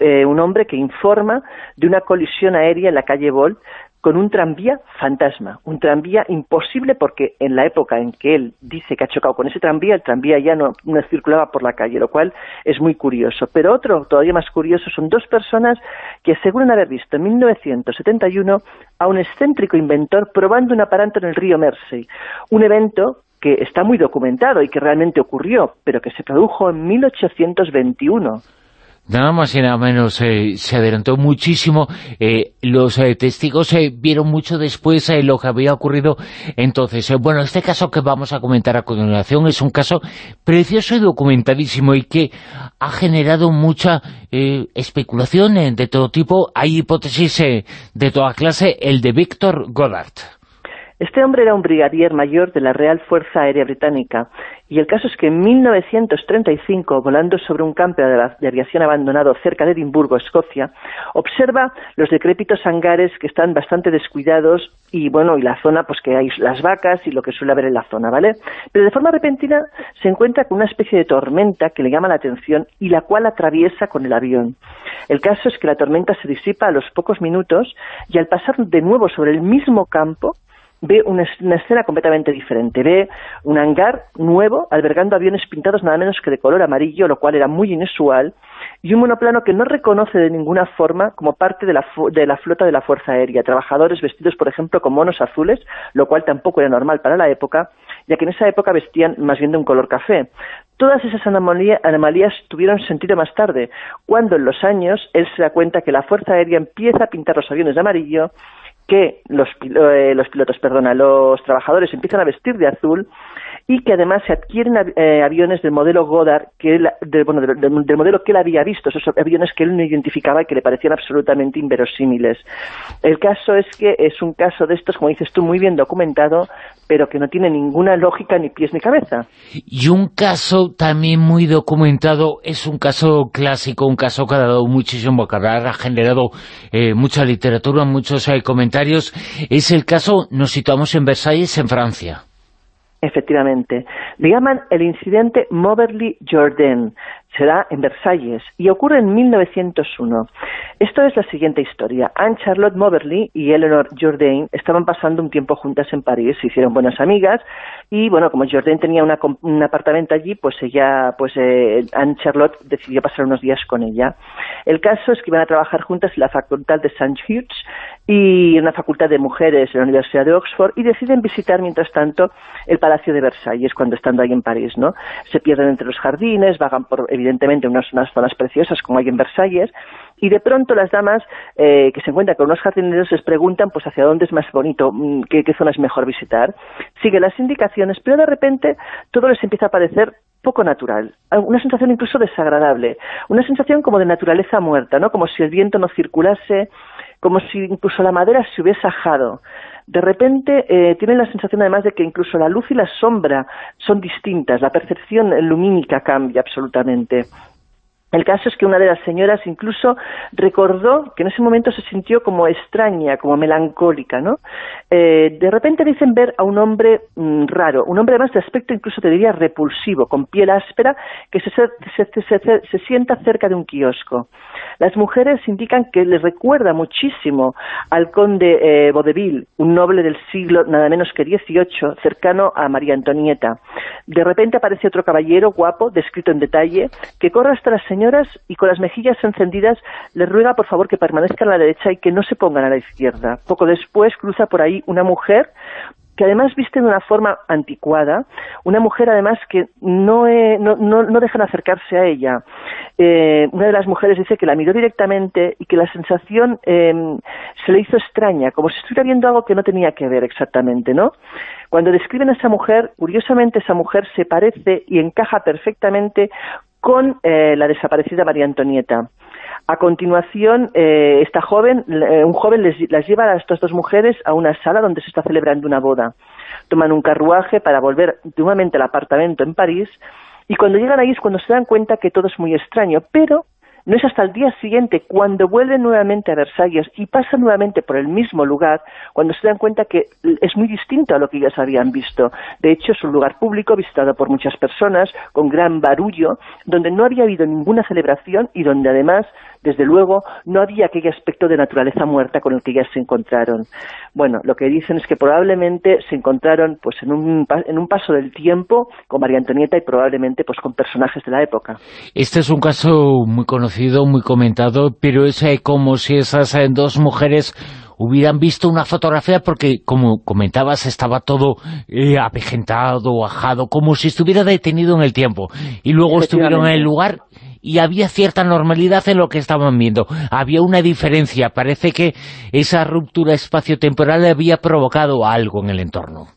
eh, un hombre que informa de una colisión aérea en la calle Bol con un tranvía fantasma, un tranvía imposible porque en la época en que él dice que ha chocado con ese tranvía, el tranvía ya no, no, circulaba por la calle, lo cual es muy curioso. Pero otro, todavía más curioso, son dos personas que aseguran haber visto en 1971 a un excéntrico inventor probando un aparato en el río Mersey, un evento que está muy documentado y que realmente ocurrió, pero que se produjo en 1821. Nada más y nada menos, eh, se adelantó muchísimo. Eh, los eh, testigos vieron mucho después lo que había ocurrido. Entonces, bueno, este caso que vamos a comentar a continuación es un caso precioso y documentadísimo y que ha generado mucha especulación de todo tipo. Hay hipótesis de toda clase, el de Víctor Goddard. Este hombre era un brigadier mayor de la Real Fuerza Aérea Británica y el caso es que en 1935, volando sobre un campo de, aviación abandonado cerca de Edimburgo, Escocia, observa los decrépitos hangares que están bastante descuidados y bueno, y la zona, pues que hay las vacas y lo que suele haber en la zona, ¿vale? Pero de forma repentina se encuentra con una especie de tormenta que le llama la atención y la cual atraviesa con el avión. El caso es que la tormenta se disipa a los pocos minutos y al pasar de nuevo sobre el mismo campo, ve una, escena completamente diferente. Ve un hangar nuevo albergando aviones pintados nada menos que de color amarillo, lo cual era muy inusual, y un monoplano que no reconoce de ninguna forma como parte de la, de la flota de la Fuerza Aérea. Trabajadores vestidos, por ejemplo, con monos azules, lo cual tampoco era normal para la época, ya que en esa época vestían más bien de un color café. Todas esas anomalías tuvieron sentido más tarde, cuando en los años él se da cuenta que la Fuerza Aérea empieza a pintar los aviones de amarillo que los, eh, los pilotos, perdona, los trabajadores empiezan a vestir de azul y que además se adquieren eh, aviones del modelo Goddard, que bueno, del, modelo que él había visto, esos aviones que él no identificaba y que le parecían absolutamente inverosímiles. El caso es que es un caso de estos, como dices tú, muy bien documentado, pero que no tiene ninguna lógica ni pies ni cabeza. Y un caso también muy documentado, es un caso clásico, un caso que ha dado muchísimo que ha generado eh, mucha literatura, muchos eh, comentarios, es el caso, nos situamos en Versalles, en Francia. Efectivamente. Le llaman el incidente Moberly Jordan. Será en Versalles y ocurre en 1901. Esto es la siguiente historia. Anne Charlotte Moberly y Eleanor Jourdain estaban pasando un tiempo juntas en París, se hicieron buenas amigas y, bueno, como Jourdain tenía un apartamento allí, pues ella, pues eh, Anne Charlotte decidió pasar unos días con ella. El caso es que iban a trabajar juntas en la facultad de St. Hughes y en la facultad de mujeres en la Universidad de Oxford y deciden visitar, mientras tanto, el Palacio de Versalles cuando estando ahí en París, ¿no? Se pierden entre los jardines, vagan por, evidentemente, unas, unas zonas preciosas como hay en Versalles y de pronto las damas eh, que se encuentran con unos jardineros les preguntan pues hacia dónde es más bonito, mm, qué, qué zona es mejor visitar. Siguen las indicaciones, pero de repente todo les empieza a parecer poco natural, una sensación incluso desagradable, una sensación como de naturaleza muerta, ¿no? Como si el viento no circulase, como si incluso la madera se hubiese ajado. De repente eh, tienen la sensación además de que incluso la luz y la sombra son distintas, la percepción lumínica cambia absolutamente. El caso es que una de las señoras incluso recordó que en ese momento se sintió como extraña, como melancólica, ¿no? Eh, de repente dicen ver a un hombre mm, raro, un hombre además de aspecto incluso te diría repulsivo, con piel áspera, que se, se, sienta cerca de un kiosco. Las mujeres indican que les recuerda muchísimo al conde eh, Vaudeville, un noble del siglo nada menos que XVIII, cercano a María Antonieta. De repente aparece otro caballero guapo, descrito en detalle, que corre hasta la señoras y con las mejillas encendidas les ruega por favor que permanezcan a la derecha y que no se pongan a la izquierda. Poco después cruza por ahí una mujer que además viste de una forma anticuada, una mujer además que no, no, no, dejan acercarse a ella. Eh, una de las mujeres dice que la miró directamente y que la sensación em, se le hizo extraña, como si estuviera viendo algo que no tenía que ver exactamente, ¿no? Cuando describen a esa mujer, curiosamente esa mujer se parece y encaja perfectamente con eh, la desaparecida María Antonieta. A continuación, eh, esta joven, eh, un joven les, las lleva a estas dos mujeres a una sala donde se está celebrando una boda. Toman un carruaje para volver nuevamente al apartamento en París y cuando llegan ahí es cuando se dan cuenta que todo es muy extraño, pero No es hasta el día siguiente, cuando vuelven nuevamente a Versalles y pasan nuevamente por el mismo lugar, cuando se dan cuenta que es muy distinto a lo que ellas habían visto. De hecho, es un lugar público visitado por muchas personas, con gran barullo, donde no había habido ninguna celebración y donde además desde luego, no había aquel aspecto de naturaleza muerta con el que ellas se encontraron. Bueno, lo que dicen es que probablemente se encontraron pues en un, en un paso del tiempo con María Antonieta y probablemente pues con personajes de la época. Este es un caso muy conocido, muy comentado, pero es eh, como si esas eh, dos mujeres hubieran visto una fotografía porque, como comentabas, estaba todo eh, apejentado, ajado, como si estuviera detenido en el tiempo. Y luego estuvieron en el lugar y había cierta normalidad en lo que estaban viendo. Había una diferencia, parece que esa ruptura espacio-temporal había provocado algo en el entorno.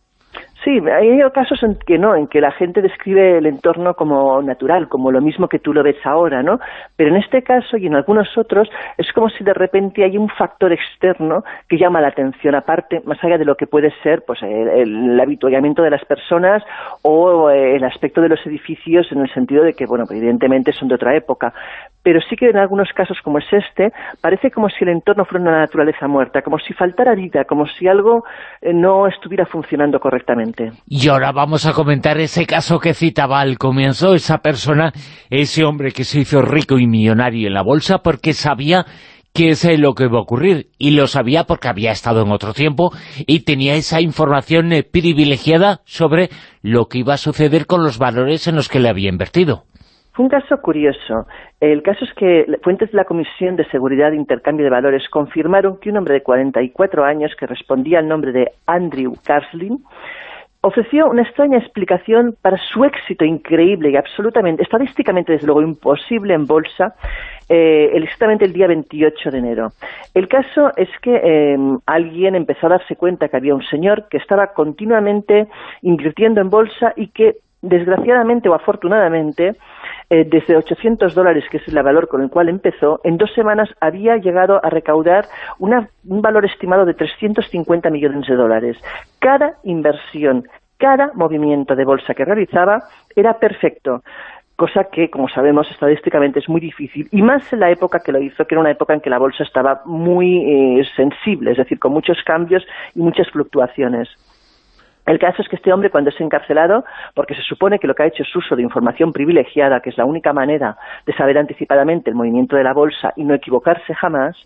Sí, hay casos en que no, en que la gente describe el entorno como natural, como lo mismo que tú lo ves ahora, ¿no? Pero en este caso y en algunos otros es como si de repente hay un factor externo que llama la atención, aparte, más allá de lo que puede ser pues el, el habituallamiento de las personas o el aspecto de los edificios en el sentido de que, bueno, evidentemente son de otra época, pero sí que en algunos casos como es este, parece como si el entorno fuera una naturaleza muerta, como si faltara vida, como si algo eh, no estuviera funcionando correctamente. Y ahora vamos a comentar ese caso que citaba al comienzo, esa persona, ese hombre que se hizo rico y millonario en la bolsa porque sabía que es lo que iba a ocurrir, y lo sabía porque había estado en otro tiempo y tenía esa información privilegiada sobre lo que iba a suceder con los valores en los que le había invertido. Fue un caso curioso. El caso es que fuentes de la Comisión de Seguridad e Intercambio de Valores confirmaron que un hombre de 44 años que respondía al nombre de Andrew Carslin ofreció una extraña explicación para su éxito increíble y absolutamente, estadísticamente desde luego imposible en bolsa, eh, exactamente el día 28 de enero. El caso es que em, alguien empezó a darse cuenta que había un señor que estaba continuamente invirtiendo en bolsa y que desgraciadamente o afortunadamente eh, desde 800 dólares, que es el valor con el cual empezó, en dos semanas había llegado a recaudar un valor estimado de 350 millones de dólares. Cada inversión, cada movimiento de bolsa que realizaba era perfecto cosa que, como sabemos, estadísticamente es muy difícil, y más en la época que lo hizo, que era una época en que la bolsa estaba muy eh, sensible, es decir, con muchos cambios y muchas fluctuaciones. El caso es que este hombre, cuando es encarcelado, porque se supone que lo que ha hecho es uso de información privilegiada, que es la única manera de saber anticipadamente el movimiento de la bolsa y no equivocarse jamás,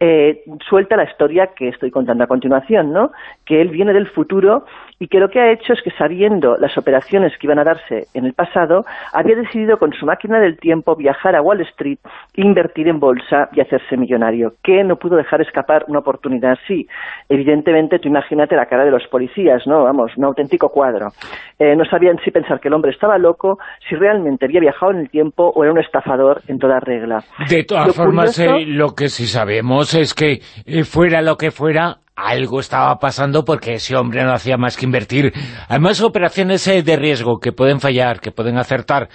eh, suelta la historia que estoy contando a continuación, ¿no? Que él viene del futuro y que lo que ha hecho es que sabiendo las operaciones que iban a darse en el pasado, había decidido con su máquina del tiempo viajar a Wall Street, invertir en bolsa y hacerse millonario, que no pudo dejar escapar una oportunidad así. Evidentemente, tú imagínate la cara de los policías, ¿no? Vamos, un auténtico cuadro. Eh, no sabían si pensar que el hombre estaba loco, si realmente había viajado en el tiempo o era un estafador en toda regla. De todas formas, eh, lo que sí sabemos es que eh, fuera lo que fuera, algo estaba pasando porque ese hombre no hacía más que invertir. Además, operaciones eh, de riesgo que pueden fallar, que pueden acertar,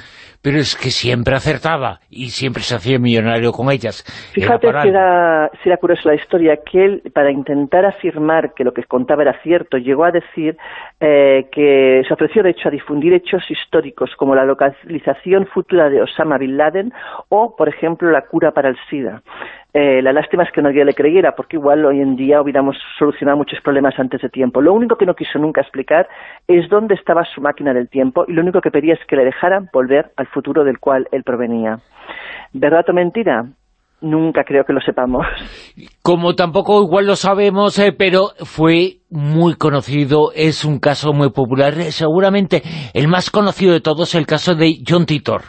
pero es que siempre acertaba y siempre se hacía millonario con ellas. Fíjate que era, era curiosa la historia, que él, para intentar afirmar que lo que contaba era cierto, llegó a decir eh, que se ofreció, de hecho, a difundir hechos históricos como la localización futura de Osama Bin Laden o, por ejemplo, la cura para el SIDA. Eh, la lástima es que nadie le creyera, porque igual hoy en día hubiéramos solucionado muchos problemas antes de tiempo. Lo único que no quiso nunca explicar es dónde estaba su máquina del tiempo y lo único que pedía es que le dejaran volver al futuro del cual él provenía. ¿Verdad o mentira? Nunca creo que lo sepamos. Como tampoco igual lo sabemos, eh, pero fue muy conocido, es un caso muy popular, seguramente el más conocido de todos, el caso de John Titor.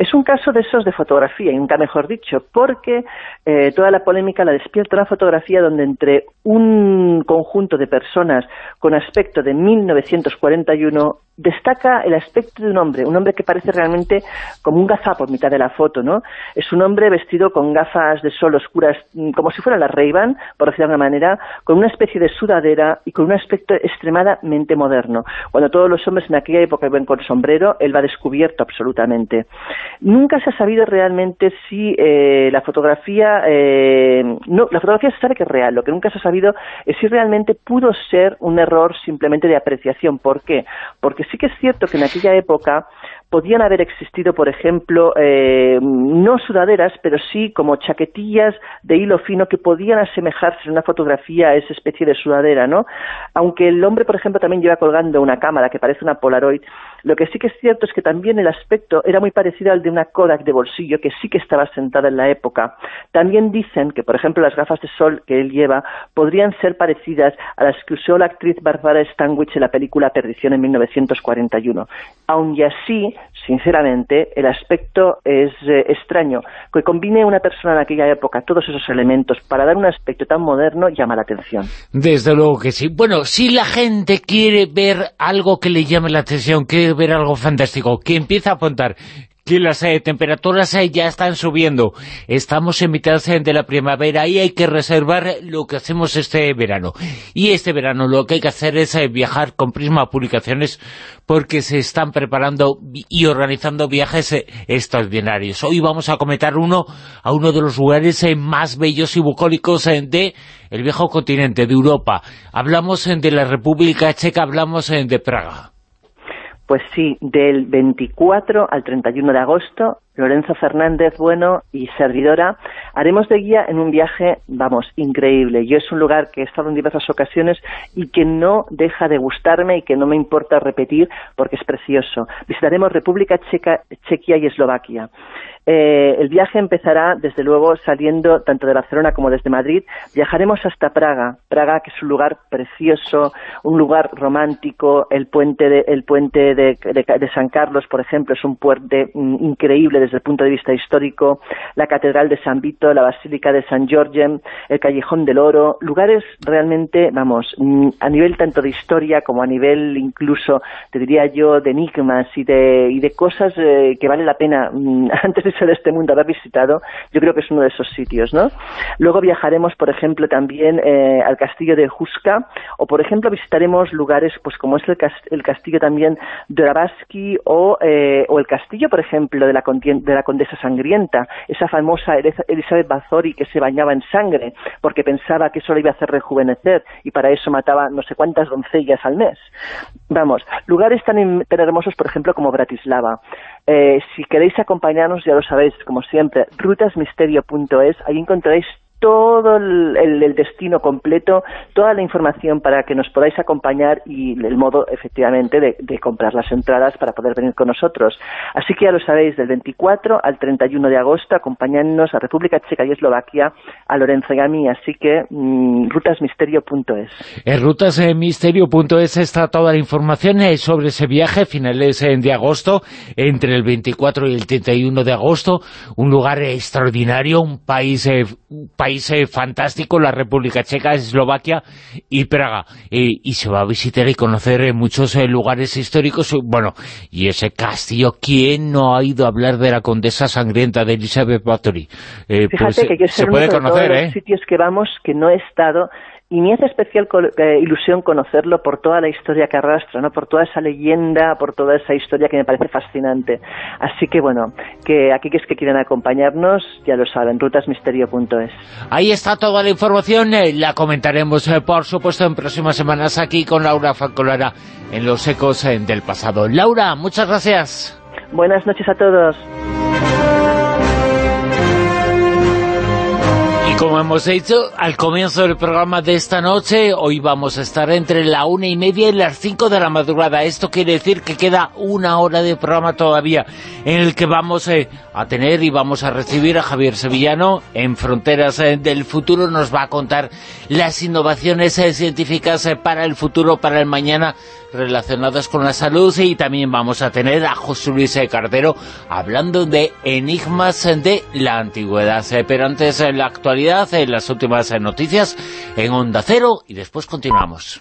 Es un caso de esos de fotografía, y nunca mejor dicho, porque eh, toda la polémica la despierta una fotografía donde entre un conjunto de personas con aspecto de 1941 destaca el aspecto de un hombre, un hombre que parece realmente como un gazapo por mitad de la foto, ¿no? Es un hombre vestido con gafas de sol oscuras, mm, como si fueran las ray por decirlo de alguna manera, con una especie de sudadera y con un aspecto extremadamente moderno. Cuando todos los hombres en aquella época iban con sombrero, él va descubierto absolutamente. Nunca se ha sabido realmente si eh, la fotografía, eh, no, la fotografía se sabe que es real, lo que nunca se ha sabido es si realmente pudo ser un error simplemente de apreciación. ¿Por qué? Porque sí que es cierto que en aquella época podían haber existido, por ejemplo, eh, no sudaderas, pero sí como chaquetillas de hilo fino que podían asemejarse en una fotografía a esa especie de sudadera, ¿no? Aunque el hombre, por ejemplo, también lleva colgando una cámara que parece una Polaroid, lo que sí que es cierto es que también el aspecto era muy parecido al de una Kodak de bolsillo que sí que estaba sentada en la época. También dicen que, por ejemplo, las gafas de sol que él lleva podrían ser parecidas a las que usó la actriz Barbara Stanwyck en la película Perdición en 1941. Aun y así, sinceramente, el aspecto es eh, extraño. Que combine una persona en aquella época todos esos elementos para dar un aspecto tan moderno llama la atención. Desde luego que sí. Bueno, si la gente quiere ver algo que le llame la atención, quiere ver algo fantástico, que empieza a apuntar que las eh, temperaturas eh, ya están subiendo. Estamos en mitad eh, de la primavera y hay que reservar lo que hacemos este verano. Y este verano lo que hay que hacer es viajar con Prisma Publicaciones porque se están preparando y organizando viajes extraordinarios. Hoy vamos a comentar uno a uno de los lugares más bellos y bucólicos de el viejo continente, de Europa. Hablamos de la República Checa, hablamos de Praga. Pues sí, del 24 al 31 de agosto, Lorenzo Fernández Bueno y servidora haremos de guía en un viaje, vamos, increíble. Yo es un lugar que he estado en diversas ocasiones y que no deja de gustarme y que no me importa repetir porque es precioso. Visitaremos República Checa, Chequia y Eslovaquia. Eh, el viaje empezará, desde luego, saliendo tanto de Barcelona como desde Madrid. Viajaremos hasta Praga. Praga, que es un lugar precioso, un lugar romántico. El puente de, el puente de, San Carlos, por ejemplo, es un puente mm, increíble desde el punto de vista histórico. La Catedral de San Vito, la Basílica de San Giorgio, el Callejón del Oro. Lugares realmente, vamos, mm, a nivel tanto de historia como a nivel incluso, te diría yo, de enigmas y de, y de cosas eh, que vale la pena mm, *laughs* antes de de este mundo haber visitado, yo creo que es uno de esos sitios, ¿no? Luego viajaremos, por ejemplo, también eh, al castillo de Juska, o por ejemplo visitaremos lugares, pues como es el, castillo también de Rabaski, o, eh, o el castillo, por ejemplo, de la, de la condesa sangrienta, esa famosa Elizabeth Bathory que se bañaba en sangre, porque pensaba que eso le iba a hacer rejuvenecer, y para eso mataba no sé cuántas doncellas al mes. Vamos, lugares tan, tan hermosos, por ejemplo, como Bratislava. Eh, si queréis acompañarnos, ya lo sabéis, como siempre, rutasmisterio.es, ahí encontraréis todo el, destino completo, toda la información para que nos podáis acompañar y el modo, efectivamente, de, comprar las entradas para poder venir con nosotros. Así que ya lo sabéis, del 24 al 31 de agosto, acompañándonos a República Checa y Eslovaquia, a Lorenzo y a mí, así que mm, rutasmisterio.es. En rutasmisterio.es está toda la información eh, sobre ese viaje, finales eh, de agosto, entre el 24 y el 31 de agosto, un lugar extraordinario, un país, eh, un país país eh, fantástico, la República Checa, Eslovaquia y Praga. y se va a visitar y conocer eh, muchos eh, lugares históricos. Bueno, y ese castillo, ¿quién no ha ido a hablar de la condesa sangrienta de Elizabeth Bathory? Fíjate pues, que yo se puede conocer, los sitios que vamos que no he estado y me hace especial eh, ilusión conocerlo por toda la historia que arrastra, ¿no? por toda esa leyenda, por toda esa historia que me parece fascinante. Así que bueno, que aquí que es que quieren acompañarnos, ya lo saben, rutasmisterio.es. Ahí está toda la información, eh, la comentaremos eh, por supuesto en próximas semanas aquí con Laura Falcolara en Los Ecos del Pasado. Laura, muchas gracias. Buenas noches a todos. Como hemos dicho al comienzo del programa de esta noche, hoy vamos a estar entre la una y media y las cinco de la madrugada. Esto quiere decir que queda una hora de programa todavía en el que vamos eh, a tener y vamos a recibir a Javier Sevillano en Fronteras eh, del Futuro. Nos va a contar las innovaciones eh, científicas para el futuro, para el mañana relacionadas con la salud y también vamos a tener a José Luis Cardero hablando de enigmas de la antigüedad. Pero antes en la actualidad, en las últimas noticias en Onda Cero y después continuamos.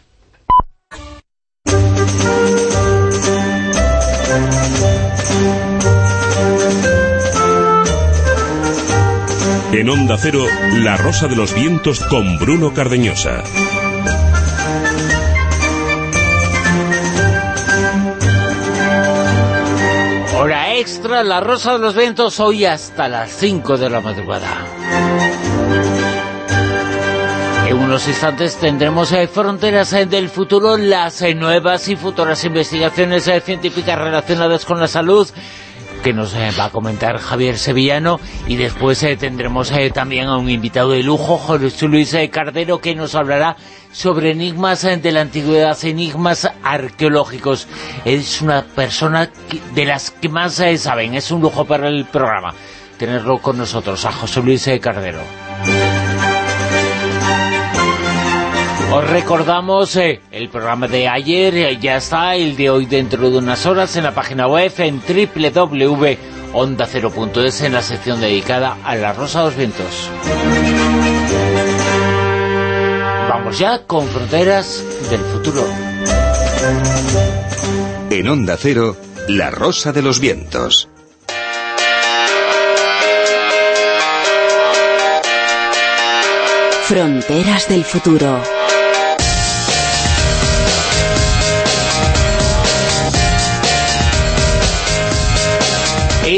En Onda Cero, La Rosa de los Vientos con Bruno Cardeñosa. extra, La Rosa de los Vientos, hoy hasta las 5 de la madrugada. En unos instantes tendremos eh, Fronteras eh, del Futuro, las eh, nuevas y futuras investigaciones científicas relacionadas con la salud, que nos va a comentar Javier Sevillano y después tendremos también a un invitado de lujo, José Luis Cardero, que nos hablará sobre enigmas de la antigüedad, enigmas arqueológicos. Es una persona de las que más saben, es un lujo para el programa tenerlo con nosotros, a José Luis Cardero. Os recordamos eh, el programa de ayer, eh, ya está, el de hoy dentro de unas horas en la página web en www.onda0.es en la sección dedicada a la Rosa de los Vientos. Vamos ya con Fronteras del Futuro. En Onda Cero, la Rosa de los Vientos. Fronteras del Futuro.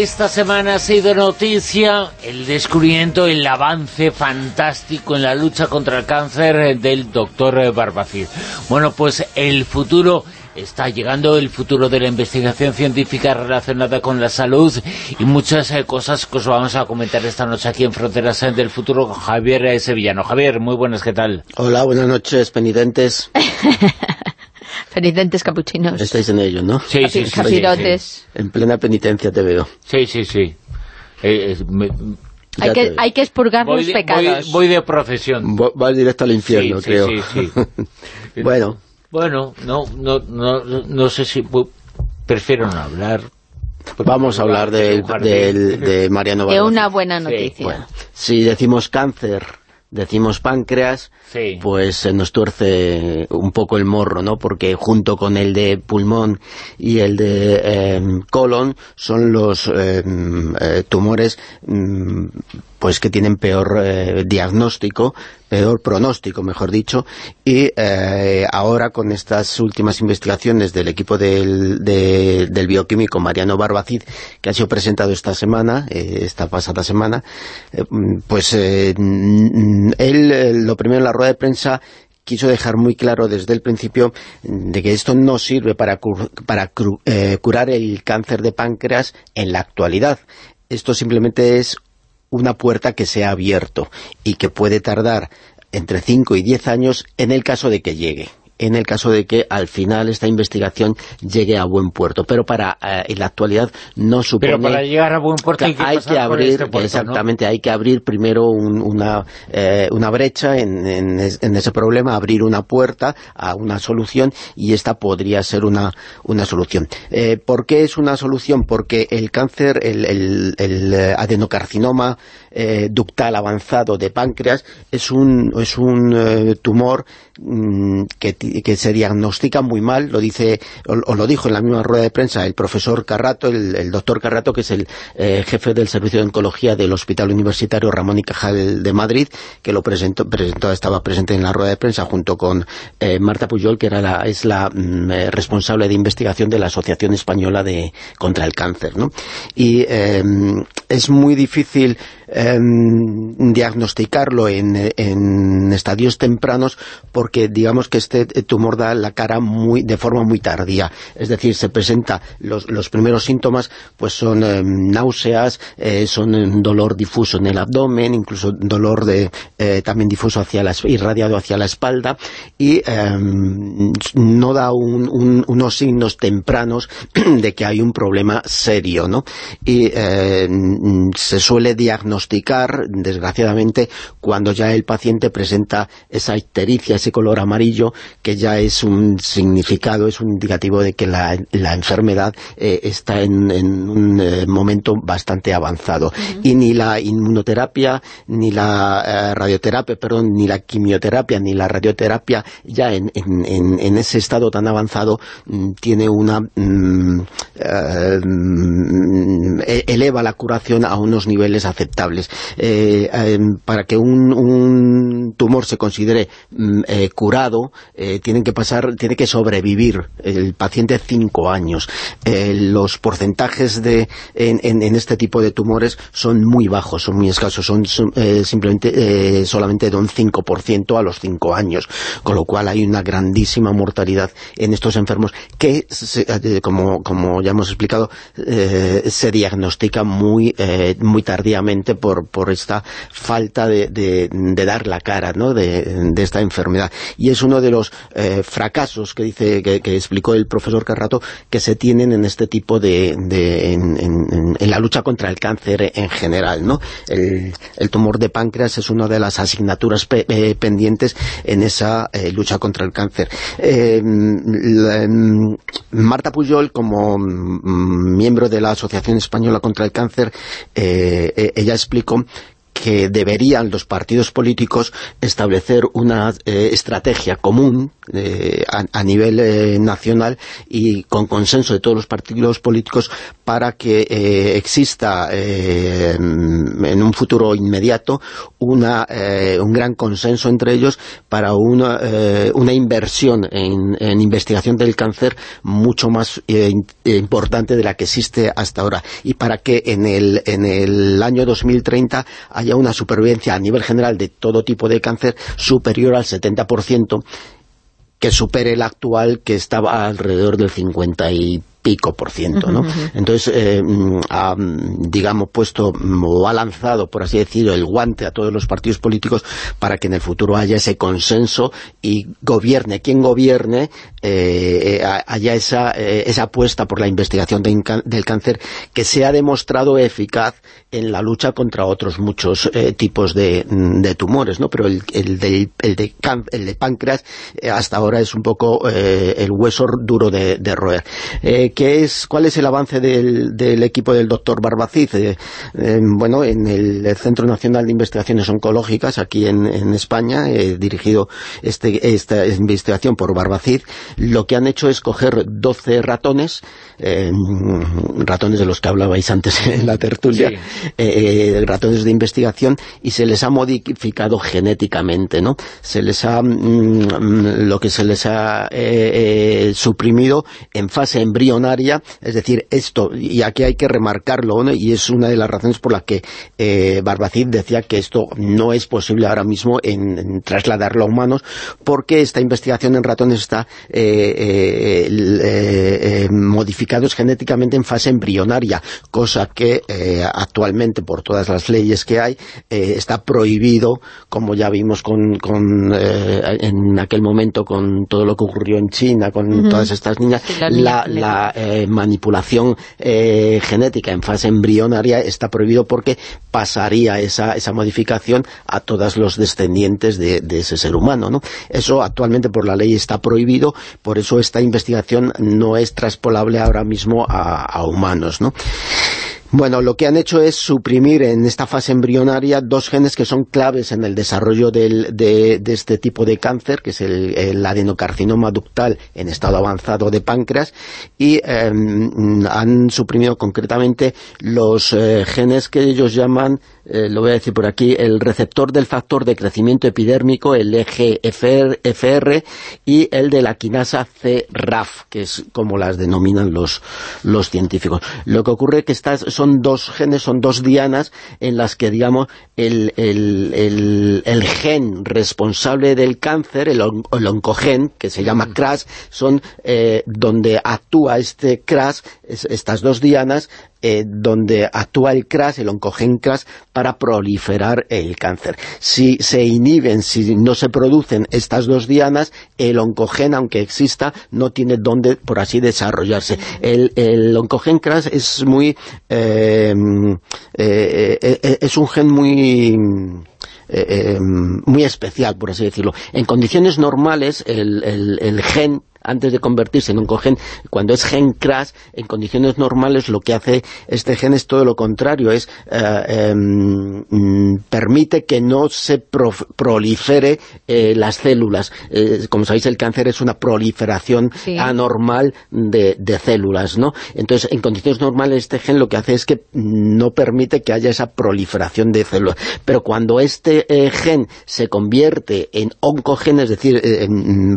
Esta semana ha sido noticia el descubrimiento, el avance fantástico en la lucha contra el cáncer del doctor Barbacid. Bueno, pues el futuro está llegando, el futuro de la investigación científica relacionada con la salud y muchas eh, cosas que os vamos a comentar esta noche aquí en Fronteras del Futuro con Javier Sevillano. Javier, muy buenas, ¿qué tal? Hola, buenas noches, penitentes. *laughs* Penitentes capuchinos. Estáis en ello, ¿no? Sí, sí, sí, En plena penitencia te veo. Sí, sí, sí. Eh, hay, que, hay que expurgar los pecados. Voy, de profesión. Vas directo al infierno, creo. Sí, sí, *laughs* bueno. Bueno, no, no, no, no sé si... Prefiero no hablar. Vamos a hablar de, de, Mariano De una buena noticia. si decimos cáncer decimos páncreas, pues se nos tuerce un poco el morro, ¿no? Porque junto con el de pulmón y el de em, colon son los em, eh, tumores mm, pues que tienen peor eh, diagnóstico, peor pronóstico, mejor dicho, y eh, ahora con estas últimas investigaciones del equipo del, del bioquímico Mariano Barbacid, que ha sido presentado esta semana, eh, esta pasada semana, pues él, lo primero en la rueda de prensa, quiso dejar muy claro desde el principio de que esto no sirve para, para curar el cáncer de páncreas en la actualidad. Esto simplemente es una puerta que se ha abierto y que puede tardar entre 5 y 10 años en el caso de que llegue en el caso de que al final esta investigación llegue a buen puerto. Pero para eh, en la actualidad no supone... Pero para llegar a buen puerto hay que, abrir, este exactamente, hay que abrir primero una, eh, una brecha en, en, ese problema, abrir una puerta a una solución y esta podría ser una, una solución. Eh, ¿Por qué es una solución? Porque el cáncer, el, el, el adenocarcinoma eh, ductal avanzado de páncreas es un, es un eh, tumor mm, que, que, se diagnostica muy mal, lo dice o, lo dijo en la misma rueda de prensa el profesor Carrato, el, doctor Carrato, que es el eh, jefe del servicio de oncología del Hospital Universitario Ramón y Cajal de Madrid, que lo presentó, presentó estaba presente en la rueda de prensa junto con Marta Puyol, que era la, es la mm, responsable de investigación de la Asociación Española de contra el Cáncer. ¿no? Y es muy difícil Em, diagnosticarlo en, estadios tempranos porque digamos que este tumor da la cara muy de forma muy tardía. Es decir, se presenta los, primeros síntomas pues son em, náuseas, eh, son dolor difuso en el abdomen, incluso dolor de eh, también difuso hacia la, irradiado hacia la espalda y em, no da unos signos tempranos *clears throat* de que hay un problema serio, ¿no? Y se suele diagnosticar diagnosticar, desgraciadamente, cuando ya el paciente presenta esa ictericia, ese color amarillo, que ya es un significado, es un indicativo de que la, enfermedad eh, está en, un eh, momento bastante avanzado. Y ni la inmunoterapia, ni la eh, radioterapia, perdón, ni la quimioterapia, ni la radioterapia, ya en, ese estado tan avanzado, mm, tiene una... Mm, mm, e-, eleva la curación a unos niveles aceptables. Eh, em, para que un, tumor se considere mm, eh, curado, eh, tienen que pasar, tiene que sobrevivir el paciente cinco años. los porcentajes de en, este tipo de tumores son muy bajos, son muy escasos, son, simplemente solamente de un 5% a los cinco años, con lo cual hay una grandísima mortalidad en estos enfermos que, como, ya hemos explicado, se diagnostica muy, muy tardíamente por, por esta falta de, de, dar la cara ¿no? de, de, esta enfermedad. Y es uno de los eh, fracasos que dice que, que, explicó el profesor Carrato que se tienen en este tipo de... en, en, en, la lucha contra el cáncer en general. ¿no? El, el tumor de páncreas es una de las asignaturas pe, eh, pendientes en esa eh, lucha contra el cáncer. Eh, la, Marta Pujol, como mm, miembro de la Asociación Española contra el Cáncer, ella explicó que deberían los partidos políticos establecer una eh, estrategia común eh, a, nivel eh, nacional y con consenso de todos los partidos políticos para que exista en un futuro inmediato una, un gran consenso entre ellos para una, una inversión en, en, investigación del cáncer mucho más importante de la que existe hasta ahora. Y para que en el, en el año 2030 haya una supervivencia a nivel general de todo tipo de cáncer superior al 70%, que supere el actual que estaba alrededor del 50 y pico por ciento, ¿no? Entonces, eh, mm, ha, digamos, puesto mm, o ha lanzado, por así decirlo, el guante a todos los partidos políticos para que en el futuro haya ese consenso y gobierne, quien gobierne, eh, eh haya esa, eh, esa apuesta por la investigación del cáncer que se ha demostrado eficaz en la lucha contra otros muchos tipos de, mm, de, tumores, ¿no? Pero el, el, de, el, de, el de páncreas hasta ahora es un poco el hueso duro de, de roer. ¿Qué es, ¿cuál es el avance del, del equipo del doctor Barbacid? Eh, eh, bueno, en el, Centro Nacional de Investigaciones Oncológicas, aquí en, en España, he dirigido este, esta investigación por Barbacid, lo que han hecho es coger 12 ratones, eh, ratones de los que hablabais antes *laughs* en la tertulia, ratones de investigación, y se les ha modificado genéticamente, ¿no? Se les ha, mm, lo que se les ha suprimido en fase embrionaria es decir, esto, y aquí hay que remarcarlo, y es una de las razones por las que eh, Barbacid decía que esto no es posible ahora mismo en, trasladarlo a humanos, porque esta investigación en ratones está eh, eh, modificados genéticamente en fase embrionaria, cosa que actualmente, por todas las leyes que hay, está prohibido, como ya vimos con, en aquel momento con todo lo que ocurrió en China, con todas estas niñas, la, la, eh, manipulación eh, genética en fase embrionaria está prohibido porque pasaría esa, esa modificación a todos los descendientes de, ese ser humano. ¿no? Eso actualmente por la ley está prohibido, por eso esta investigación no es traspolable ahora mismo a, a humanos. ¿no? Bueno, lo que han hecho es suprimir en esta fase embrionaria dos genes que son claves en el desarrollo del, de, de, este tipo de cáncer, que es el, adenocarcinoma ductal en estado avanzado de páncreas, y eh, han suprimido concretamente los eh, genes que ellos llaman eh, lo voy a decir por aquí, el receptor del factor de crecimiento epidérmico, el EGFR, y el de la quinasa C-RAF, que es como las denominan los, los científicos. Lo que ocurre que estas dos genes, son dos dianas en las que, digamos, el, el, el, gen responsable del cáncer, el, oncogen, que se llama CRAS, son eh, donde actúa este CRAS, estas dos dianas, eh, donde actúa el CRAS, el oncogen CRAS, para proliferar el cáncer. Si se inhiben, si no se producen estas dos dianas, el oncogen, aunque exista, no tiene dónde, por así, desarrollarse. El, el oncogen CRAS es muy... Eh, eh, es un gen muy... muy especial, por así decirlo. En condiciones normales, el, el, el gen antes de convertirse en oncogen, cuando es gen crash, en condiciones normales lo que hace este gen es todo lo contrario, es eh, em, permite que no se prolifere eh, las células. Eh, como sabéis, el cáncer es una proliferación anormal de, de, células, ¿no? Entonces, en condiciones normales este gen lo que hace es que no permite que haya esa proliferación de células. Pero cuando este gen se convierte en oncogen, es decir,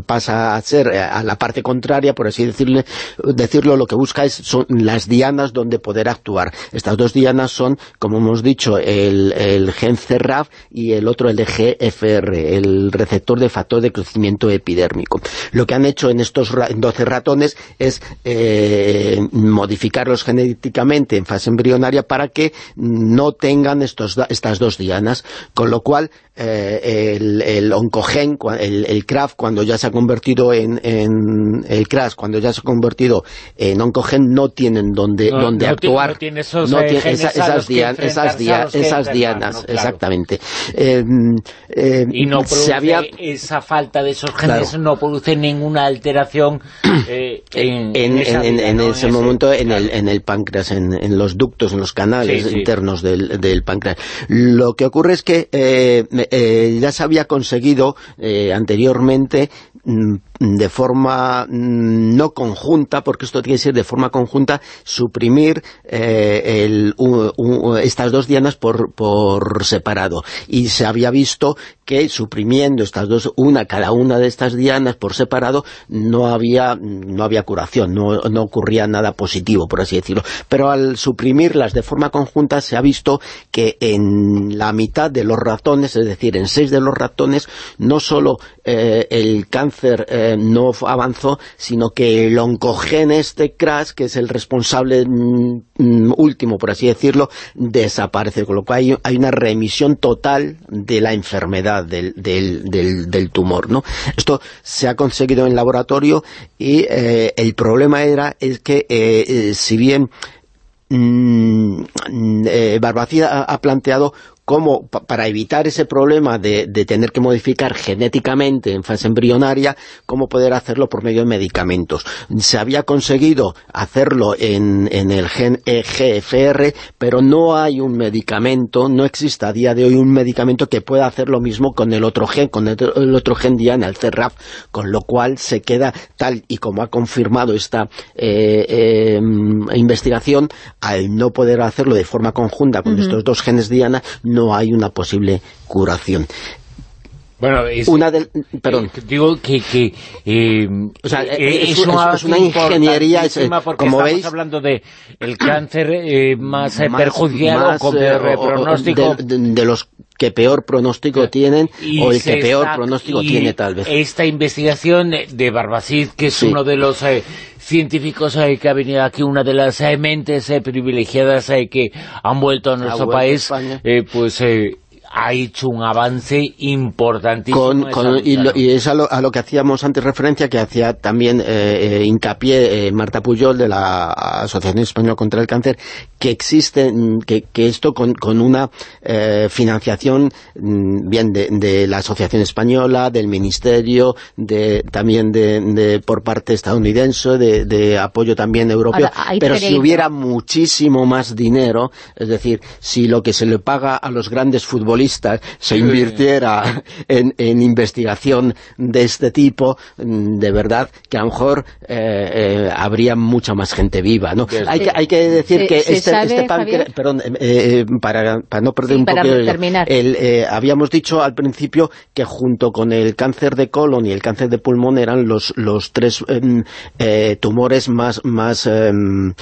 pasa a ser a la parte contraria, por así decirlo, decirlo lo que busca es, son las dianas donde poder actuar. Estas dos dianas son, como hemos dicho, el, el gen CERRAF y el otro el de GFR, el receptor de factor de crecimiento epidérmico. Lo que han hecho en estos 12 ratones es eh, modificarlos genéticamente en fase embrionaria para que no tengan estos, estas dos dianas, con lo cual eh, el, el, oncogen, el, el CRAF, cuando ya se ha convertido en, en, el CRAS, cuando ya se ha convertido en oncogen, no tienen donde, donde actuar. no tiene esos no tiene esas, esas, esas dianas, exactamente. Eh, eh, y no produce había... esa falta de esos genes, no produce ninguna alteración *clears throat* eh, en, en, en, en ese momento en el, en el páncreas, en, los ductos, en los canales internos del, del páncreas. Lo que ocurre es que eh, ya se había conseguido eh, anteriormente mm, de forma mm, no conjunta, porque esto tiene que ser de forma conjunta, suprimir eh, el, estas dos dianas por, por separado. Y se había visto que suprimiendo estas dos, una cada una de estas dianas por separado, no había, no había curación, no, no ocurría nada positivo, por así decirlo. Pero al suprimirlas de forma conjunta se ha visto que en la mitad de los ratones, es decir, en seis de los ratones, no solo eh, el cáncer eh, no avanzó, sino que el oncogen este crash, que es el responsable mm, mm, último, por así decirlo, desaparece, con lo cual hay, una remisión total de la enfermedad del, del, tumor. ¿no? Esto se ha conseguido en laboratorio y eh, el problema era es que eh, eh, si bien mm, Barbacida ha planteado cómo para evitar ese problema de, tener que modificar genéticamente en fase embrionaria, cómo poder hacerlo por medio de medicamentos. Se había conseguido hacerlo en, el gen EGFR, pero no hay un medicamento, no existe a día de hoy un medicamento que pueda hacer lo mismo con el otro gen, con el, otro gen Diana, el CERRAF, con lo cual se queda tal y como ha confirmado esta eh, em, investigación, al no poder hacerlo de forma conjunta con estos dos genes Diana, no hay una posible curación. Bueno, es, una perdón. Eh, digo que, que eh, o sea, eh, es, una, ingeniería, como veis, hablando de el cáncer más, perjudicial o peor pronóstico. De, los que peor pronóstico tienen o el que peor pronóstico tiene tal vez. Esta investigación de Barbacid, que es uno de los científicos que ha venido aquí, una de las mentes privilegiadas que han vuelto a nuestro país, pues ha hecho un avance importantísimo. y, es a lo, que hacíamos antes referencia, que hacía también eh, eh, hincapié eh, Marta Puyol de la Asociación Española contra el Cáncer, que existe, mm, que, esto con, una financiación mm, bien de, la Asociación Española, del Ministerio, de, también de, por parte estadounidense, de, apoyo también europeo, pero si hubiera muchísimo más dinero, es decir, si lo que se le paga a los grandes futbolistas se invirtiera *laughs* en, investigación de este tipo, mm, de verdad que a lo mejor eh, eh, habría mucha más gente viva, ¿no? Hay, que, hay que decir que este, este perdón, eh, para, no perder un poco el, habíamos dicho al principio que junto con el cáncer de colon y el cáncer de pulmón eran los, los tres em, tumores más, más, em,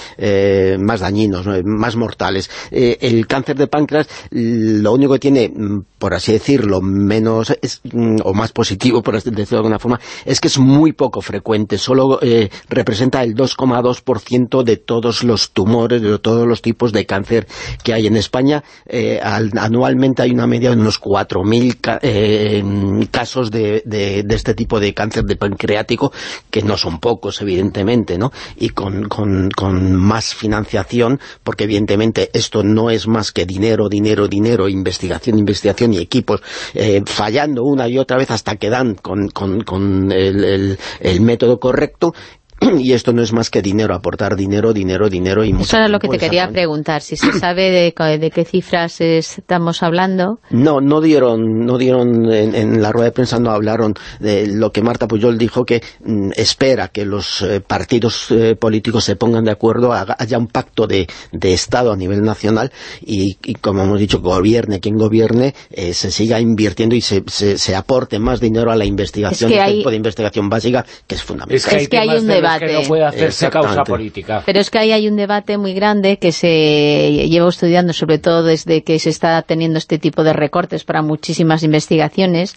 más dañinos, más mortales. el cáncer de páncreas lo único que tiene por así decirlo, menos mm, o más positivo, por decirlo de alguna forma, es que es muy poco frecuente, solo eh, representa el 2,2% de todos los tumores, de todos los tipos de cáncer que hay en España. Eh, anualmente hay una media de unos 4.000 eh, casos de, este tipo de cáncer de pancreático, que no son pocos, evidentemente, ¿no? Y con, con más financiación, porque evidentemente esto no es más que dinero, dinero, dinero, investigación, investigación, y equipos eh, fallando una y otra vez hasta que dan con, el, el método correcto *clears throat* y esto no es más que dinero, aportar dinero, dinero, dinero y mucho Eso era lo que te quería preguntar, si se sabe de, qué cifras estamos hablando. No, no dieron, no dieron en, la rueda de prensa no hablaron de lo que Marta Puyol dijo que mm, espera que los eh, partidos eh, políticos se pongan de acuerdo, haya un pacto de, Estado a nivel nacional y, como hemos dicho, gobierne quien gobierne, eh, se siga invirtiendo y se, se, aporte más dinero a la investigación, es este tipo de investigación básica que es fundamental. Es que, hay, un debate que no puede hacerse causa política. Pero es que ahí hay un debate muy grande que se lleva estudiando, sobre todo desde que se está teniendo este tipo de recortes para muchísimas investigaciones,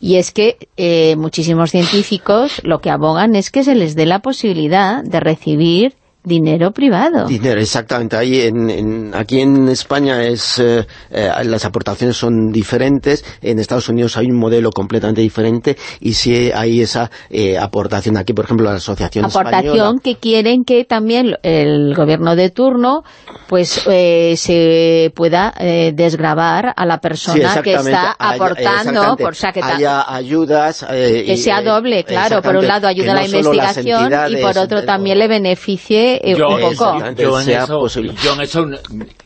y es que eh, muchísimos científicos lo que abogan es que se les dé la posibilidad de recibir dinero privado. Dinero, exactamente. Ahí en, aquí en España es eh, eh, las aportaciones son diferentes, en Estados Unidos hay un modelo completamente diferente y si hay esa eh, aportación. Aquí, por ejemplo, la Asociación Aportación que quieren que también el gobierno de turno pues se pueda desgravar a la persona que está aportando, por que haya ayudas... que sea doble, claro, por un lado ayuda a la investigación y por otro también le beneficie eh, yo, en eso,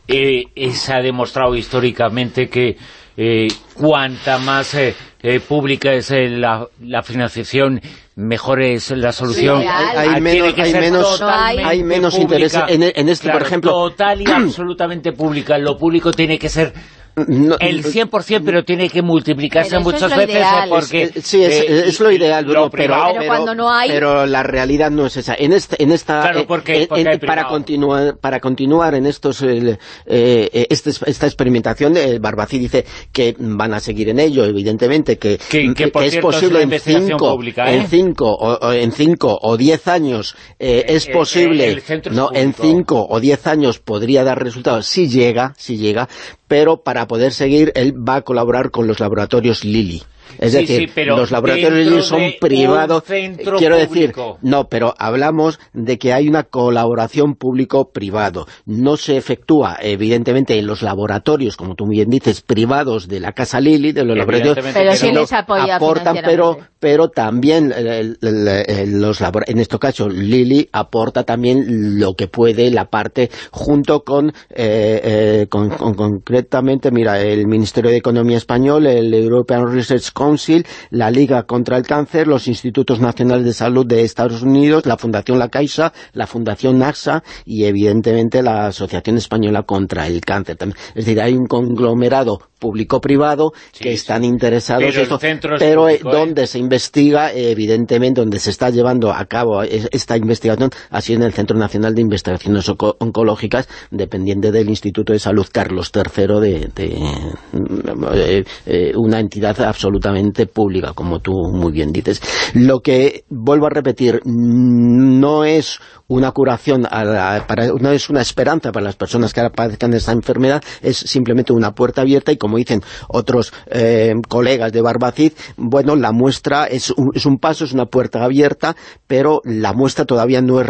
eh, se ha demostrado históricamente que eh, cuanta más pública es la, financiación, mejor es la solución. hay, menos, hay, menos, interés en, este, por ejemplo. Total y *clears throat* absolutamente pública. Lo público tiene que ser el 100%, pero tiene que multiplicarse muchas veces porque... Sí, es, lo ideal, pero, pero, cuando no hay... pero la realidad no es esa. En, este, en esta... Eh, porque, para, continuar, para continuar en estos eh, eh, este, esta experimentación, el Barbací dice que van a seguir en ello, evidentemente, que, es posible en 5 en cinco, o, en cinco o 10 años es posible... no, en 5 o 10 años podría dar resultados si llega, si llega, pero para poder seguir él va a colaborar con los laboratorios Lilly. Es decir, los laboratorios son privados. Quiero decir, no, pero hablamos de que hay una colaboración público-privado. No se efectúa, evidentemente, en los laboratorios, como tú bien dices, privados de la Casa Lili, de los laboratorios. Pero sí les apoya aportan, pero, pero también los en este caso Lili aporta también lo que puede la parte junto con, eh, eh, con, concretamente, mira, el Ministerio de Economía Español, el European Research Council, la Liga contra el Cáncer, los Institutos Nacionales de Salud de Estados Unidos, la Fundación La Caixa, la Fundación NAXA y evidentemente la Asociación Española contra el Cáncer. Es decir, hay un conglomerado público-privado que están interesados pero, pero eh, donde se investiga, evidentemente, donde se está llevando a cabo esta investigación, ha sido en el Centro Nacional de Investigaciones Oncológicas, dependiente del Instituto de Salud Carlos III de, eh, eh, una entidad pública, como tú muy bien dices. Lo que, vuelvo a repetir, no es una curación, para, no es una esperanza para las personas que padezcan de esta enfermedad, es simplemente una puerta abierta y como dicen otros eh, colegas de Barbacid, bueno, la muestra es un, es un, paso, es una puerta abierta, pero la muestra todavía no es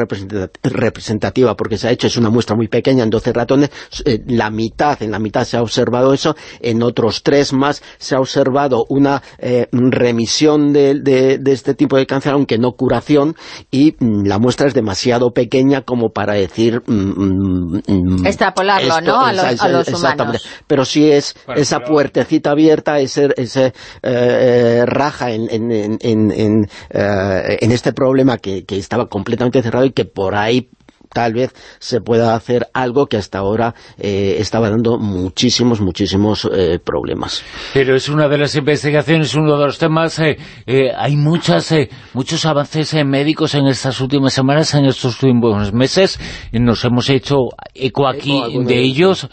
representativa porque se ha hecho, es una muestra muy pequeña en 12 ratones, eh, la mitad, en la mitad se ha observado eso, en otros tres más se ha observado una eh, remisión de, de, de este tipo de cáncer, aunque no curación, y mm, la muestra es demasiado pequeña como para decir... Mm, mm, Extrapolarlo, ¿no? A los, humanos. Pero sí es esa puertecita abierta, ese, ese eh, raja en, en, en, en, eh, este problema que, que estaba completamente cerrado y que por ahí tal vez se pueda hacer algo que hasta ahora eh, estaba dando muchísimos, muchísimos eh, problemas. Pero es una de las investigaciones, uno de los temas, eh, hay muchas, muchos avances médicos en estas últimas semanas, en estos últimos meses, nos hemos hecho eco aquí de ellos,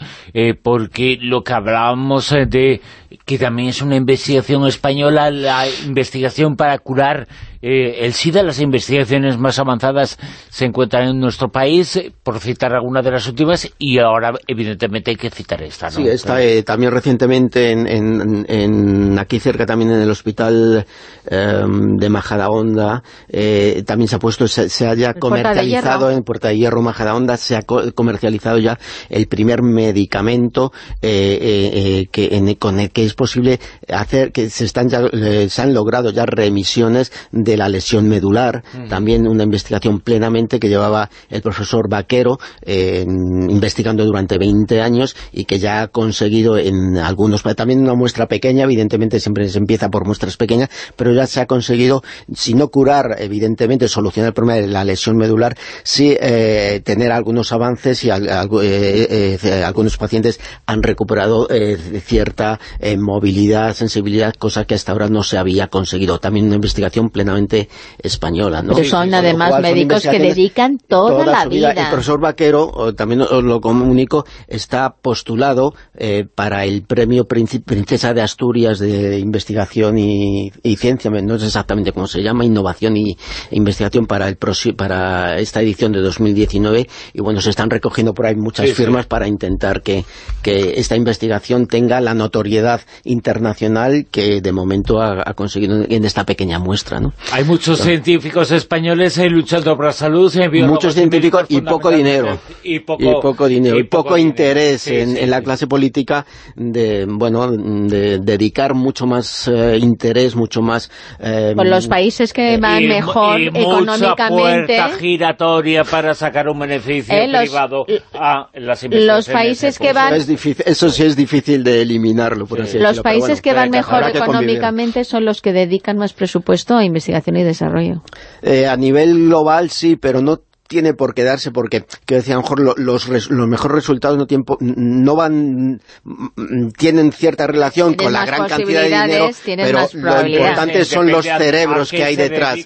porque lo que hablábamos de que también es una investigación española, la investigación para curar eh, el SIDA, las investigaciones más avanzadas se encuentran en nuestro país, eh, por citar alguna de las últimas, y ahora evidentemente hay que citar esta, ¿no? Sí, está eh, también recientemente en, en, aquí cerca también en el hospital em, de Majadahonda, eh, también se ha puesto, se, se haya comercializado en Puerta de Hierro, Majadahonda, se ha comercializado ya el primer medicamento que con el que es posible hacer, que se están ya, se han logrado ya remisiones de la lesión medular, también una investigación plenamente que llevaba el profesor Vaquero investigando durante 20 años y que ya ha conseguido en algunos, también una muestra pequeña, evidentemente siempre se empieza por muestras pequeñas, pero ya se ha conseguido, si no curar, evidentemente solucionar el problema de la lesión medular, sí eh, tener algunos avances y eh, eh, algunos pacientes han recuperado cierta movilidad, sensibilidad, cosa que hasta ahora no se había conseguido. También una investigación plenamente española. ¿no? Pero son además médicos que dedican toda, la vida. El profesor Vaquero, también os lo comunico, está postulado eh, para el premio Princesa de Asturias de Investigación y, Ciencia, no sé exactamente cómo se llama, Innovación y Investigación para el para esta edición de 2019 y bueno, se están recogiendo por ahí muchas firmas para intentar que, que esta investigación tenga la notoriedad internacional que de momento ha, ha conseguido en esta pequeña muestra, ¿no? Hay muchos científicos españoles eh, luchando por la salud. muchos científicos y poco dinero. Y poco, dinero. Y poco, interés en, la clase política de, bueno, de dedicar mucho más eh, interés, mucho más... Eh, por los países que van mejor y económicamente... puerta giratoria para sacar un beneficio privado a las investigaciones. Los países que van... eso sí es difícil de eliminarlo, por así Los países que van mejor económicamente son los que dedican más presupuesto a investigar investigación y desarrollo. Eh, a nivel global sí, pero no tiene por qué darse porque, que decía, a lo mejor los, los mejores resultados no, tiempo, no van tienen cierta relación con la gran cantidad de dinero, pero lo importante son los cerebros que hay detrás.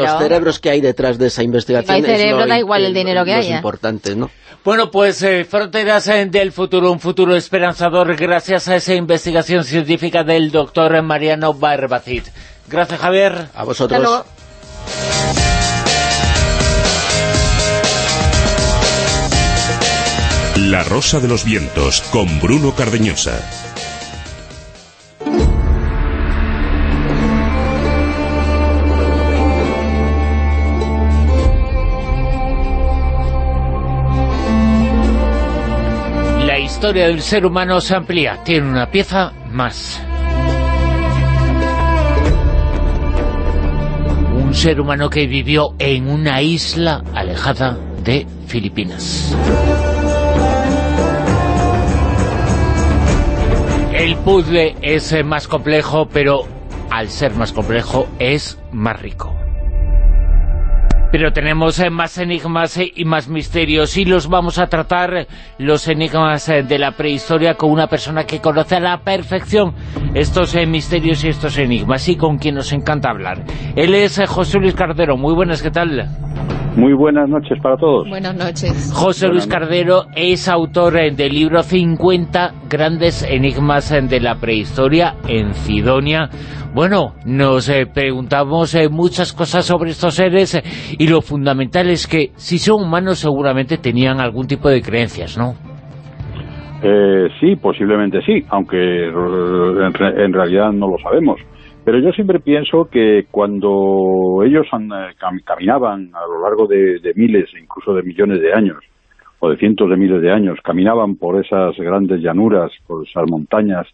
Los cerebros que hay detrás de esa investigación. Si hay cerebro, da igual el dinero que haya. importante, ¿no? Bueno, pues eh, Fronteras eh, del Futuro, un futuro esperanzador gracias a esa investigación científica del doctor Mariano Barbacid. Gracias, Javier. A vosotros. La Rosa de los Vientos, con Bruno Cardeñosa. La historia del ser humano se amplía, tiene una pieza más. Un ser humano que vivió en una isla alejada de Filipinas. El puzzle es más complejo, pero al ser más complejo es más rico. Pero tenemos eh, más enigmas eh, y más misterios y los vamos a tratar, eh, los enigmas de la prehistoria, con una persona que conoce a la perfección estos misterios y estos enigmas y con quien nos encanta hablar. Él es José Luis Cardero. Muy buenas, ¿qué tal? Muy buenas noches para todos. Buenas noches. José Luis Cardero es autor del libro 50 grandes enigmas de la prehistoria en Cidonia. Bueno, nos eh, preguntamos eh, muchas cosas sobre estos seres y lo fundamental es que si son humanos seguramente tenían algún tipo de creencias, ¿no? sí, posiblemente sí, aunque en, realidad no lo sabemos. Pero yo siempre pienso que cuando ellos caminaban a lo largo de, de miles, incluso de millones de años, o de cientos de miles de años, caminaban por esas grandes llanuras, por esas montañas,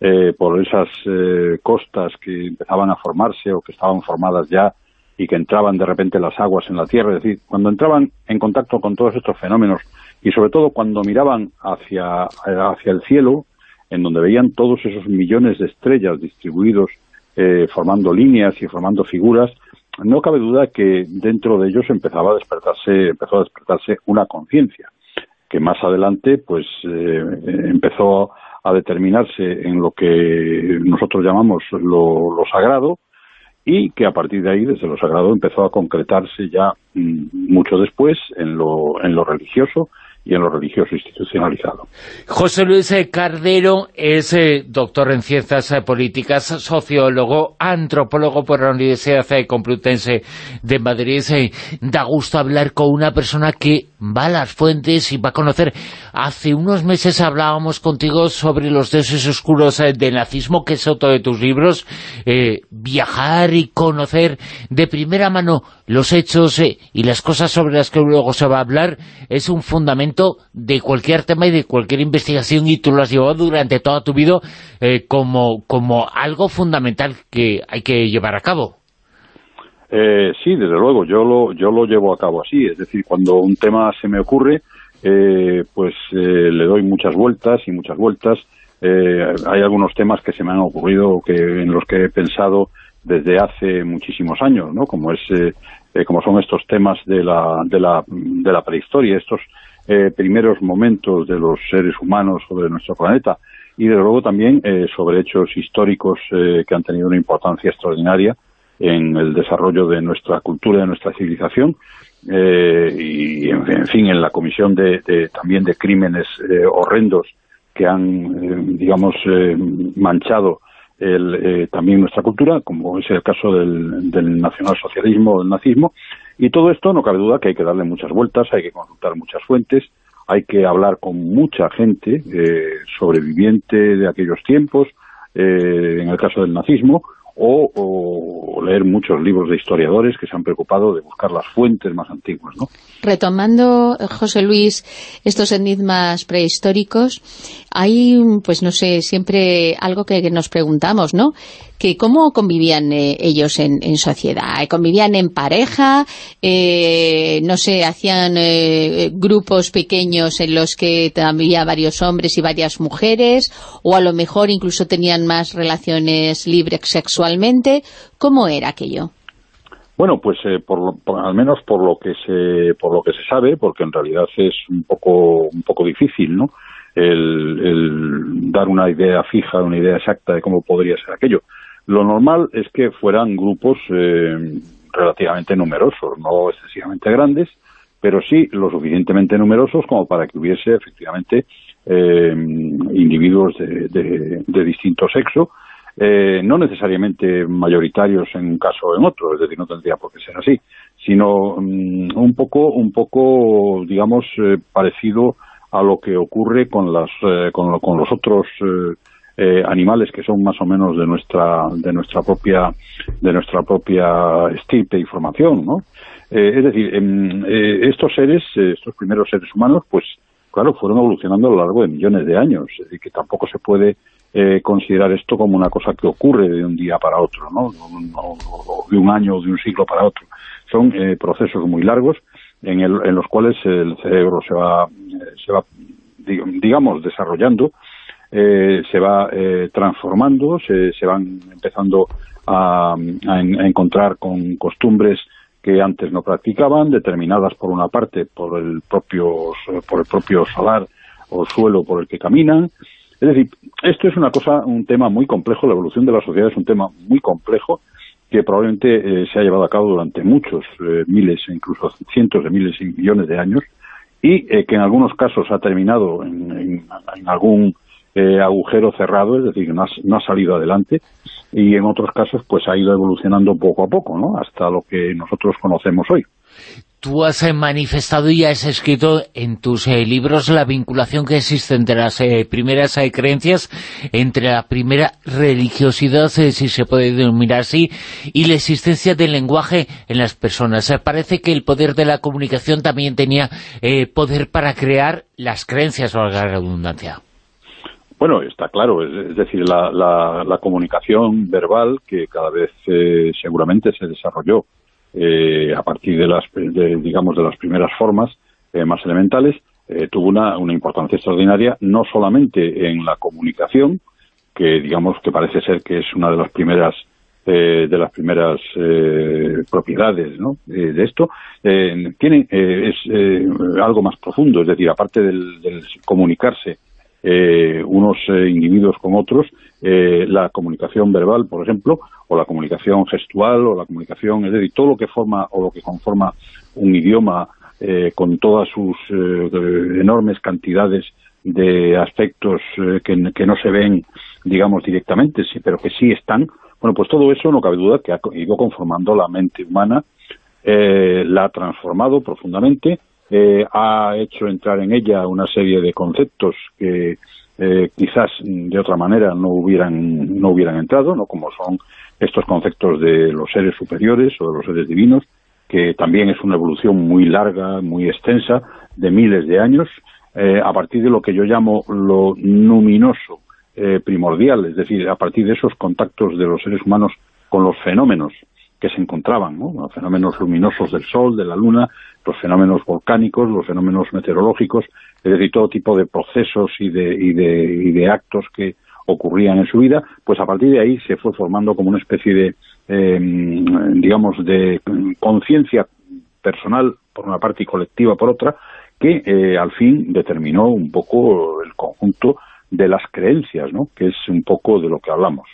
eh, por esas eh, costas que empezaban a formarse o que estaban formadas ya y que entraban de repente las aguas en la tierra, es decir, cuando entraban en contacto con todos estos fenómenos y sobre todo cuando miraban hacia, hacia el cielo, en donde veían todos esos millones de estrellas distribuidos eh, formando líneas y formando figuras, no cabe duda que dentro de ellos empezaba a despertarse, empezó a despertarse una conciencia, que más adelante pues empezó a determinarse en lo que nosotros llamamos lo, sagrado y que a partir de ahí, desde lo sagrado, empezó a concretarse ya mm, mucho después en lo, en lo religioso y en lo religioso institucionalizado. José Luis eh, Cardero es eh, doctor en Ciencias eh, Políticas, sociólogo, antropólogo por la Universidad Complutense de Madrid. da gusto hablar con una persona que va a las fuentes y va a conocer. Hace unos meses hablábamos contigo sobre los dioses oscuros del nazismo, que es otro de tus libros. viajar y conocer de primera mano los hechos y las cosas sobre las que luego se va a hablar es un fundamento de cualquier tema y de cualquier investigación y tú lo has llevado durante toda tu vida eh, como, como algo fundamental que hay que llevar a cabo. Eh, sí, desde luego, yo lo, yo lo llevo a cabo así, es decir, cuando un tema se me ocurre, eh, pues le doy muchas vueltas y muchas vueltas. hay algunos temas que se me han ocurrido que en los que he pensado desde hace muchísimos años, ¿no? Como es eh, como son estos temas de la, de la, de la prehistoria, estos eh, primeros momentos de los seres humanos sobre nuestro planeta. Y desde luego también eh, sobre hechos históricos que han tenido una importancia extraordinaria en el desarrollo de nuestra cultura, de nuestra civilización y en, fin en la comisión de, también de crímenes horrendos que han digamos manchado eh, también nuestra cultura, como es el caso del, del nacionalsocialismo o del nazismo, y todo esto no cabe duda que hay que darle muchas vueltas, hay que consultar muchas fuentes, hay que hablar con mucha gente eh, sobreviviente de aquellos tiempos, eh, en el caso del nazismo, o, leer muchos libros de historiadores que se han preocupado de buscar las fuentes más antiguas. ¿no? Retomando, José Luis, estos enigmas prehistóricos, hay, pues no sé, siempre algo que nos preguntamos, ¿no? Que cómo convivían eh, ellos en, sociedad. ¿Convivían en pareja? Eh, no sé, hacían eh, grupos pequeños en los que había varios hombres y varias mujeres, o a lo mejor incluso tenían más relaciones libres sexualmente. ¿Cómo era aquello? Bueno, pues por, al menos por lo que se por lo que se sabe, porque en realidad es un poco un poco difícil, ¿no? el dar una idea fija, una idea exacta de cómo podría ser aquello. Lo normal es que fueran grupos eh, relativamente numerosos, no excesivamente grandes, pero sí lo suficientemente numerosos como para que hubiese efectivamente eh, individuos de, distinto sexo, eh, no necesariamente mayoritarios en un caso o en otro, es decir, no tendría por qué ser así, sino mm, un poco, un poco, digamos, parecido a lo que ocurre con las, con, con los otros eh, animales que son más o menos de nuestra de nuestra propia de nuestra propia estirpe y formación, ¿no? Eh, es decir, em, eh, estos seres, estos primeros seres humanos, pues claro, fueron evolucionando a lo largo de millones de años, es que tampoco se puede considerar esto como una cosa que ocurre de un día para otro, ¿no? O, de un año o de un siglo para otro. Son procesos muy largos en, el, en los cuales el cerebro se va, se va digamos, desarrollando eh, se va eh, transformando, se, se, van empezando a, encontrar con costumbres que antes no practicaban, determinadas por una parte por el propio, por el propio solar o suelo por el que caminan. Es decir, esto es una cosa, un tema muy complejo, la evolución de la sociedad es un tema muy complejo que probablemente eh, se ha llevado a cabo durante muchos miles, incluso cientos de miles y millones de años, y que en algunos casos ha terminado en algún eh, agujero cerrado, es decir, no ha, salido adelante, y en otros casos pues ha ido evolucionando poco a poco, ¿no? Hasta lo que nosotros conocemos hoy. Tú has eh, manifestado y has escrito en tus eh, libros la vinculación que existe entre las primeras creencias, entre la primera religiosidad, si se puede denominar así, y la existencia del lenguaje en las personas. parece que el poder de la comunicación también tenía poder para crear las creencias, o la redundancia. Bueno, está claro, es, decir, la, la, comunicación verbal que cada vez eh, seguramente se desarrolló eh, a partir de las, digamos, de las primeras formas eh, más elementales, tuvo una, una importancia extraordinaria no solamente en la comunicación, que digamos que parece ser que es una de las primeras de las primeras propiedades ¿no? de esto, tiene es algo más profundo, es decir, aparte del comunicarse eh, unos eh, individuos con otros, eh, la comunicación verbal, por ejemplo, o la comunicación gestual, o la comunicación, es decir, todo lo que forma o lo que conforma un idioma eh, con todas sus enormes cantidades de aspectos que, no se ven, digamos, directamente, pero que sí están, bueno, pues todo eso no cabe duda que ha ido conformando la mente humana, la ha transformado profundamente, ha hecho entrar en ella una serie de conceptos que quizás de otra manera no hubieran, no hubieran entrado, ¿no? como son estos conceptos de los seres superiores o de los seres divinos, que también es una evolución muy larga, muy extensa, de miles de años, eh, a partir de lo que yo llamo lo luminoso eh, primordial, es decir, a partir de esos contactos de los seres humanos con los fenómenos que se encontraban, los fenómenos luminosos del Sol, de la Luna, los fenómenos volcánicos, los fenómenos meteorológicos, es decir, todo tipo de procesos y de, y de, y de actos que ocurrían en su vida, pues a partir de ahí se fue formando como una especie de, eh, digamos, de conciencia personal por una parte y colectiva por otra, que eh, al fin determinó un poco el conjunto de las creencias, ¿no? que es un poco de lo que hablamos.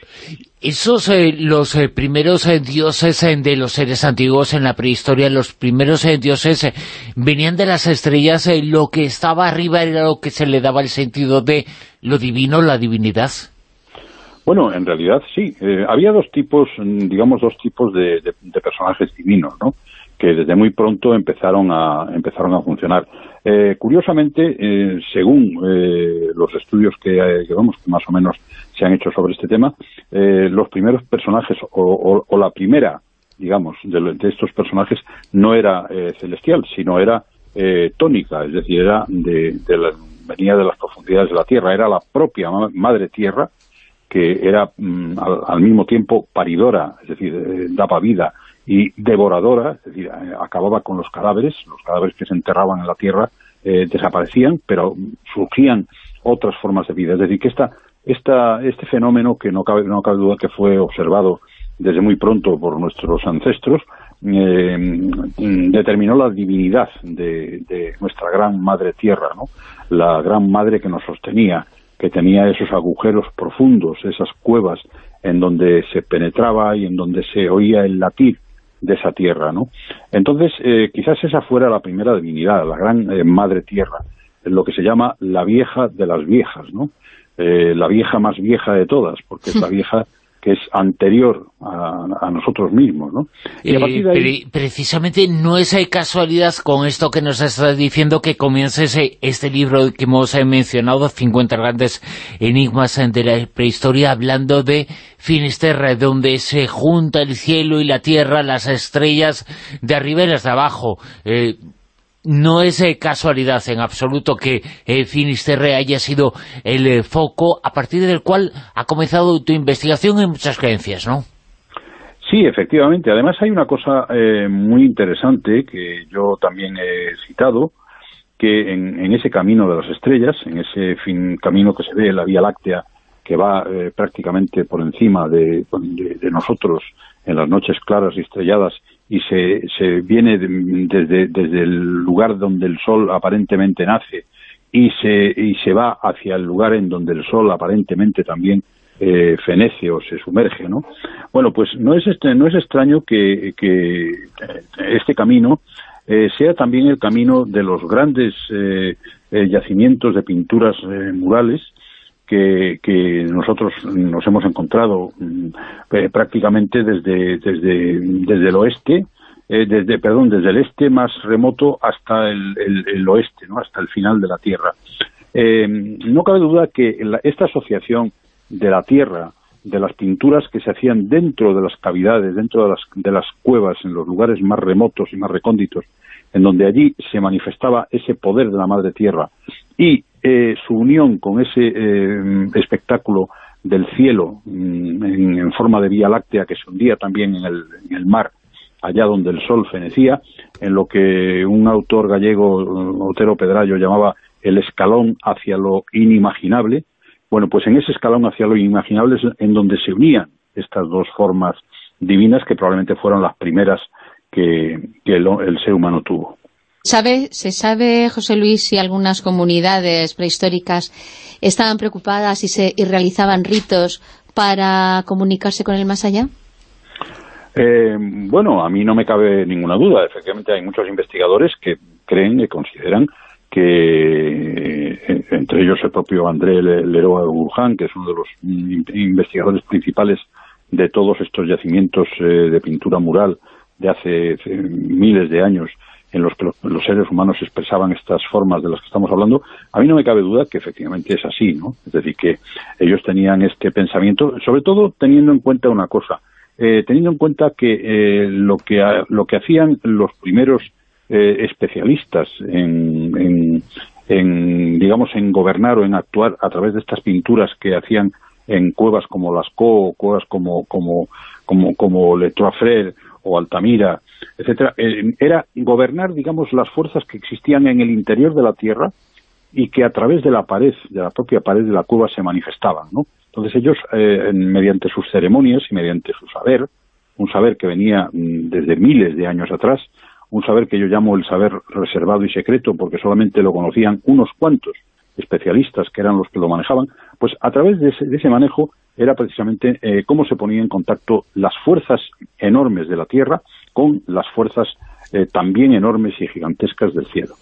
Esos, eh, los primeros dioses de los seres antiguos en la prehistoria, los primeros dioses venían de las estrellas, lo que estaba arriba era lo que se le daba el sentido de lo divino, la divinidad. Bueno, en realidad sí. Eh, había dos tipos, mm, digamos, dos tipos de, personajes divinos, ¿no? que desde muy pronto empezaron a, empezaron a funcionar. Eh, curiosamente, eh, según los estudios que, que, vamos, que más o menos se han hecho sobre este tema, los primeros personajes, o, la primera, digamos, de, estos personajes, no era celestial, sino era tónica, es decir, era de, venía de las profundidades de la Tierra, era la propia Madre Tierra, que era mm, al, mismo tiempo paridora, es decir, eh, daba vida, y devoradora, es decir, eh, acababa con los cadáveres, los cadáveres que se enterraban en la tierra eh, desaparecían, pero surgían otras formas de vida. Es decir, que esta, esta, este fenómeno, que no cabe, no cabe duda que fue observado desde muy pronto por nuestros ancestros, mm, determinó la divinidad de, de, nuestra gran madre tierra, ¿no? la gran madre que nos sostenía, que tenía esos agujeros profundos, esas cuevas en donde se penetraba y en donde se oía el latir de esa tierra, ¿no? Entonces, eh, quizás esa fuera la primera divinidad, la gran eh, madre tierra, lo que se llama la vieja de las viejas, ¿no? Eh, la vieja más vieja de todas, porque es la *laughs* vieja que es anterior a, nosotros mismos, ¿no? Y precisamente no es casualidad con esto que nos estás diciendo que comience este libro que hemos mencionado, 50 grandes enigmas de la prehistoria, hablando de Finisterre, donde se junta el cielo y la tierra, las estrellas de arriba y las de abajo. Eh, no es eh, casualidad en absoluto que eh, Finisterre haya sido el eh, foco a partir del cual ha comenzado tu investigación en muchas creencias, ¿no? Sí, efectivamente. Además hay una cosa muy interesante que yo también he citado, que en, ese camino de las estrellas, en ese fin, camino que se ve en la Vía Láctea, que va prácticamente por encima de, nosotros en las noches claras y estrelladas y se, se viene desde, desde el lugar donde el sol aparentemente nace y se, y se va hacia el lugar en donde el sol aparentemente también eh, fenece o se sumerge, ¿no? Bueno, pues no es, este, no es extraño que, que este camino eh, sea también el camino de los grandes eh, eh yacimientos de pinturas murales que, nosotros nos hemos encontrado mm, eh, prácticamente desde, desde, desde el oeste, eh, desde, perdón, desde el este más remoto hasta el, el, oeste, ¿no? hasta el final de la Tierra. Eh, no cabe duda que esta asociación de la Tierra, de las pinturas que se hacían dentro de las cavidades, dentro de las, de las cuevas, en los lugares más remotos y más recónditos, en donde allí se manifestaba ese poder de la Madre Tierra, y eh, su unión con ese eh, espectáculo del cielo mm, en, forma de Vía Láctea que se hundía también en el, mar, allá donde el sol fenecía, en lo que un autor gallego, Otero Pedrayo, llamaba el escalón hacia lo inimaginable. Bueno, pues en ese escalón hacia lo inimaginable es en donde se unían estas dos formas divinas que probablemente fueron las primeras que, el ser humano tuvo. ¿Sabe, ¿Se sabe, José Luis, si algunas comunidades prehistóricas estaban preocupadas y, se, y realizaban ritos para comunicarse con el más allá? Eh, bueno, a mí no me cabe ninguna duda. Efectivamente hay muchos investigadores que creen y consideran que eh, entre ellos el propio André Leroy Gurjan, que es uno de los investigadores principales de todos estos yacimientos eh, de pintura mural de hace, miles de años en los que los, seres humanos expresaban estas formas de las que estamos hablando, a mí no me cabe duda que efectivamente es así, ¿no? Es decir, que ellos tenían este pensamiento, sobre todo teniendo en cuenta una cosa, eh, teniendo en cuenta que lo que lo que hacían los primeros eh, especialistas en, digamos, en gobernar o en actuar a través de estas pinturas que hacían en cuevas como Lascaux, cuevas como, como, como, Le o Altamira, etcétera, eh, era gobernar, digamos, las fuerzas que existían en el interior de la Tierra y que a través de la pared, de la propia pared de la cueva se manifestaban, ¿no? Entonces ellos, eh, mediante sus ceremonias y mediante su saber, un saber que venía mm, desde miles de años atrás, un saber que yo llamo el saber reservado y secreto porque solamente lo conocían unos cuantos especialistas que eran los que lo manejaban, pues a través de ese, manejo era precisamente eh, cómo se ponía en contacto las fuerzas enormes de la Tierra con las fuerzas eh, también enormes y gigantescas del cielo.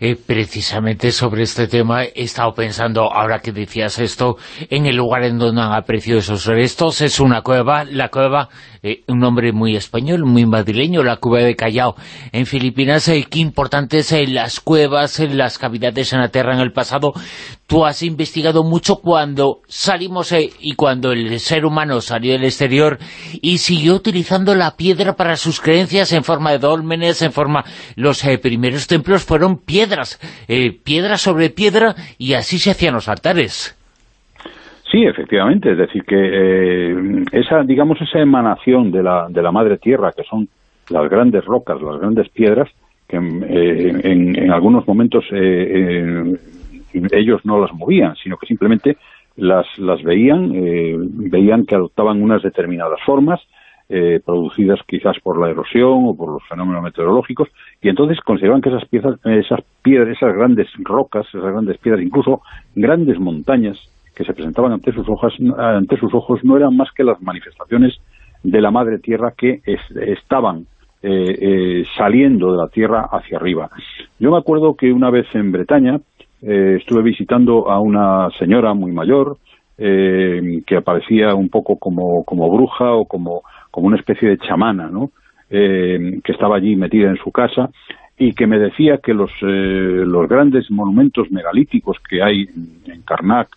Eh, precisamente sobre este tema he estado pensando, ahora que decías esto, en el lugar en donde han apreciado esos restos, es una cueva, la cueva, eh, un nombre muy español, muy madrileño, la cueva de Callao, en Filipinas, eh, qué importantes las cuevas, las cavidades en la tierra en el pasado. Tú has investigado mucho cuando salimos y cuando el ser humano salió del exterior y siguió utilizando la piedra para sus creencias en forma de dólmenes, en forma... Los primeros templos fueron piedras, eh, piedra sobre piedra, y así se hacían los altares. Sí, efectivamente, es decir, que eh, esa, digamos, esa emanación de la, de la madre tierra, que son las grandes rocas, las grandes piedras, que eh, en, algunos momentos ellos no las movían, sino que simplemente las, las veían, veían que adoptaban unas determinadas formas, eh, producidas quizás por la erosión o por los fenómenos meteorológicos, y entonces consideraban que esas piezas, esas piedras, esas grandes rocas, esas grandes piedras, incluso grandes montañas que se presentaban ante sus ojos, ante sus ojos no eran más que las manifestaciones de la madre tierra que estaban eh, eh, saliendo de la tierra hacia arriba. Yo me acuerdo que una vez en Bretaña estuve visitando a una señora muy mayor, que aparecía un poco como, como bruja o como como una especie de chamana, ¿no? Eh, que estaba allí metida en su casa y que me decía que los, eh, los grandes monumentos megalíticos que hay en, Karnak,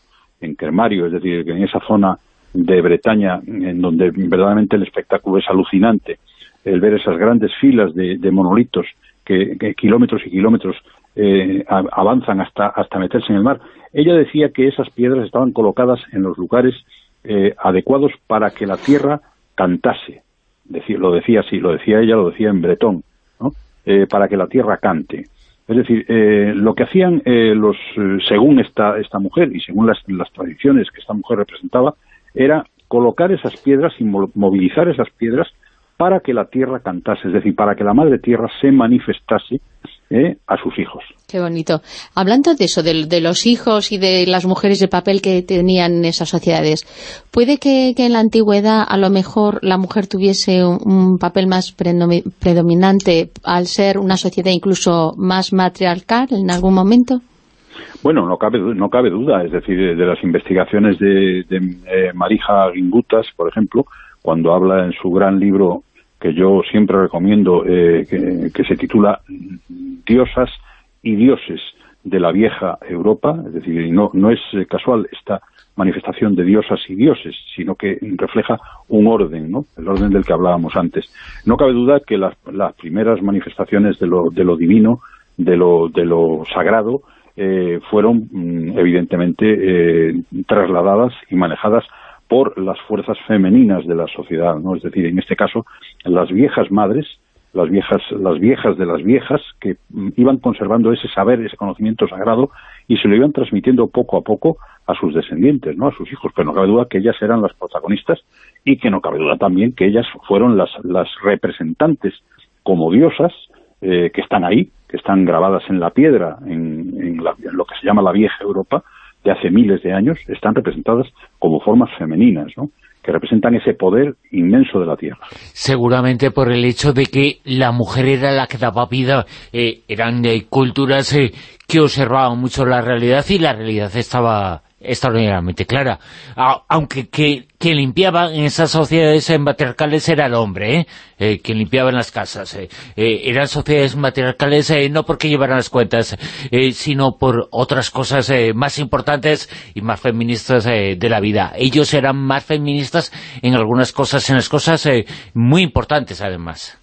en Kermario, es decir, en esa zona de Bretaña, en donde verdaderamente el espectáculo es alucinante, el ver esas grandes filas de, monolitos que, kilómetros y kilómetros eh, avanzan hasta, hasta meterse en el mar, ella decía que esas piedras estaban colocadas en los lugares adecuados para que la tierra cantase, lo decía así, lo decía ella, lo decía en bretón, eh, para que la tierra cante. Es decir, eh, lo que hacían eh, los, según esta, esta mujer y según las, las tradiciones que esta mujer representaba, era colocar esas piedras y movilizar esas piedras para que la tierra cantase, es decir, para que la madre tierra se manifestase ¿eh? a sus hijos. Qué bonito. Hablando de eso, de, los hijos y de las mujeres de papel que tenían esas sociedades, ¿puede que, en la antigüedad a lo mejor la mujer tuviese un, papel más predominante al ser una sociedad incluso más matriarcal en algún momento? Bueno, no cabe, no cabe duda, es decir, de, las investigaciones de, eh, Marija Gingutas, por ejemplo, cuando habla en su gran libro que yo siempre recomiendo, eh, que, se titula Diosas y Dioses de la vieja Europa, es decir, no, no es eh, casual esta manifestación de diosas y dioses, sino que refleja un orden, ¿no? el orden del que hablábamos antes. No cabe duda que las, primeras manifestaciones de lo, de lo divino, de lo, de lo sagrado, eh, fueron mm, evidentemente trasladadas y manejadas por las fuerzas femeninas de la sociedad, ¿no? Es decir, en este caso, las viejas madres, las viejas, las viejas de las viejas, que mm, iban conservando ese saber, ese conocimiento sagrado, y se lo iban transmitiendo poco a poco a sus descendientes, ¿no? A sus hijos, pero no cabe duda que ellas eran las protagonistas y que no cabe duda también que ellas fueron las, las representantes como diosas eh, que están ahí, que están grabadas en la piedra, en, en lo que se llama la vieja Europa, hace miles de años están representadas como formas femeninas, ¿no? que representan ese poder inmenso de la tierra. Seguramente por el hecho de que la mujer era la que daba vida, eh, eran eh, culturas eh, que observaban mucho la realidad y la realidad estaba extraordinariamente clara. aunque que, quien limpiaba en esas sociedades matriarcales era el hombre, ¿eh? eh quien limpiaba en las casas. Eh. Eh, eran sociedades matriarcales no porque llevaran las cuentas, sino por otras cosas más importantes y más feministas de la vida. Ellos eran más feministas en algunas cosas, en las cosas muy importantes además.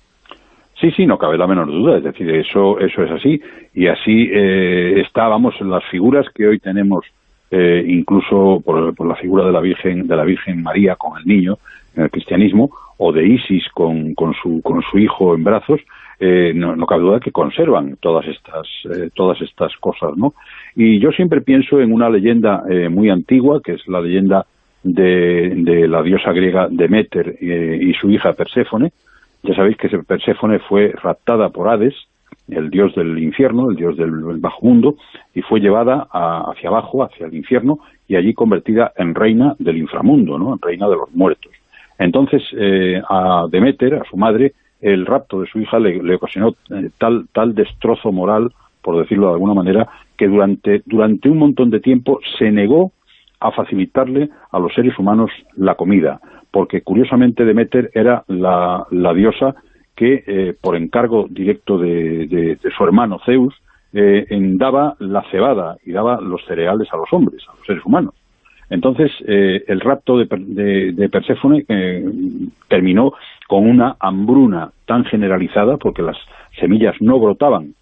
Sí, sí, no cabe la menor duda, es decir, eso, eso es así, y así estábamos las figuras que hoy tenemos eh, incluso por, la figura de la Virgen de la Virgen María con el niño en el cristianismo o de Isis con, con, su, con su hijo en brazos eh, no, cabe duda que conservan todas estas eh, todas estas cosas no y yo siempre pienso en una leyenda muy antigua que es la leyenda de, de la diosa griega Demeter y su hija Perséfone. Ya sabéis que Perséfone fue raptada por Hades el dios del infierno, el dios del, bajo mundo, y fue llevada hacia abajo, hacia el infierno, y allí convertida en reina del inframundo, ¿no? en reina de los muertos. Entonces, eh, a Demeter, a su madre, el rapto de su hija le, ocasionó eh, tal, tal destrozo moral, por decirlo de alguna manera, que durante, durante un montón de tiempo se negó a facilitarle a los seres humanos la comida, porque curiosamente Demeter era la diosa que eh, por encargo directo de, su hermano Zeus eh, daba la cebada y daba los cereales a los hombres, a los seres humanos. Entonces, eh, el rapto de, de, Perséfone terminó con una hambruna tan generalizada, porque las semillas no brotaban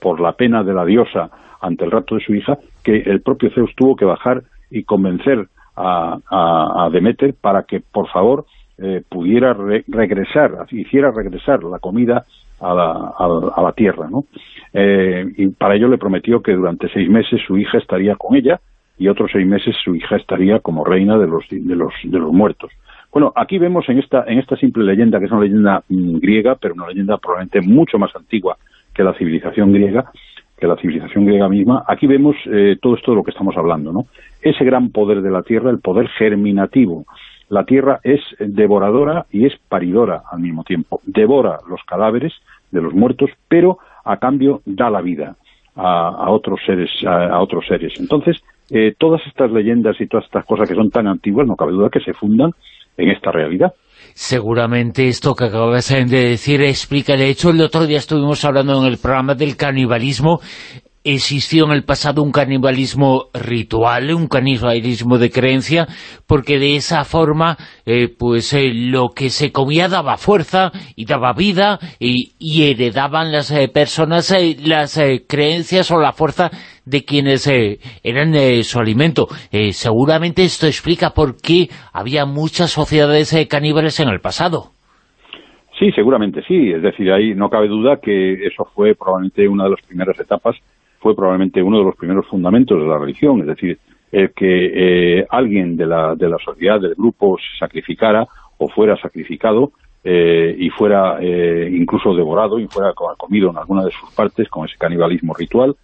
por, la pena de la diosa ante el rapto de su hija, que el propio Zeus tuvo que bajar y convencer a, a Demeter para que, por favor, eh, pudiera regresar, hiciera regresar la comida a la, tierra, ¿no? Eh, y para ello le prometió que durante seis meses su hija estaría con ella y otros seis meses su hija estaría como reina de los, de los, de los muertos. Bueno, aquí vemos en esta, en esta simple leyenda, que es una leyenda mm, griega, pero una leyenda probablemente mucho más antigua que la civilización griega, que la civilización griega misma, aquí vemos eh, todo esto de lo que estamos hablando, ¿no? Ese gran poder de la tierra, el poder germinativo, la tierra es devoradora y es paridora al mismo tiempo. Devora los cadáveres de los muertos, pero a cambio da la vida a, otros seres. A, otros seres. Entonces, eh, todas estas leyendas y todas estas cosas que son tan antiguas, no cabe duda que se fundan en esta realidad. Seguramente esto que acabas de decir explica, de hecho el otro día estuvimos hablando en el programa del canibalismo existió en el pasado un canibalismo ritual, un canibalismo de creencia, porque de esa forma eh, pues eh, lo que se comía daba fuerza y daba vida y, heredaban las eh, personas las creencias o la fuerza de quienes eran su alimento. seguramente esto explica por qué había muchas sociedades caníbales en el pasado. Sí, seguramente sí. Es decir, ahí no cabe duda que eso fue probablemente una de las primeras etapas fue probablemente uno de los primeros fundamentos de la religión, es decir, el que eh, alguien de la, de la sociedad, del grupo, se sacrificara o fuera sacrificado eh, y fuera eh, incluso devorado y fuera comido en alguna de sus partes con ese canibalismo ritual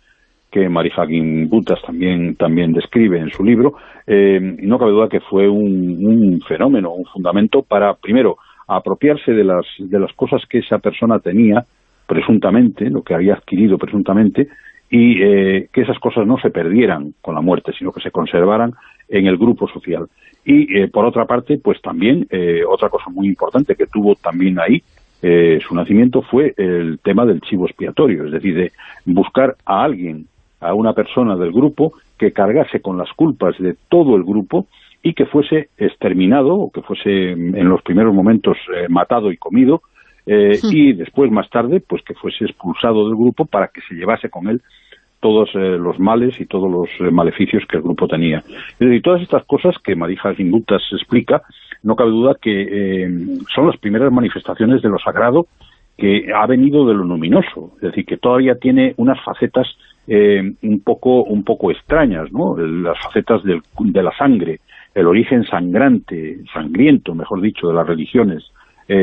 que Marihakin Butas también, también describe en su libro, no cabe duda que fue un, un, fenómeno, un fundamento para, primero, apropiarse de las, de las cosas que esa persona tenía presuntamente, lo que había adquirido presuntamente, y eh, que esas cosas no se perdieran con la muerte, sino que se conservaran en el grupo social. Y eh, por otra parte, pues también eh, otra cosa muy importante que tuvo también ahí su nacimiento fue el tema del chivo expiatorio, es decir, de buscar a alguien, a una persona del grupo que cargase con las culpas de todo el grupo y que fuese exterminado o que fuese en los primeros momentos matado y comido y después más tarde pues que fuese expulsado del grupo para que se llevase con él todos eh, los males y todos los eh, maleficios que el grupo tenía. Es decir, todas estas cosas que Marija Gindutas explica, no cabe duda que eh, son las primeras manifestaciones de lo sagrado que ha venido de lo luminoso, es decir, que todavía tiene unas facetas un poco un poco extrañas, ¿no? Las facetas de la sangre, el origen sangrante, sangriento, mejor dicho, de las religiones,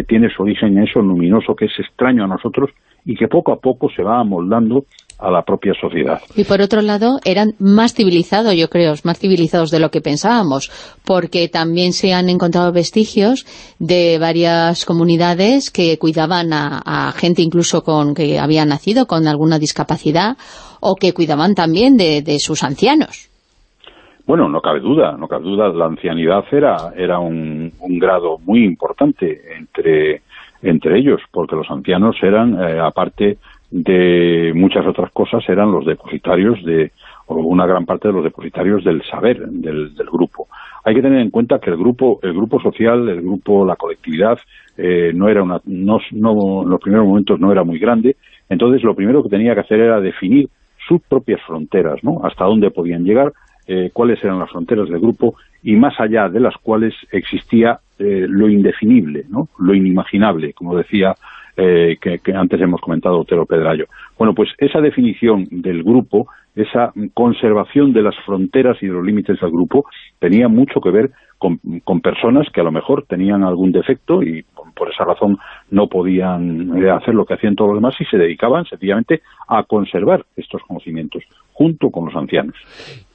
tiene su origen en eso luminoso que es extraño a nosotros y que poco a poco se va amoldando a la propia sociedad. Y por otro lado, eran más civilizados, yo creo, más civilizados de lo que pensábamos, porque también se han encontrado vestigios de varias comunidades que cuidaban a, gente incluso con que había nacido con alguna discapacidad o que cuidaban también de, sus ancianos. Bueno, no cabe duda, no cabe duda, la ancianidad era, era un, grado muy importante entre, entre ellos, porque los ancianos eran, eh, aparte de muchas otras cosas eran los depositarios de, o una gran parte de los depositarios del saber del, grupo. Hay que tener en cuenta que el grupo, el grupo social, el grupo, la colectividad, eh, no era una, no, no, en los primeros momentos no era muy grande, entonces lo primero que tenía que hacer era definir sus propias fronteras, ¿no? Hasta dónde podían llegar, eh, cuáles eran las fronteras del grupo y más allá de las cuales existía eh, lo indefinible, ¿no? Lo inimaginable, como decía eh, que, antes hemos comentado Otero Pedrayo. Bueno, pues esa definición del grupo, esa conservación de las fronteras y de los límites del grupo, tenía mucho que ver con, personas que a lo mejor tenían algún defecto y por esa razón no podían eh, hacer lo que hacían todos los demás y se dedicaban sencillamente a conservar estos conocimientos junto con los ancianos.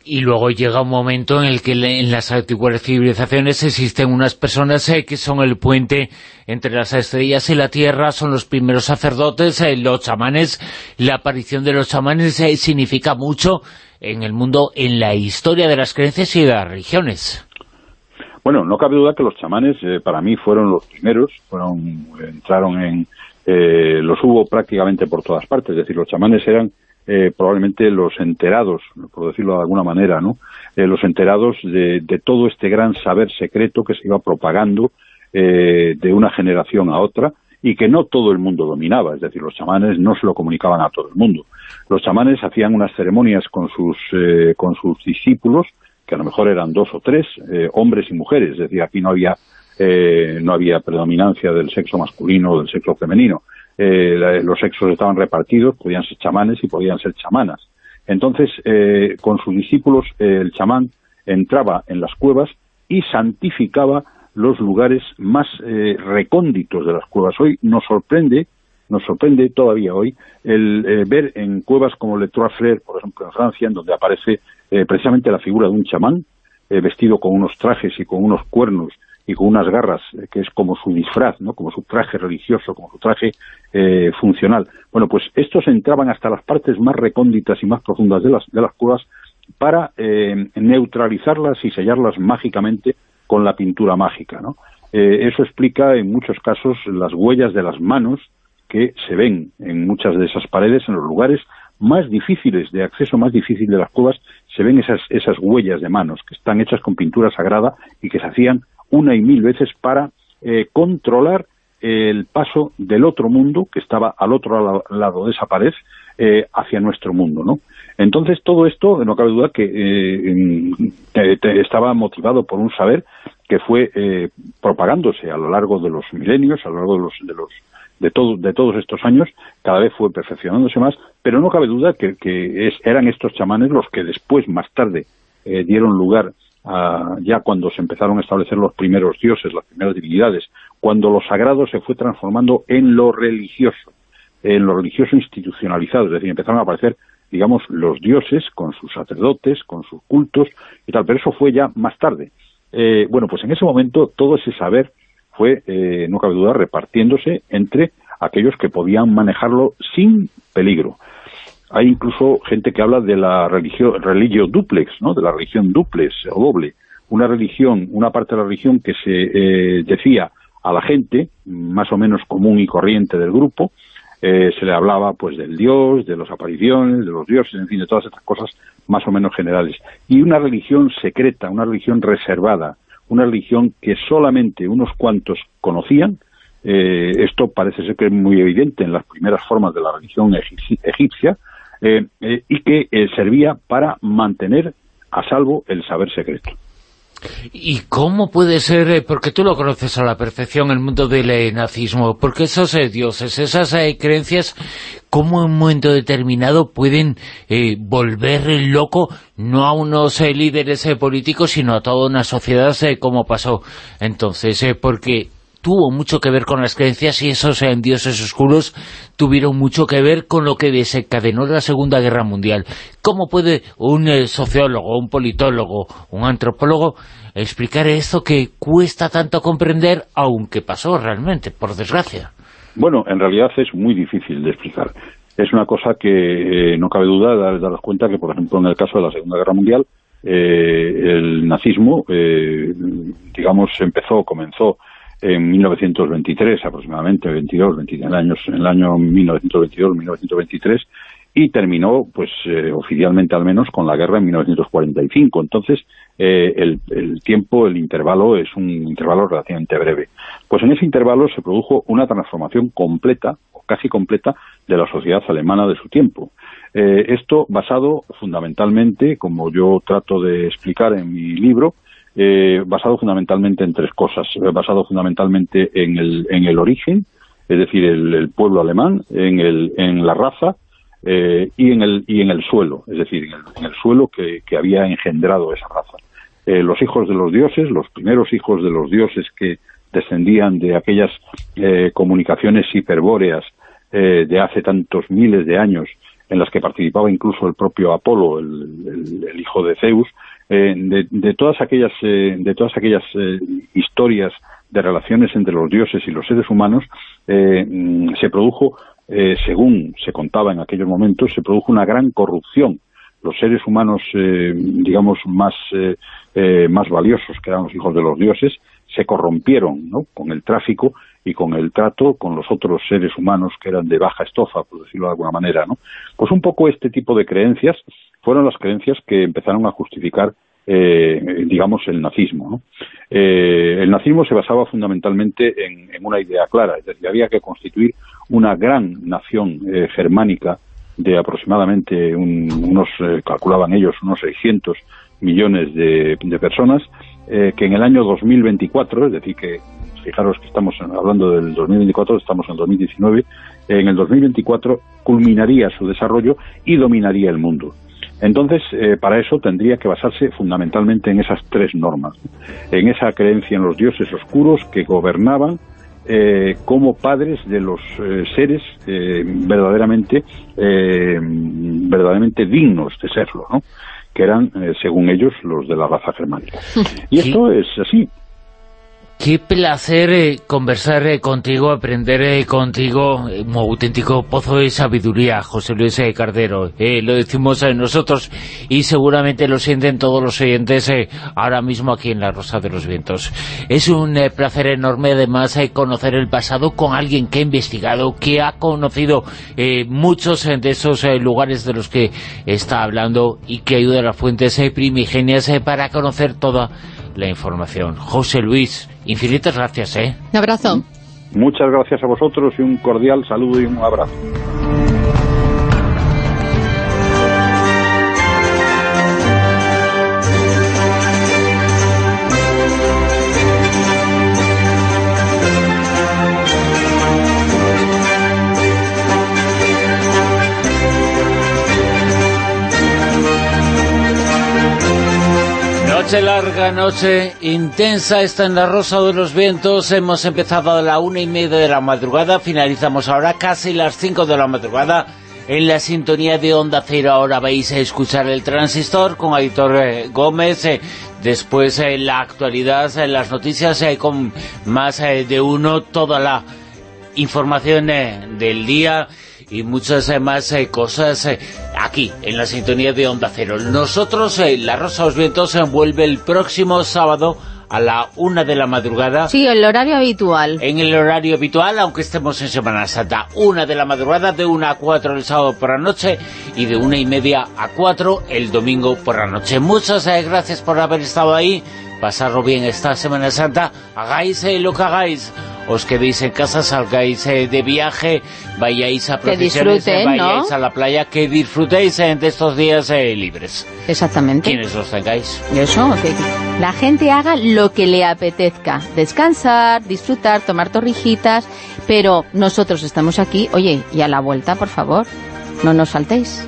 Y luego llega un momento en el que en las antiguas civilizaciones existen unas personas eh, que son el puente entre las estrellas y la tierra, son los primeros sacerdotes, eh, los chamanes. La aparición de los chamanes eh, significa mucho en el mundo, en la historia de las creencias y de las religiones. Bueno, no cabe duda que los chamanes para mí fueron los primeros, fueron entraron en... los hubo prácticamente por todas partes, es decir, los chamanes eran eh, probablemente los enterados, por decirlo de alguna manera, ¿no? Eh, los enterados de, todo este gran saber secreto que se iba propagando eh, de una generación a otra y que no todo el mundo dominaba, es decir, los chamanes no se lo comunicaban a todo el mundo. Los chamanes hacían unas ceremonias con sus, con sus discípulos, que a lo mejor eran dos o tres, hombres y mujeres, es decir, aquí no había, no había predominancia del sexo masculino o del sexo femenino, eh, los sexos estaban repartidos, podían ser chamanes y podían ser chamanas. Entonces, eh, con sus discípulos, eh, el chamán entraba en las cuevas y santificaba los lugares más recónditos de las cuevas. Hoy nos sorprende, nos sorprende todavía hoy, el ver en cuevas como Le Trois Frères, por ejemplo, en Francia, en donde aparece precisamente la figura de un chamán, vestido con unos trajes y con unos cuernos y con unas garras, eh, que es como su disfraz, ¿no? como su traje religioso, como su traje eh, funcional. Bueno, pues estos entraban hasta las partes más recónditas y más profundas de las, de las cuevas para eh, neutralizarlas y sellarlas mágicamente con la pintura mágica. ¿no? eso explica en muchos casos las huellas de las manos que se ven en muchas de esas paredes, en los lugares más difíciles, de acceso más difícil de las cuevas, se ven esas, esas huellas de manos que están hechas con pintura sagrada y que se hacían una y mil veces para eh, controlar el paso del otro mundo, que estaba al otro lado de esa pared, eh, hacia nuestro mundo, ¿no? Entonces, todo esto, no cabe duda que eh, estaba motivado por un saber que fue propagándose a lo largo de los milenios, a lo largo de los, de los de, de todos estos años, cada vez fue perfeccionándose más, pero no cabe duda que, eran estos chamanes los que después, más tarde, dieron lugar ya cuando se empezaron a establecer los primeros dioses, las primeras divinidades, cuando lo sagrado se fue transformando en lo religioso, en lo religioso institucionalizado, es decir, empezaron a aparecer, digamos, los dioses con sus sacerdotes, con sus cultos y tal, pero eso fue ya más tarde. Eh, bueno, pues en ese momento todo ese saber fue, eh, no cabe duda, repartiéndose entre aquellos que podían manejarlo sin peligro hay incluso gente que habla de la religión religio duplex, ¿no? de la religión duplex o doble, una religión, una parte de la religión que se eh, decía a la gente, más o menos común y corriente del grupo, eh, se le hablaba pues del dios, de las apariciones, de los dioses, en fin, de todas estas cosas más o menos generales. Y una religión secreta, una religión reservada, una religión que solamente unos cuantos conocían, eh, esto parece ser que es muy evidente en las primeras formas de la religión egipcia, eh, eh, y que eh, servía para mantener a salvo el saber secreto. ¿Y cómo puede ser, porque tú lo conoces a la perfección, el mundo del nazismo, porque esos dioses, esas creencias, cómo en un momento determinado pueden volver loco no a unos líderes políticos, sino a toda una sociedad, como pasó entonces, porque tuvo mucho que ver con las creencias y esos eh, dioses oscuros tuvieron mucho que ver con lo que desencadenó la Segunda Guerra Mundial. ¿Cómo puede un eh, sociólogo, un politólogo, un antropólogo explicar esto que cuesta tanto comprender, aunque pasó realmente, por desgracia? Bueno, en realidad es muy difícil de explicar. Es una cosa que no cabe duda de daros cuenta que, por ejemplo, en el caso de la Segunda Guerra Mundial, el nazismo, digamos, empezó, comenzó en 1923 aproximadamente, 22, 23 años, en el año 1922-1923 y terminó, pues eh, oficialmente al menos, con la guerra en 1945. Entonces, eh, el, el, tiempo, el intervalo es un intervalo relativamente breve. Pues en ese intervalo se produjo una transformación completa, o casi completa, de la sociedad alemana de su tiempo. Eh, esto basado fundamentalmente, como yo trato de explicar en mi libro, eh, basado fundamentalmente en tres cosas. Eh, basado fundamentalmente en el, en el origen, es decir, el, pueblo alemán, en, el, en la raza eh, y, en el, y en el suelo, es decir, en el, suelo que, había engendrado esa raza. Eh, los hijos de los dioses, los primeros hijos de los dioses que descendían de aquellas comunicaciones hiperbóreas de hace tantos miles de años en las que participaba incluso el propio Apolo, el, el hijo de Zeus, eh, de, todas aquellas, eh, de todas aquellas eh, historias de relaciones entre los dioses y los seres humanos, mm, se produjo, según se contaba en aquellos momentos, se produjo una gran corrupción. Los seres humanos, digamos, más, más valiosos, que eran los hijos de los dioses, se corrompieron ¿no? con el tráfico y con el trato con los otros seres humanos que eran de baja estofa, por decirlo de alguna manera. ¿no? Pues un poco este tipo de creencias fueron las creencias que empezaron a justificar eh, digamos, el nazismo. Eh, el nazismo se basaba fundamentalmente en, una idea clara, es decir, había que constituir una gran nación eh, germánica de aproximadamente unos, calculaban ellos, unos 600 millones de, personas, que en el año 2024, es decir, que fijaros que estamos hablando del 2024, estamos en el 2019, en el 2024 culminaría su desarrollo y dominaría el mundo. Entonces, eh, para eso tendría que basarse fundamentalmente en esas tres normas, en esa creencia en los dioses oscuros que gobernaban eh, como padres de los eh, seres verdaderamente verdaderamente dignos de serlo, ¿no? Que eran, según ellos, los de la raza germánica. *laughs* Y esto es así, Qué placer eh, conversar eh, contigo, aprender eh, contigo, un auténtico pozo de sabiduría, José Luis Cardero. lo decimos nosotros y seguramente lo sienten todos los oyentes ahora mismo aquí en La Rosa de los Vientos. Es un placer enorme además conocer el pasado con alguien que ha investigado, que ha conocido muchos de esos lugares de los que está hablando y que ayuda a las fuentes primigenias para conocer toda la información. José Luis, infinitas gracias, ¿eh? Un abrazo. Muchas gracias a vosotros y un cordial saludo y un abrazo. Noche larga, noche intensa, está en la Rosa de los Vientos. Hemos empezado a la una y media de la madrugada, finalizamos ahora casi las cinco de la madrugada. En la sintonía de Onda Cero ahora vais a escuchar el transistor con Aitor eh, Gómez. Eh, después eh, la actualidad, las noticias con más de uno, toda la información del día y muchas más eh, cosas eh, aquí, en la sintonía de Onda Cero. Nosotros, eh, La Rosa de los Vientos, vuelve el próximo sábado a la una de la madrugada. Sí, el horario habitual. En el horario habitual, aunque estemos en Semana Santa. Una de la madrugada, de una a cuatro el sábado por la noche y de una y media a cuatro el domingo por la noche. Muchas gracias por haber estado ahí. Pasarlo bien esta Semana Santa. Hagáis lo que hagáis os quedéis en casa, salgáis eh, de viaje, vayáis a procesiones, vayáis a la playa, que disfrutéis eh, de estos días eh, libres. Exactamente. Quienes los tengáis. Eso, que la gente haga lo que le apetezca. Descansar, disfrutar, tomar torrijitas, pero nosotros estamos aquí, oye, y a la vuelta, por favor, no nos faltéis.